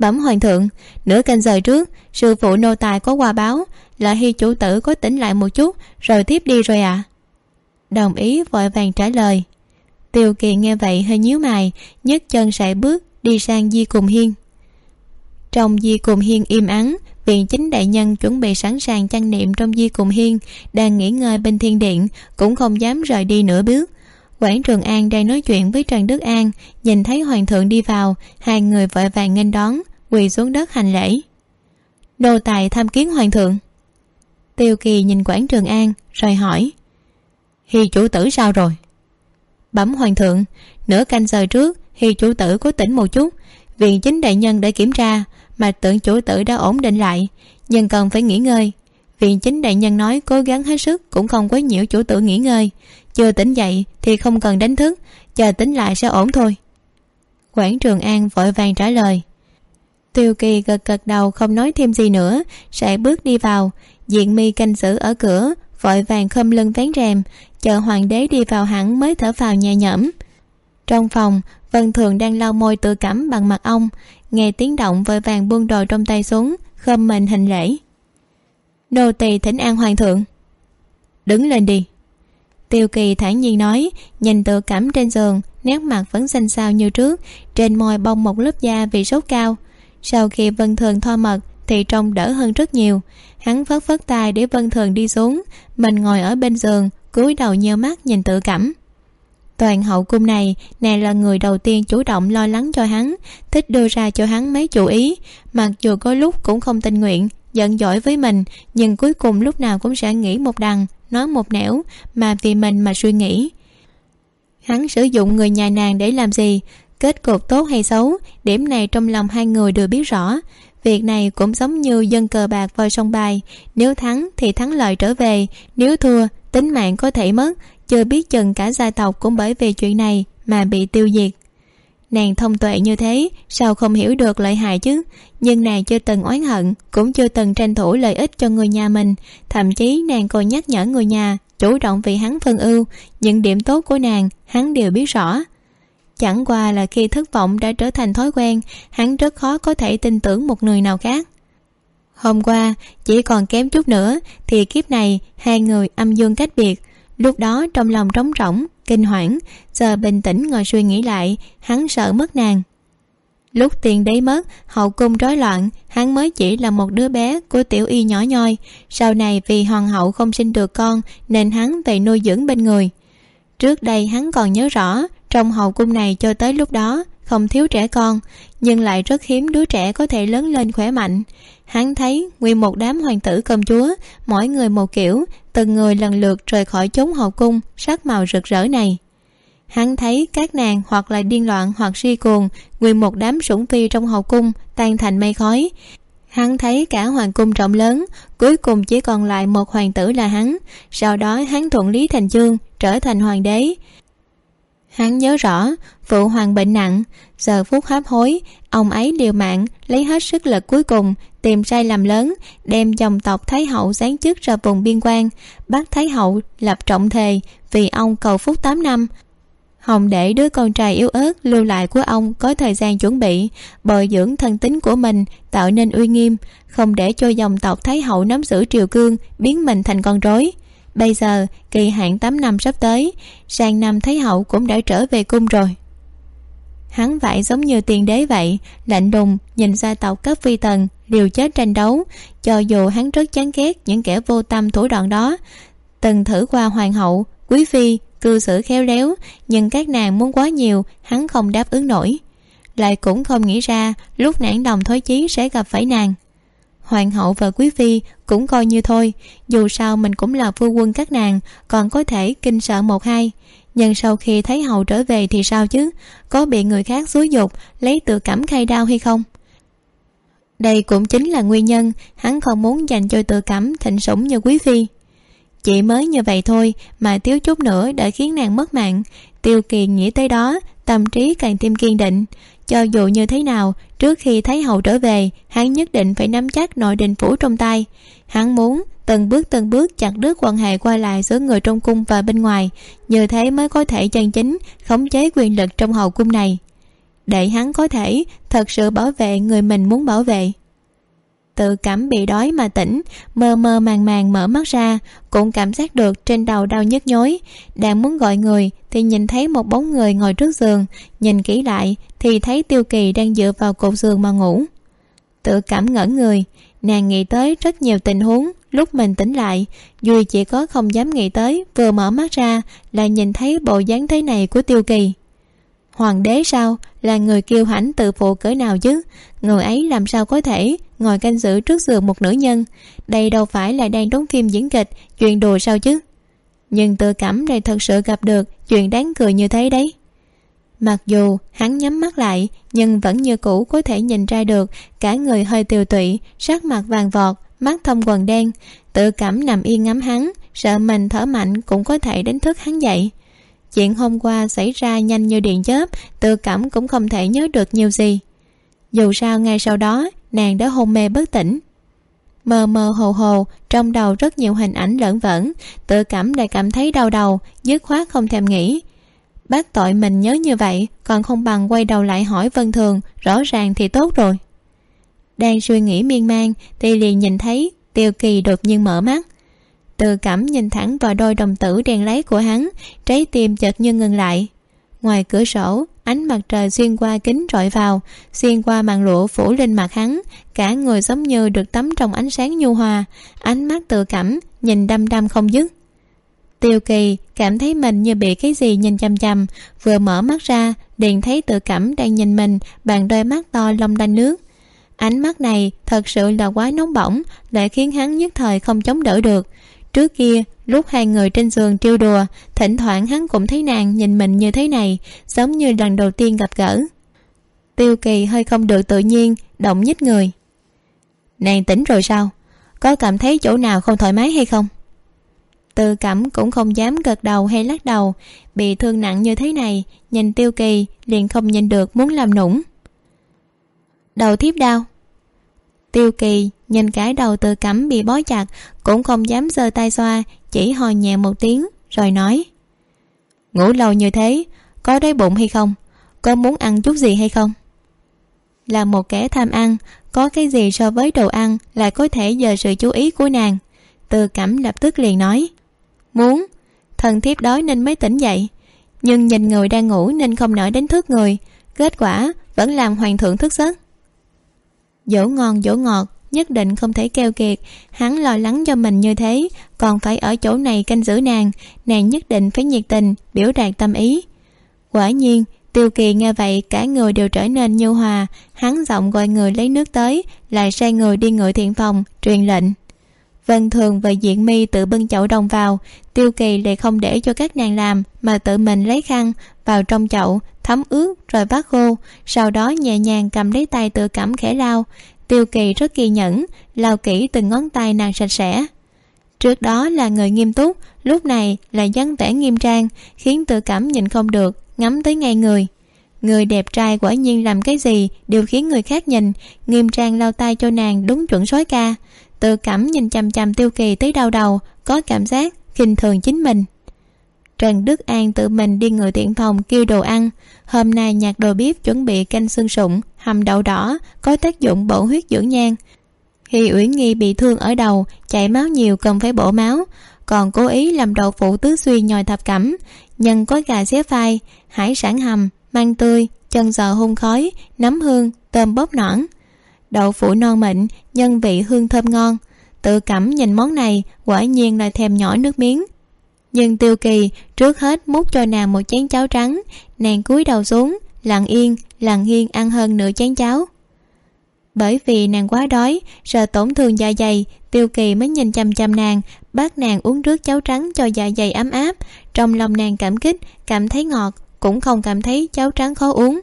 Bẩm hoàng thượng, nửa canh giờ trước, sư phụ nô tài có qua báo, là hy chủ tử có tỉnh lại một chút, rồi tiếp đi rồi ạ. À? đồng ý, vội vàng trả lời. Tiêu kỳ nghe vậy hơi nhíu mày, nhấc chân sải bước đi sang di cùng hiên. Trong di cùng hiên im ắng viện chính đại nhân chuẩn bị sẵn sàng chăn niệm trong di cùng hiên, đang nghỉ ngơi bên thiên điện, cũng không dám rời đi nửa bước. Quảng trường an đang nói chuyện với trần đức an, nhìn thấy hoàng thượng đi vào, hai người vội vàng nghênh đón quỳ xuống đất hành lễ. Đồ tài tham kiến hoàng thượng. Tiêu kỳ nhìn quảng trường an, rồi hỏi, hi chủ tử sao rồi? Bẩm hoàng thượng, nửa canh giờ trước, hi chủ tử có tỉnh một chút viện chính đại nhân để kiểm tra mà tưởng chủ tử đã ổn định lại, nhưng cần phải nghỉ ngơi. Viện chính đại nhân nói cố gắng hết sức cũng không quấy nhiễu chủ tử nghỉ ngơi, chưa tỉnh dậy thì không cần đánh thức, chờ tỉnh lại sẽ ổn thôi. Quảng trường an vội vàng trả lời tiêu kỳ gật gật đầu không nói thêm gì nữa, sẽ bước đi vào. Diện mi canh giữ ở cửa, vội vàng khâm lưng vén rèm, chờ hoàng đế đi vào hẳn mới thở vào nhẹ nhõm. Trong phòng, vân thường đang lau môi tự cảm bằng mặt ông, nghe tiếng động vội vàng buông đồ trong tay xuống khâm mình hình lễ. Nô tỳ thỉnh an hoàng thượng. Đứng lên đi. Tiêu kỳ thản nhiên nói, nhìn tự cảm trên giường, nét mặt vẫn xanh xao như trước, trên môi bông một lớp da vì sốt cao sau khi vân thường thoa mật, thì trông đỡ hơn rất nhiều. Hắn phất phất tay để vân thường đi xuống. Mình ngồi ở bên giường, cúi đầu nheo mắt nhìn tự cảm. Toàn hậu cung này nè là người đầu tiên chủ động lo lắng cho hắn, thích đưa ra cho hắn mấy chủ ý. Mặc dù có lúc cũng không tình nguyện, giận dỗi với mình, nhưng cuối cùng lúc nào cũng sẽ nghĩ một đằng, nói một nẻo, mà vì mình mà suy nghĩ. Hắn sử dụng người nhà nàng để làm gì? Kết cục tốt hay xấu, điểm này trong lòng hai người đều biết rõ. Việc này cũng giống như dân cờ bạc voi sông bài, nếu thắng thì thắng lợi trở về, nếu thua, tính mạng có thể mất. Chưa biết chừng cả gia tộc cũng bởi vì chuyện này mà bị tiêu diệt. Nàng thông tuệ như thế, sao không hiểu được lợi hại chứ? Nhưng nàng chưa từng oán hận, cũng chưa từng tranh thủ lợi ích cho người nhà mình. Thậm chí nàng còn nhắc nhở người nhà chủ động vì hắn phân ưu. Những điểm tốt của nàng, hắn đều biết rõ chẳng qua là khi thất vọng đã trở thành thói quen, hắn rất khó có thể tin tưởng một người nào khác. Hôm qua, chỉ còn kém chút nữa, thì kiếp này, hai người âm dương cách biệt. Lúc đó trong lòng trống rỗng, kinh hoảng, giờ bình tĩnh ngồi suy nghĩ lại, hắn sợ mất nàng. Lúc tiền đế mất, hậu cung rối loạn, hắn mới chỉ là một đứa bé của tiểu y nhỏ nhoi. Sau này vì hoàng hậu không sinh được con, nên hắn về nuôi dưỡng bên người. Trước đây hắn còn nhớ rõ trong hậu cung này cho tới lúc đó, không thiếu trẻ con, nhưng lại rất hiếm đứa trẻ có thể lớn lên khỏe mạnh. Hắn thấy nguyên một đám hoàng tử công chúa, mỗi người một kiểu, từng người lần lượt rời khỏi chốn hậu cung, sắc màu rực rỡ này. Hắn thấy các nàng hoặc là điên loạn hoặc si cuồng, nguyên một đám sủng phi trong hậu cung tan thành mây khói. Hắn thấy cả hoàng cung rộng lớn, cuối cùng chỉ còn lại một hoàng tử là hắn. Sau đó hắn thuận lý thành chương, trở thành hoàng đế hắn nhớ rõ phụ hoàng bệnh nặng. Giờ phút hấp hối, ông ấy liều mạng, lấy hết sức lực cuối cùng, tìm sai lầm lớn, đem dòng tộc thái hậu giáng chức ra vùng biên quan. Bác thái hậu lập trọng thề vì ông cầu phúc tám năm. Hồng để đứa con trai yếu ớt lưu lại của ông có thời gian chuẩn bị, bồi dưỡng thân tính của mình, tạo nên uy nghiêm, không để cho dòng tộc thái hậu nắm giữ triều cương, biến mình thành con rối bây giờ, kỳ hạn tám năm sắp tới, sang năm thái hậu cũng đã trở về cung rồi. Hắn vải giống như tiền đế vậy, lạnh đùng nhìn gia tộc cấp phi tần liều chết tranh đấu, cho dù hắn rất chán ghét những kẻ vô tâm thủ đoạn đó. Từng thử qua hoàng hậu, quý phi, cư xử khéo léo, nhưng các nàng muốn quá nhiều, hắn không đáp ứng nổi. Lại cũng không nghĩ ra, lúc nản đồng thối chí sẽ gặp phải nàng hoàng hậu và quý phi cũng coi như thôi. Dù sao mình cũng là phu quân các nàng, còn có thể kinh sợ một hai. Nhưng sau khi thấy hậu trở về thì sao chứ? Có bị người khác xúi dục, lấy tự cảm khai đau hay không? Đây cũng chính là nguyên nhân, hắn không muốn dành cho tự cảm thịnh sủng như quý phi. Chỉ mới như vậy thôi mà thiếu chút nữa đã khiến nàng mất mạng. Tiêu kỳ nghĩ tới đó, tâm trí càng thêm kiên định cho dù như thế nào, trước khi thấy hậu trở về, hắn nhất định phải nắm chắc nội đình phủ trong tay. Hắn muốn từng bước từng bước chặt đứt quan hệ qua lại giữa người trong cung và bên ngoài, như thế mới có thể chân chính khống chế quyền lực trong hậu cung này. Để hắn có thể thật sự bảo vệ người mình muốn bảo vệ tự cảm bị đói mà tỉnh, mơ mơ màng màng mở mắt ra, cũng cảm giác được trên đầu đau nhức nhối. Đang muốn gọi người thì nhìn thấy một bóng người ngồi trước giường, nhìn kỹ lại thì thấy tiêu kỳ đang dựa vào cột giường mà ngủ. Tự cảm ngẩn người, nàng nghĩ tới rất nhiều tình huống, lúc mình tỉnh lại duy chỉ có không dám nghĩ tới, vừa mở mắt ra là nhìn thấy bộ dáng thế này của tiêu kỳ hoàng đế sao? Là người kiêu hãnh tự phụ cỡ nào chứ? Người ấy làm sao có thể ngồi canh giữ trước giường một nữ nhân? Đây đâu phải là đang đóng phim diễn kịch, chuyện đùa sao chứ? Nhưng tự cảm này thật sự gặp được chuyện đáng cười như thế đấy. Mặc dù hắn nhắm mắt lại, nhưng vẫn như cũ có thể nhìn ra được cả người hơi tiều tụy, sắc mặt vàng vọt, mắt thông quần đen. Tự cảm nằm yên ngắm hắn, sợ mình thở mạnh cũng có thể đánh thức hắn dậy chuyện hôm qua xảy ra nhanh như điện chớp tự cảm cũng không thể nhớ được nhiều gì. Dù sao ngay sau đó, nàng đã hôn mê bất tỉnh. Mờ mờ hồ hồ, trong đầu rất nhiều hình ảnh lởn vởn tự cảm lại cảm thấy đau đầu, dứt khoát không thèm nghĩ. Bác tội mình nhớ như vậy, còn không bằng quay đầu lại hỏi vân thường, rõ ràng thì tốt rồi. Đang suy nghĩ miên man thì liền nhìn thấy tiêu kỳ đột nhiên mở mắt tự cảm nhìn thẳng vào đôi đồng tử đèn lấy của hắn, trái tim chợt như ngừng lại. Ngoài cửa sổ, ánh mặt trời xuyên qua kính rọi vào, xuyên qua màn lụa phủ lên mặt hắn, cả người giống như được tắm trong ánh sáng nhu hòa, ánh mắt tự cảm, nhìn đăm đăm không dứt. Tiêu kỳ cảm thấy mình như bị cái gì nhìn chằm chằm, vừa mở mắt ra, liền thấy tự cảm đang nhìn mình bằng đôi mắt to long đanh nước. Ánh mắt này thật sự là quá nóng bỏng, lại khiến hắn nhất thời không chống đỡ được trước kia, lúc hai người trên giường trêu đùa, thỉnh thoảng hắn cũng thấy nàng nhìn mình như thế này, giống như lần đầu tiên gặp gỡ. Tiêu kỳ hơi không được tự nhiên, động nhích người. Nàng tỉnh rồi sao? Có cảm thấy chỗ nào không thoải mái hay không? Tự cảm cũng không dám gật đầu hay lắc đầu, bị thương nặng như thế này, nhìn tiêu kỳ liền không nhìn được muốn làm nũng. Đầu thiếp đau tiêu kỳ nhìn cái đầu tự cẩm bị bó chặt, cũng không dám giơ tay xoa, chỉ hò nhẹ một tiếng, rồi nói. Ngủ lâu như thế, có đói bụng hay không? Có muốn ăn chút gì hay không? Là một kẻ tham ăn, có cái gì so với đồ ăn lại có thể dời sự chú ý của nàng. Từ cẩm lập tức liền nói. Muốn, thần thiếp đói nên mới tỉnh dậy. Nhưng nhìn người đang ngủ nên không nỡ đến thức người, kết quả vẫn làm hoàng thượng thức giấc dỗ ngon, dỗ ngọt, nhất định không thể keo kiệt. Hắn lo lắng cho mình như thế, còn phải ở chỗ này canh giữ nàng. Nàng nhất định phải nhiệt tình, biểu đạt tâm ý. Quả nhiên, tiêu kỳ nghe vậy, cả người đều trở nên nhu hòa. Hắn giọng gọi người lấy nước tới, lại sai người đi ngựa thiện phòng, truyền lệnh. Vân thường và diện mi tự bưng chậu đồng vào. Tiêu kỳ lại không để cho các nàng làm, mà tự mình lấy khăn vào trong chậu thấm ướt rồi vắt khô, sau đó nhẹ nhàng cầm lấy tay tự cảm khẽ lau tiêu kỳ rất kỳ nhẫn, lau kỹ từng ngón tay nàng sạch sẽ. Trước đó là người nghiêm túc, lúc này là dáng vẻ nghiêm trang, khiến tự cảm nhìn không được, ngắm tới ngay người. Người đẹp trai quả nhiên làm cái gì đều khiến người khác nhìn, nghiêm trang lau tay cho nàng đúng chuẩn sói ca. Tự cảm nhìn chằm chằm tiêu kỳ tới đau đầu, có cảm giác khinh thường chính mình trần đức an tự mình đi ngựa tiện phòng kêu đồ ăn. Hôm nay nhạc đồ bếp chuẩn bị canh xương sụng, hầm đậu đỏ, có tác dụng bổ huyết dưỡng nhan khi uyển nghi bị thương ở đầu, chảy máu nhiều cần phải bổ máu. Còn cố ý làm đậu phụ tứ xuyên nhồi thập cẩm, nhân có gà xé phai, hải sản hầm, măng tươi, chân giò hun khói, nấm hương, tôm bóp nõn. Đậu phụ non mịn, nhân vị hương thơm ngon. Tự cảm nhìn món này quả nhiên là thèm nhỏ nước miếng nhưng tiêu kỳ trước hết múc cho nàng một chén cháo trắng. Nàng cúi đầu xuống, lặng yên lặng yên ăn hơn nửa chén cháo. Bởi vì nàng quá đói, sợ tổn thương dạ dày, tiêu kỳ mới nhìn chăm chăm nàng, bắt nàng uống trước cháo trắng cho dạ dày ấm áp. Trong lòng nàng cảm kích, cảm thấy ngọt, cũng không cảm thấy cháo trắng khó uống.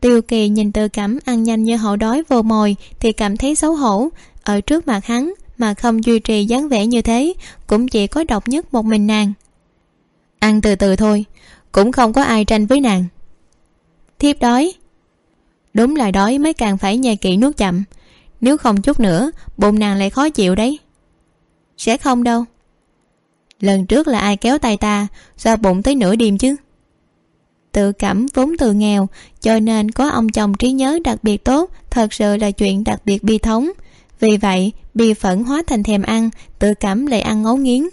Tiêu kỳ nhìn tự cảm ăn nhanh như hậu đói vô mồi thì cảm thấy xấu hổ. Ở trước mặt hắn mà không duy trì dáng vẻ như thế, cũng chỉ có độc nhất một mình nàng. Ăn từ từ thôi, cũng không có ai tranh với nàng. Thiếp đói. Đúng là đói mới càng phải nhai kỹ nuốt chậm. Nếu không chút nữa, bụng nàng lại khó chịu đấy. Sẽ không đâu. Lần trước là ai kéo tay ta do bụng tới nửa đêm chứ? Tự cảm vốn từ nghèo, cho nên có ông chồng trí nhớ đặc biệt tốt, thật sự là chuyện đặc biệt bi thống vì vậy, bì phẫn hóa thành thèm ăn, tự cảm lại ăn ngấu nghiến.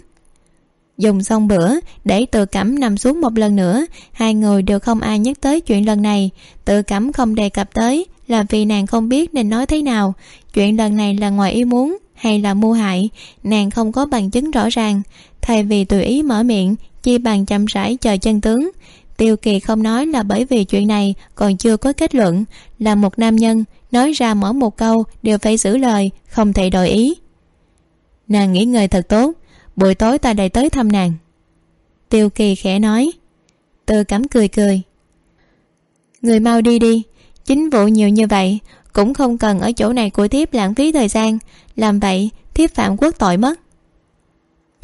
Dùng xong bữa, để tự cảm nằm xuống một lần nữa, hai người đều không ai nhắc tới chuyện lần này. Tự cảm không đề cập tới là vì nàng không biết nên nói thế nào. Chuyện lần này là ngoài ý muốn hay là mưu hại, nàng không có bằng chứng rõ ràng. Thay vì tùy ý mở miệng, chi bằng chậm rãi chờ chân tướng tiêu kỳ không nói là bởi vì chuyện này, còn chưa có kết luận. Là một nam nhân, nói ra mỗi một câu đều phải giữ lời, không thể đổi ý. Nàng nghỉ ngơi thật tốt, buổi tối ta đầy tới thăm nàng. Tiêu kỳ khẽ nói. Tư cắm cười cười. Người mau đi đi, chính vụ nhiều như vậy, cũng không cần ở chỗ này của thiếp lãng phí thời gian. Làm vậy, thiếp phạm quốc tội mất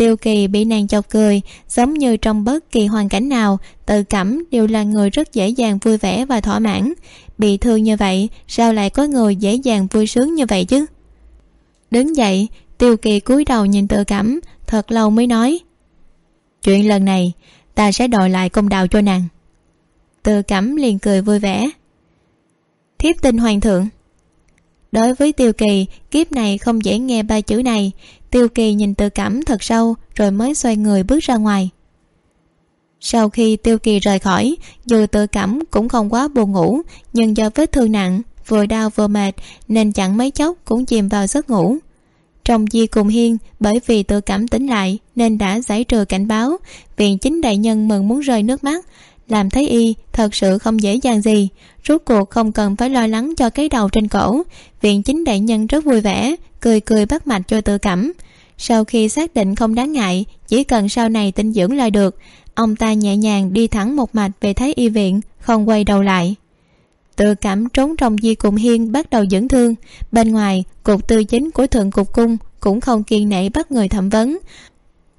tiêu kỳ bị nàng chọc cười, giống như trong bất kỳ hoàn cảnh nào, tự cảm đều là người rất dễ dàng vui vẻ và thỏa mãn. Bị thương như vậy, sao lại có người dễ dàng vui sướng như vậy chứ? Đứng dậy, tiêu kỳ cúi đầu nhìn tự cảm, thật lâu mới nói, chuyện lần này, ta sẽ đòi lại công đạo cho nàng. Tự cảm liền cười vui vẻ. Thiếp tin hoàng thượng. Đối với tiêu kỳ, kiếp này không dễ nghe ba chữ này tiêu kỳ nhìn tự cảm thật sâu, rồi mới xoay người bước ra ngoài. Sau khi tiêu kỳ rời khỏi, dù tự cảm cũng không quá buồn ngủ, nhưng do vết thương nặng, vừa đau vừa mệt, nên chẳng mấy chốc cũng chìm vào giấc ngủ. Trong di cùng hiên, bởi vì tự cảm tỉnh lại nên đã giải trừ cảnh báo viện chính đại nhân mừng muốn rơi nước mắt, làm thấy y thật sự không dễ dàng gì, rốt cuộc không cần phải lo lắng cho cái đầu trên cổ viện chính đại nhân rất vui vẻ cười cười bắt mạch cho tự cảm. Sau khi xác định không đáng ngại, chỉ cần sau này tinh dưỡng là được, ông ta nhẹ nhàng đi thẳng một mạch về thái y viện, không quay đầu lại. Tự cảm trốn trong di cùng hiên bắt đầu dưỡng thương. Bên ngoài cục tư chính của thượng cục cung cũng không kiên nể bắt người thẩm vấn.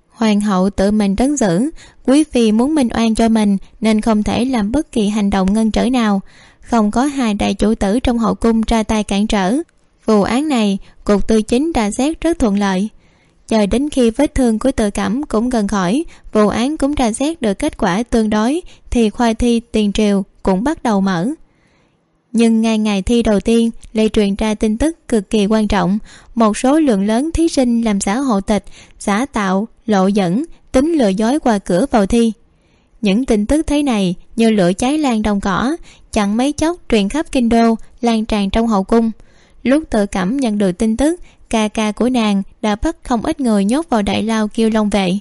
Hoàng hậu tự mình trấn giữ, quý phi muốn minh oan cho mình nên không thể làm bất kỳ hành động ngăn trở nào. Không có hai đại chủ tử trong hậu cung ra tay cản trở vụ án này, cục tư chính đã xét rất thuận lợi. Chờ đến khi vết thương của tự cảm cũng gần khỏi, vụ án cũng ra xét được kết quả tương đối, thì khoa thi tiền triều cũng bắt đầu mở. Nhưng ngay ngày thi đầu tiên, lại truyền ra tin tức cực kỳ quan trọng. Một số lượng lớn thí sinh làm xã hộ tịch, giả tạo, lộ dẫn, tính lừa dối qua cửa vào thi. Những tin tức thế này như lửa cháy lan đồng cỏ, chẳng mấy chốc truyền khắp kinh đô, lan tràn trong hậu cung lúc tự cảm nhận được tin tức, ca ca của nàng đã bắt không ít người nhốt vào đại lao kêu long vệ.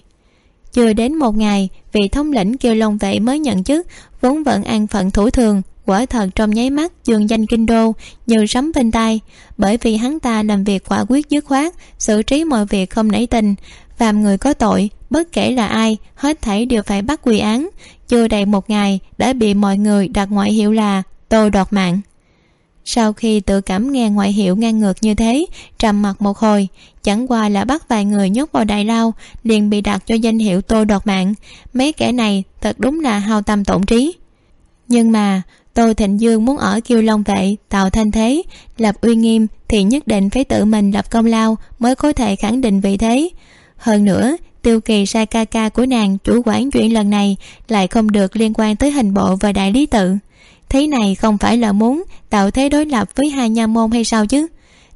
Chưa đến một ngày, vị thống lĩnh kêu long vệ mới nhận chức, vốn vẫn an phận thủ thường, quả thật trong nháy mắt dương danh kinh đô, như sấm bên tai. Bởi vì hắn ta làm việc quả quyết dứt khoát, xử trí mọi việc không nảy tình. Phàm người có tội, bất kể là ai, hết thảy đều phải bắt quy án. Chưa đầy một ngày, đã bị mọi người đặt ngoại hiệu là tô đọt mạng sau khi tự cảm nghe ngoại hiệu ngang ngược như thế, trầm mặt một hồi, chẳng qua là bắt vài người nhốt vào đại lao, liền bị đặt cho danh hiệu tô đoạt mạng. Mấy kẻ này thật đúng là hao tâm tổn trí. Nhưng mà, tô thịnh dương muốn ở kiêu long vệ tạo thanh thế, lập uy nghiêm thì nhất định phải tự mình lập công lao mới có thể khẳng định vị thế. Hơn nữa, tiêu kỳ sai ca ca của nàng chủ quản chuyện lần này lại không được liên quan tới hình bộ và đại lý tự thế này không phải là muốn tạo thế đối lập với hai nha môn hay sao chứ?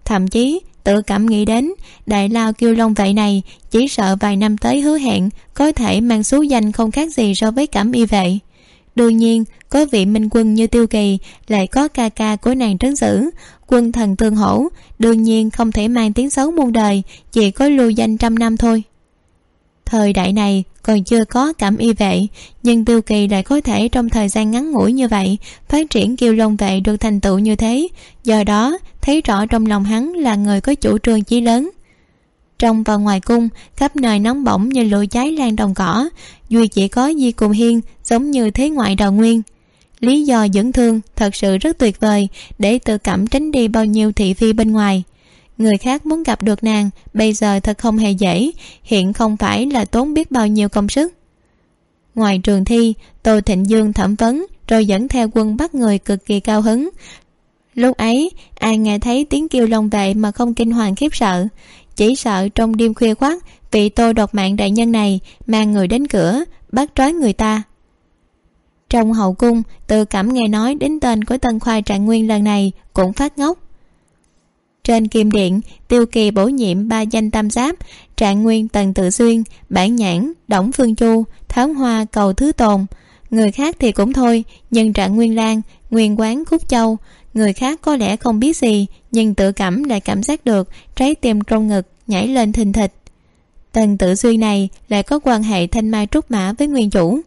Thậm chí, tự cảm nghĩ đến, đại lao kiêu long vậy này, chỉ sợ vài năm tới hứa hẹn có thể mang số danh không khác gì so với cảm y vậy. Đương nhiên, có vị minh quân như tiêu kỳ lại có ca ca của nàng trấn giữ, quân thần tương hổ, đương nhiên không thể mang tiếng xấu muôn đời, chỉ có lưu danh trăm năm thôi thời đại này còn chưa có cảm y vệ, nhưng tiêu kỳ lại có thể trong thời gian ngắn ngủi như vậy phát triển kiêu long vệ được thành tựu như thế. Do đó, thấy rõ trong lòng hắn là người có chủ trương chí lớn. Trong và ngoài cung, khắp nơi nóng bỏng như lửa cháy lan đồng cỏ duy chỉ có di cùng hiên giống như thế ngoại đào nguyên. Lý do dưỡng thương thật sự rất tuyệt vời để tự cảm tránh đi bao nhiêu thị phi bên ngoài người khác muốn gặp được nàng, bây giờ thật không hề dễ. Hiện không phải là tốn biết bao nhiêu công sức. Ngoài trường thi, tô thịnh dương thẩm vấn, rồi dẫn theo quân bắt người cực kỳ cao hứng. Lúc ấy, ai nghe thấy tiếng kêu long vệ mà không kinh hoàng khiếp sợ? Chỉ sợ trong đêm khuya khoắt, vị tô độc mạng đại nhân này mang người đến cửa, bắt trói người ta. Trong hậu cung, từ cảm nghe nói đến tên của tân khoai trạng nguyên lần này cũng phát ngốc trên kim điện, tiêu kỳ bổ nhiệm ba danh tam giáp, trạng nguyên tần tự xuyên, bản nhãn, đổng phương chu, thám hoa cầu thứ tồn. Người khác thì cũng thôi, nhưng trạng nguyên lan nguyên quán khúc châu. Người khác có lẽ không biết gì, nhưng tự cảm lại cảm giác được trái tim trong ngực nhảy lên thình thịch. Tần tự xuyên này lại có quan hệ thanh mai trúc mã với nguyên chủ.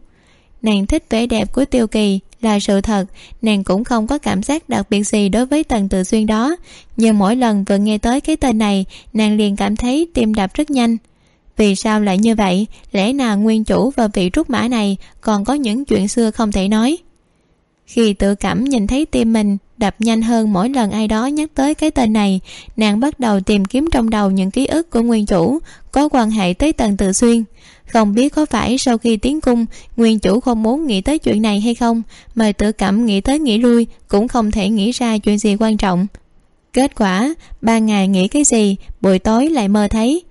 Nàng thích vẻ đẹp của tiêu kỳ là sự thật. Nàng cũng không có cảm giác đặc biệt gì đối với tần tự xuyên đó. Nhưng mỗi lần vừa nghe tới cái tên này, nàng liền cảm thấy tim đập rất nhanh. Vì sao lại như vậy? Lẽ nào nguyên chủ và vị trúc mã này còn có những chuyện xưa không thể nói? Khi tự cảm nhìn thấy tim mình đập nhanh hơn mỗi lần ai đó nhắc tới cái tên này, nàng bắt đầu tìm kiếm trong đầu những ký ức của nguyên chủ có quan hệ tới tần tự xuyên không biết có phải sau khi tiến cung, nguyên chủ không muốn nghĩ tới chuyện này hay không, mà tự cảm nghĩ tới nghĩ lui cũng không thể nghĩ ra chuyện gì quan trọng. Kết quả, ba ngày nghĩ cái gì, buổi tối lại mơ thấy.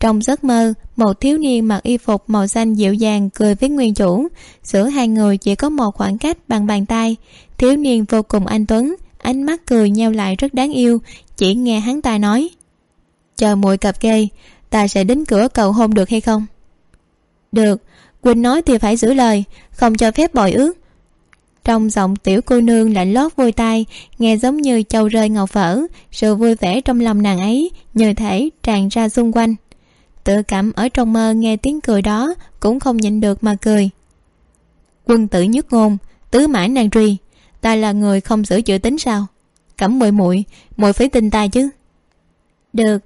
Trong giấc mơ, một thiếu niên mặc y phục màu xanh dịu dàng cười với nguyên chủ. Giữa hai người chỉ có một khoảng cách bằng bàn tay. Thiếu niên vô cùng anh tuấn, ánh mắt cười nheo lại rất đáng yêu, chỉ nghe hắn ta nói. Chờ muội cặp kê, ta sẽ đến cửa cầu hôn được hay không? Được. Quỳnh nói thì phải giữ lời, không cho phép bội ước. Trong giọng tiểu cô nương lạnh lót vui tai, nghe giống như châu rơi ngọc vỡ sự vui vẻ trong lòng nàng ấy như thể tràn ra xung quanh. Tự cảm ở trong mơ nghe tiếng cười đó cũng không nhịn được mà cười. Quân tử nhất ngôn, tứ mã nàng truy, ta là người không giữ chữ tính sao? Cẩm muội muội muội phải tin ta chứ. Được,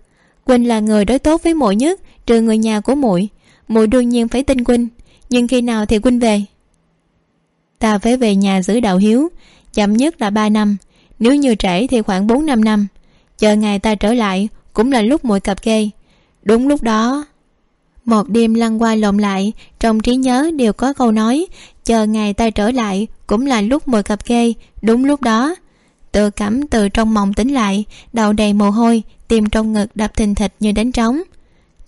quỳnh là người đối tốt với muội nhất, trừ người nhà của muội mụ đương nhiên phải tin huynh, nhưng khi nào thì huynh về? Ta phải về nhà giữ đạo hiếu, chậm nhất là ba năm, nếu như trễ thì khoảng bốn năm năm. Chờ ngày ta trở lại, cũng là lúc muội cập kê. Đúng lúc đó, một đêm lăn qua lộn lại, trong trí nhớ đều có câu nói, chờ ngày ta trở lại, cũng là lúc muội cặp kê. Đúng lúc đó, tự cảm từ trong mộng tỉnh lại, đầu đầy mồ hôi tim trong ngực đập thình thịch như đánh trống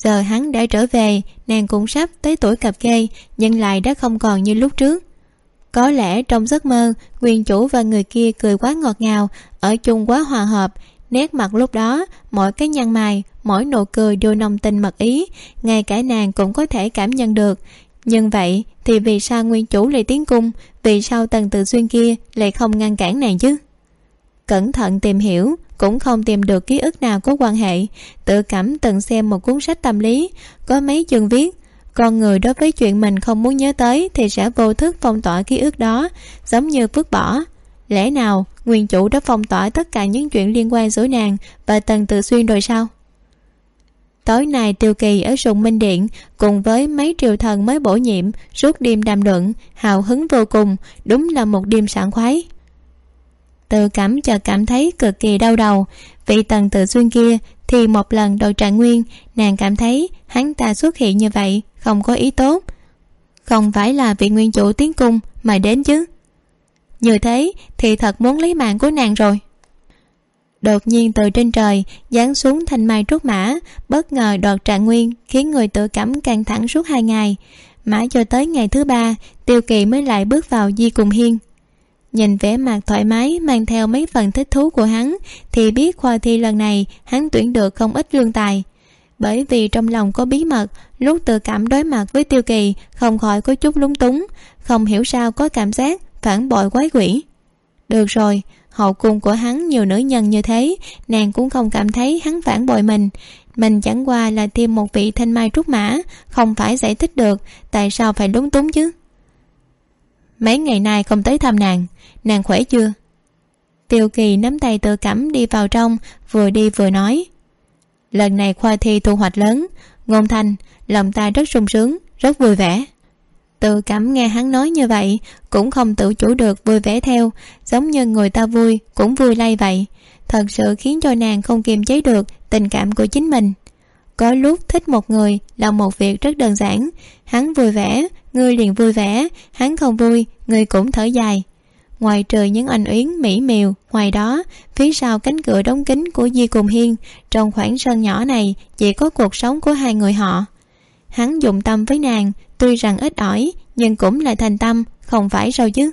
giờ hắn đã trở về, nàng cũng sắp tới tuổi cặp kê, nhưng lại đã không còn như lúc trước. Có lẽ trong giấc mơ nguyên chủ và người kia cười quá ngọt ngào, ở chung quá hòa hợp. Nét mặt lúc đó, mỗi cái nhăn mày, mỗi nụ cười đều nồng tình mật ý, ngay cả nàng cũng có thể cảm nhận được. Nhưng vậy thì vì sao nguyên chủ lại tiến cung, vì sao tần tự xuyên kia lại không ngăn cản nàng chứ? Cẩn thận tìm hiểu cũng không tìm được ký ức nào có quan hệ. Tự cảm từng xem một cuốn sách tâm lý, có mấy chương viết, con người đối với chuyện mình không muốn nhớ tới thì sẽ vô thức phong tỏa ký ức đó, giống như vứt bỏ. Lẽ nào nguyên chủ đã phong tỏa tất cả những chuyện liên quan giữa nàng và tần tự xuyên rồi sao? Tối nay tiêu kỳ ở sùng minh điện cùng với mấy triều thần mới bổ nhiệm suốt đêm đàm luận, hào hứng vô cùng, đúng là một đêm sảng khoái tự cảm chợt cảm thấy cực kỳ đau đầu. Vị tần tự xuyên kia thì một lần đòi trạng nguyên, nàng cảm thấy hắn ta xuất hiện như vậy không có ý tốt. Không phải là vị nguyên chủ tiến cung mà đến chứ. Như thế thì thật muốn lấy mạng của nàng rồi. Đột nhiên từ trên trời giáng xuống thanh mai trúc mã, bất ngờ đoạt trạng nguyên khiến người tự cảm căng thẳng suốt hai ngày. Mãi cho tới ngày thứ ba, tiêu kỳ mới lại bước vào di cùng hiên nhìn vẻ mặt thoải mái mang theo mấy phần thích thú của hắn, thì biết khoa thi lần này hắn tuyển được không ít lương tài. Bởi vì trong lòng có bí mật, lúc tự cảm đối mặt với tiêu kỳ, không khỏi có chút lúng túng, không hiểu sao có cảm giác phản bội quái quỷ. Được rồi, hậu cung của hắn nhiều nữ nhân như thế, nàng cũng không cảm thấy hắn phản bội mình. Mình chẳng qua là thêm một vị thanh mai trúc mã, không phải giải thích được tại sao phải lúng túng chứ mấy ngày nay không tới thăm nàng. Nàng khỏe chưa? Tiêu kỳ nắm tay tự cẩm đi vào trong, vừa đi vừa nói. Lần này khoa thi thu hoạch lớn. Ngôn thanh, lòng ta rất sung sướng, rất vui vẻ. Tự cảm nghe hắn nói như vậy, cũng không tự chủ được vui vẻ theo, giống như người ta vui, cũng vui lay vậy. Thật sự khiến cho nàng không kiềm chế được tình cảm của chính mình. Có lúc thích một người là một việc rất đơn giản. Hắn vui vẻ ngươi liền vui vẻ, hắn không vui, ngươi cũng thở dài. Ngoài trời những anh uyến mỹ miều, ngoài đó, phía sau cánh cửa đóng kín của di cùng hiên, trong khoảng sân nhỏ này chỉ có cuộc sống của hai người họ. Hắn dùng tâm với nàng, tuy rằng ít ỏi, nhưng cũng là thành tâm, không phải sao chứ?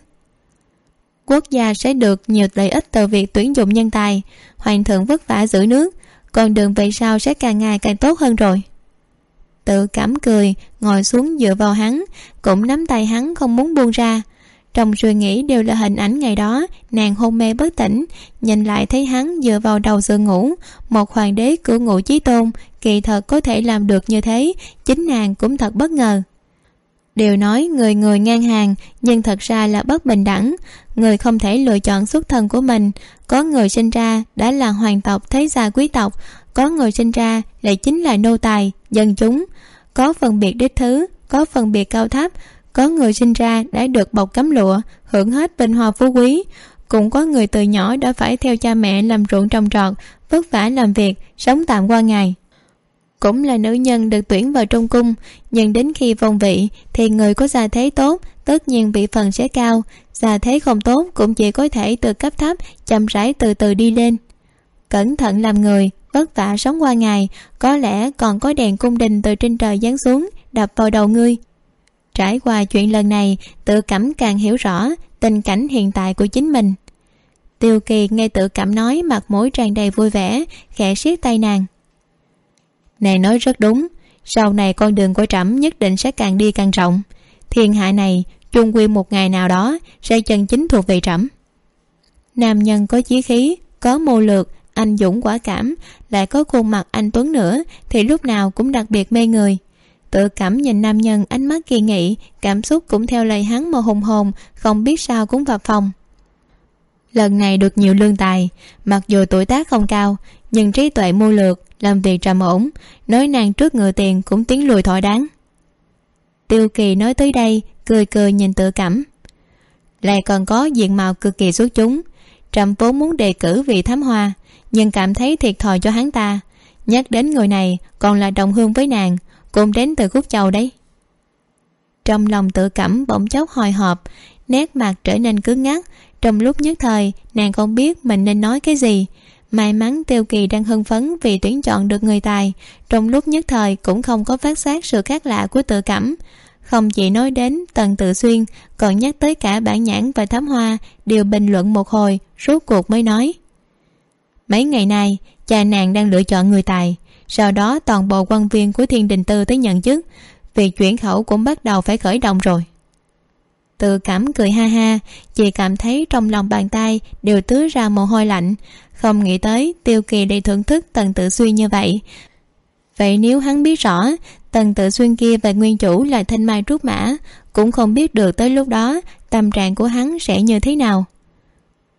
Quốc gia sẽ được nhiều lợi ích từ việc tuyển dụng nhân tài, hoàng thượng vất vả giữ nước còn đường về sau sẽ càng ngày càng tốt hơn rồi tự cảm cười, ngồi xuống dựa vào hắn, cũng nắm tay hắn không muốn buông ra. Trong suy nghĩ đều là hình ảnh ngày đó, nàng hôn mê bất tỉnh, nhìn lại thấy hắn dựa vào đầu giường ngủ, một hoàng đế của ngụ chí tôn, kỳ thật có thể làm được như thế, chính nàng cũng thật bất ngờ. Đều nói người người ngang hàng, nhưng thật ra là bất bình đẳng. Người không thể lựa chọn xuất thân của mình, có người sinh ra đã là hoàng tộc thế gia quý tộc có người sinh ra lại chính là nô tài, dân chúng. Có phân biệt đích thứ, có phân biệt cao thấp. Có người sinh ra đã được bọc cấm lụa, hưởng hết vinh hoa phú quý. Cũng có người từ nhỏ đã phải theo cha mẹ làm ruộng trồng trọt, vất vả làm việc, sống tạm qua ngày. Cũng là nữ nhân được tuyển vào trong cung, nhưng đến khi vong vị thì người có gia thế tốt, tất nhiên vị phần sẽ cao. Gia thế không tốt cũng chỉ có thể từ cấp thấp, chậm rãi từ từ đi lên. Cẩn thận làm người vất vả sống qua ngày, có lẽ còn có đèn cung đình từ trên trời giáng xuống, đập vào đầu ngươi. Trải qua chuyện lần này, tự cảm càng hiểu rõ tình cảnh hiện tại của chính mình. Tiêu kỳ nghe tự cảm nói, mặt mũi tràn đầy vui vẻ, khẽ siết tay nàng. Nàng nói rất đúng, sau này con đường của trẫm nhất định sẽ càng đi càng rộng. Thiên hạ này, chung quy một ngày nào đó sẽ chân chính thuộc về trẫm. Nam nhân có chí khí, có mô lược anh dũng quả cảm, lại có khuôn mặt anh tuấn nữa, thì lúc nào cũng đặc biệt mê người. Tự cảm nhìn nam nhân ánh mắt kỳ nghị, cảm xúc cũng theo lời hắn mà hùng hồn, không biết sao cũng vào phòng. Lần này được nhiều lương tài, mặc dù tuổi tác không cao, nhưng trí tuệ mưu lược, làm việc trầm ổn, nói nàng trước ngựa tiền cũng tiến lùi thỏa đáng. Tiêu kỳ nói tới đây, cười cười nhìn tự cảm. Lại còn có diện mạo cực kỳ xuất chúng, trầm vốn muốn đề cử vị thám hoa nhưng cảm thấy thiệt thòi cho hắn ta. Nhắc đến người này, còn là đồng hương với nàng cùng đến từ khúc châu đấy. Trong lòng tự cảm bỗng chốc hồi hộp, nét mặt trở nên cứng ngắc trong lúc nhất thời, nàng không biết mình nên nói cái gì. May mắn tiêu kỳ đang hưng phấn vì tuyển chọn được người tài. Trong lúc nhất thời cũng không có phát giác sự khác lạ của tự cảm. Không chỉ nói đến tần tự xuyên, còn nhắc tới cả bản nhãn và thám hoa, đều bình luận một hồi, rốt cuộc mới nói mấy ngày nay, cha nàng đang lựa chọn người tài. Sau đó, toàn bộ quan viên của thiên đình tư tới nhận chức. Việc chuyển khẩu cũng bắt đầu phải khởi động rồi. Tự cảm cười ha ha, chị cảm thấy trong lòng bàn tay đều tứa ra mồ hôi lạnh. Không nghĩ tới tiêu kỳ đi thưởng thức tần tự xuyên như vậy. Vậy nếu hắn biết rõ, tần tự xuyên kia và nguyên chủ là thanh mai trúc mã, cũng không biết được tới lúc đó tâm trạng của hắn sẽ như thế nào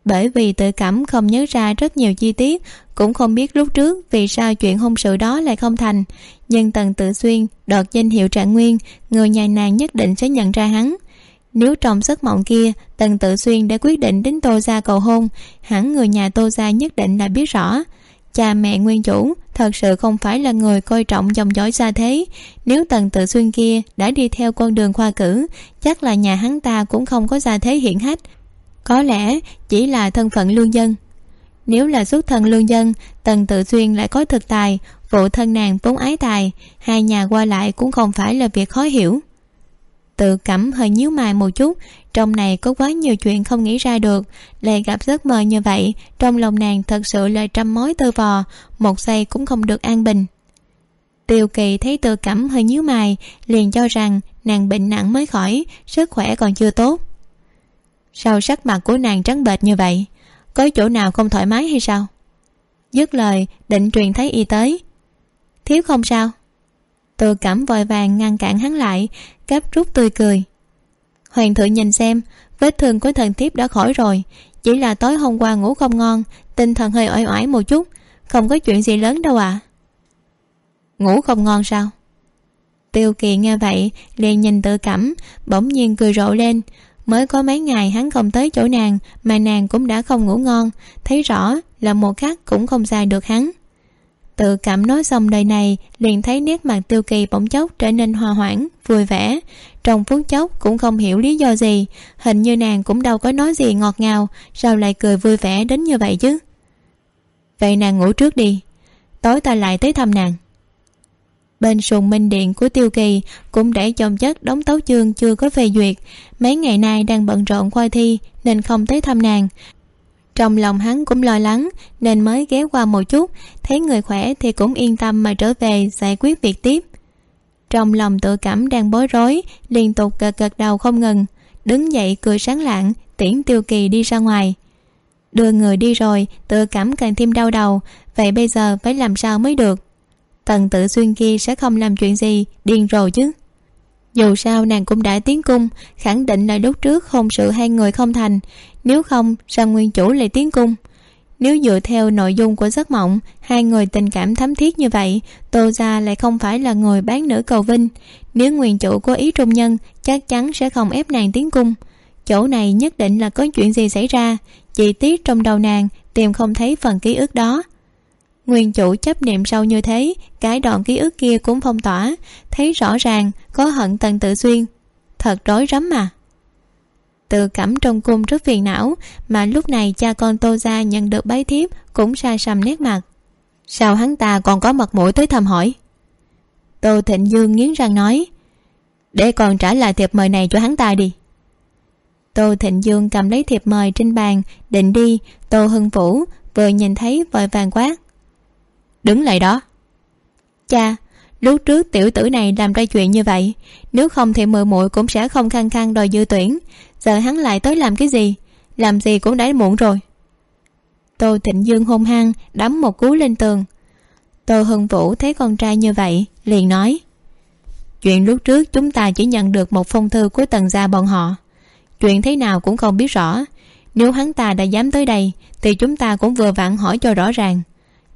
bởi vì tự cảm không nhớ ra rất nhiều chi tiết, cũng không biết lúc trước vì sao chuyện hôn sự đó lại không thành. Nhưng tần tự xuyên đọt danh hiệu trạng nguyên, người nhà nàng nhất định sẽ nhận ra hắn. Nếu trong giấc mộng kia, tần tự xuyên đã quyết định đến tô gia cầu hôn, hẳn người nhà tô gia nhất định đã biết rõ. Cha mẹ nguyên chủ thật sự không phải là người coi trọng dòng dõi xa thế. Nếu tần tự xuyên kia đã đi theo con đường khoa cử, chắc là nhà hắn ta cũng không có gia thế hiển hách có lẽ chỉ là thân phận lương dân. Nếu là xuất thân lương dân, tần tự xuyên lại có thực tài, phụ thân nàng vốn ái tài, hai nhà qua lại cũng không phải là việc khó hiểu. Tự cảm hơi nhíu mày một chút, trong này có quá nhiều chuyện không nghĩ ra được, lại gặp giấc mơ như vậy, trong lòng nàng thật sự là trăm mối tơ vò, một giây cũng không được an bình. Tiêu kỳ thấy tự cảm hơi nhíu mày, liền cho rằng nàng bệnh nặng mới khỏi, sức khỏe còn chưa tốt sao sắc mặt của nàng trắng bệch như vậy? Có chỗ nào không thoải mái hay sao? Dứt lời, định truyền thấy y tới. Thiếu không sao? Tự cảm vội vàng ngăn cản hắn lại, gấp rút tươi cười. Hoàng thượng nhìn xem, vết thương của thần thiếp đã khỏi rồi. Chỉ là tối hôm qua ngủ không ngon, tinh thần hơi oải oải một chút, không có chuyện gì lớn đâu ạ. À. ngủ không ngon sao? Tiêu kỳ nghe vậy, liền nhìn tự cảm bỗng nhiên cười rộ lên mới có mấy ngày hắn không tới chỗ nàng, mà nàng cũng đã không ngủ ngon. Thấy rõ là một khắc cũng không dài được hắn. Tự cảm nói xong đời này, liền thấy nét mặt tiêu kỳ bỗng chốc trở nên hòa hoãn, vui vẻ. Trong phút chốc cũng không hiểu lý do gì, hình như nàng cũng đâu có nói gì ngọt ngào, sao lại cười vui vẻ đến như vậy chứ? Vậy nàng ngủ trước đi, tối ta lại tới thăm nàng bên sùng minh điện của tiêu kỳ cũng để chồng chất đóng tấu chương chưa có phê duyệt. Mấy ngày nay đang bận rộn khoa thi, nên không tới thăm nàng. Trong lòng hắn cũng lo lắng, nên mới ghé qua một chút. Thấy người khỏe thì cũng yên tâm mà trở về giải quyết việc tiếp. Trong lòng tự cảm đang bối rối, liên tục gật gật đầu không ngừng. Đứng dậy cười sáng lạng, tiễn tiêu kỳ đi ra ngoài. Đưa người đi rồi, tự cảm càng thêm đau đầu. Vậy bây giờ phải làm sao mới được? Tần tự xuyên kia sẽ không làm chuyện gì, điên rồ chứ. Dù sao nàng cũng đã tiến cung, khẳng định là lúc trước hôn sự hai người không thành, nếu không, sao nguyên chủ lại tiến cung? Nếu dựa theo nội dung của giấc mộng, hai người tình cảm thấm thiết như vậy, tô gia lại không phải là người bán nữ cầu vinh. Nếu nguyên chủ có ý trung nhân, chắc chắn sẽ không ép nàng tiến cung. Chỗ này nhất định là có chuyện gì xảy ra, chi tiết trong đầu nàng, tìm không thấy phần ký ức đó nguyên chủ chấp niệm sâu như thế, cái đoạn ký ức kia cũng phong tỏa, thấy rõ ràng, có hận tần tự xuyên thật rối rắm mà. Tự cảm trong cung rất phiền não, mà lúc này cha con tô gia nhận được bái thiếp cũng xa xăm nét mặt. Sao hắn ta còn có mặt mũi tới thăm hỏi? Tô thịnh dương nghiến răng nói, để còn trả lại thiệp mời này cho hắn ta đi. Tô thịnh dương cầm lấy thiệp mời trên bàn, định đi, tô hưng vũ vừa nhìn thấy vội vàng quát đứng lại đó. Cha, lúc trước tiểu tử này làm ra chuyện như vậy, nếu không thì mười muội cũng sẽ không khăng khăng đòi dư tuyển. Giờ hắn lại tới làm cái gì? Làm gì cũng đã muộn rồi. Tô thịnh dương hôn hăng đấm một cú lên tường. Tô hưng vũ thấy con trai như vậy, liền nói, chuyện lúc trước chúng ta chỉ nhận được một phong thư của tần gia bọn họ. Chuyện thế nào cũng không biết rõ. Nếu hắn ta đã dám tới đây, thì chúng ta cũng vừa vặn hỏi cho rõ ràng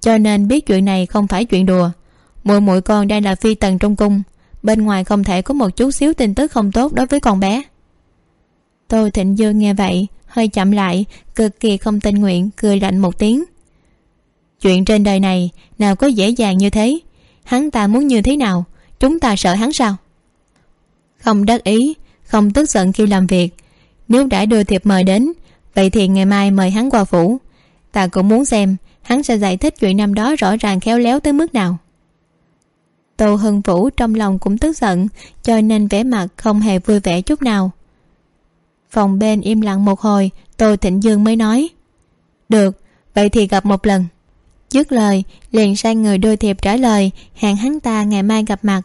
cho nên biết chuyện này không phải chuyện đùa. Muội muội con đang là phi tần trong cung. Bên ngoài không thể có một chút xíu tin tức không tốt đối với con bé. Tô thịnh dương nghe vậy, hơi chậm lại, cực kỳ không tình nguyện, cười lạnh một tiếng. Chuyện trên đời này, nào có dễ dàng như thế? Hắn ta muốn như thế nào? Chúng ta sợ hắn sao? Không đắc ý, không tức giận khi làm việc. Nếu đã đưa thiệp mời đến, vậy thì ngày mai mời hắn qua phủ. Ta cũng muốn xem hắn sẽ giải thích chuyện năm đó rõ ràng khéo léo tới mức nào. Tô hưng vũ trong lòng cũng tức giận, cho nên vẻ mặt không hề vui vẻ chút nào. Phòng bên im lặng một hồi, tô thịnh dương mới nói, được, vậy thì gặp một lần. Dứt lời, liền sai người đưa thiệp trả lời, hẹn hắn ta ngày mai gặp mặt.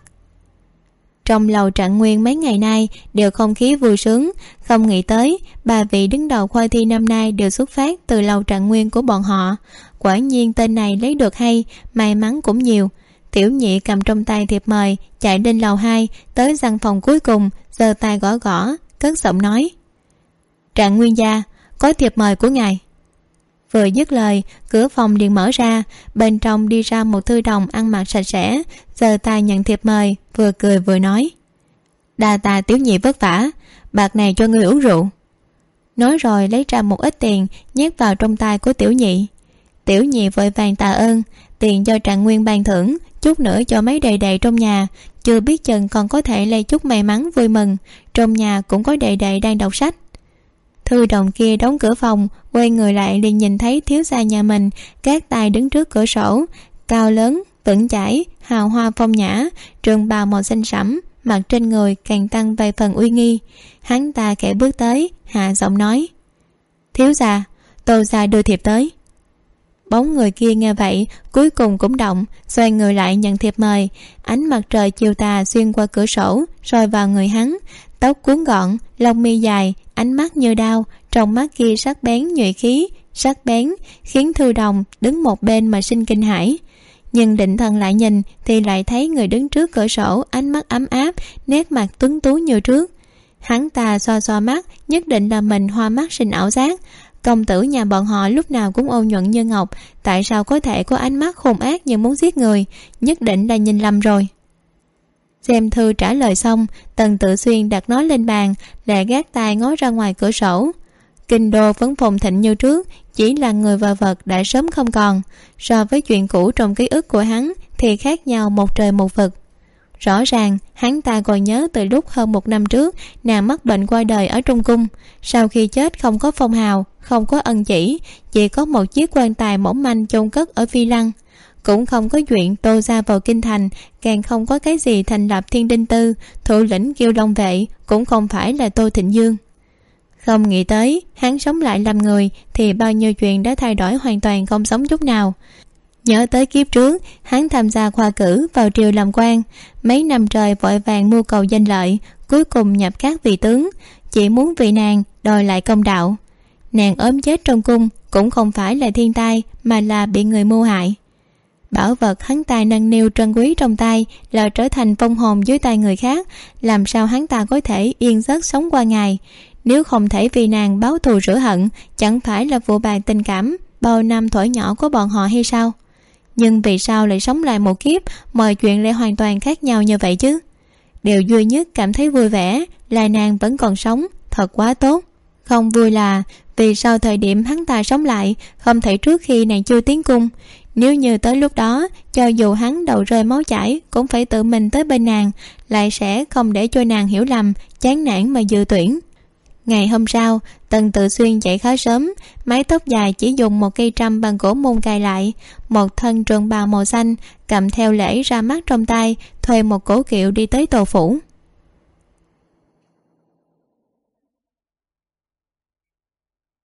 Trong lầu trạng nguyên mấy ngày nay đều không khí vui sướng, không nghĩ tới ba vị đứng đầu khoa thi năm nay đều xuất phát từ lầu trạng nguyên của bọn họ quả nhiên tên này lấy được hay, may mắn cũng nhiều. Tiểu nhị cầm trong tay thiệp mời, chạy lên lầu hai, tới văn phòng cuối cùng, giơ tay gõ gõ, cất giọng nói. Trạng nguyên gia, có thiệp mời của ngài. Vừa dứt lời, cửa phòng liền mở ra, bên trong đi ra một thư đồng ăn mặc sạch sẽ, giơ tay nhận thiệp mời, vừa cười vừa nói. Đà tà tiểu nhị vất vả, bạc này cho ngươi uống rượu. Nói rồi lấy ra một ít tiền, nhét vào trong tay của tiểu nhị tiểu nhị vội vàng tạ ơn, tiền cho trạng nguyên ban thưởng, chút nữa cho mấy đầy đầy trong nhà. Chưa biết chừng còn có thể lây chút may mắn vui mừng, trong nhà cũng có đầy đầy đang đọc sách. Thư đồng kia đóng cửa phòng, quay người lại liền nhìn thấy thiếu gia nhà mình, các tay đứng trước cửa sổ, cao lớn, vững chãi, hào hoa phong nhã, trường bào màu xanh sẫm, mặt trên người càng tăng vài phần uy nghi. Hắn ta kẻ bước tới, hạ giọng nói, thiếu gia, tô gia đưa thiệp tới bóng người kia nghe vậy, cuối cùng cũng động, xoay người lại nhận thiệp mời. Ánh mặt trời chiều tà xuyên qua cửa sổ rồi vào người hắn. Tóc cuốn gọn, lông mi dài, ánh mắt như đao, trong mắt kia sắc bén nhuệ khí, sắc bén, khiến thư đồng đứng một bên mà sinh kinh hãi. Nhưng định thần lại nhìn, thì lại thấy người đứng trước cửa sổ ánh mắt ấm áp, nét mặt tuấn tú như trước. Hắn ta xoa xoa mắt, nhất định là mình hoa mắt sinh ảo giác công tử nhà bọn họ lúc nào cũng ôn nhuận như ngọc, tại sao có thể có ánh mắt hung ác như muốn giết người? Nhất định là nhìn lầm rồi. Xem thư trả lời xong, tần tự xuyên đặt nó lên bàn lẹ gác tay ngó ra ngoài cửa sổ. Kinh đô vẫn phồn thịnh như trước, chỉ là người và vật đã sớm không còn. So với chuyện cũ trong ký ức của hắn, thì khác nhau một trời một vực. Rõ ràng, hắn ta còn nhớ từ lúc hơn một năm trước, nàng mắc bệnh qua đời ở trung cung. Sau khi chết không có phong hào không có ân chỉ chỉ có một chiếc quan tài mỏng manh chôn cất ở phi lăng. Cũng không có chuyện tô ra vào kinh thành, càng không có cái gì thành lập thiên đinh tư, thủ lĩnh kiêu long vệ cũng không phải là tô thịnh dương. Không nghĩ tới, hắn sống lại làm người thì bao nhiêu chuyện đã thay đổi hoàn toàn không sống chút nào. Nhớ tới kiếp trước, hắn tham gia khoa cử vào triều làm quan, mấy năm trời vội vàng mưu cầu danh lợi, cuối cùng nhập các vị tướng, chỉ muốn vị nàng đòi lại công đạo nàng ốm chết trong cung cũng không phải là thiên tai, mà là bị người mưu hại. Bảo vật hắn ta nâng niu trân quý trong tay là trở thành phong hồn dưới tay người khác, làm sao hắn ta có thể yên giấc sống qua ngày? Nếu không thể vì nàng báo thù rửa hận, chẳng phải là vụ bàn tình cảm bao năm thổi nhỏ của bọn họ hay sao? Nhưng vì sao lại sống lại một kiếp, mọi chuyện lại hoàn toàn khác nhau như vậy chứ? Điều duy nhất cảm thấy vui vẻ là nàng vẫn còn sống, thật quá tốt. Không vui là vì sau thời điểm hắn ta sống lại, không thể trước khi nàng chưa tiến cung. Nếu như tới lúc đó, cho dù hắn đầu rơi máu chảy, cũng phải tự mình tới bên nàng, lại sẽ không để cho nàng hiểu lầm, chán nản mà dự tuyển. Ngày hôm sau, tần tự xuyên dậy khá sớm, mái tóc dài chỉ dùng một cây trăm bằng gỗ môn cài lại, một thân trường bào màu xanh cầm theo lễ ra mắt trong tay, thuê một cổ kiệu đi tới tổ phủ.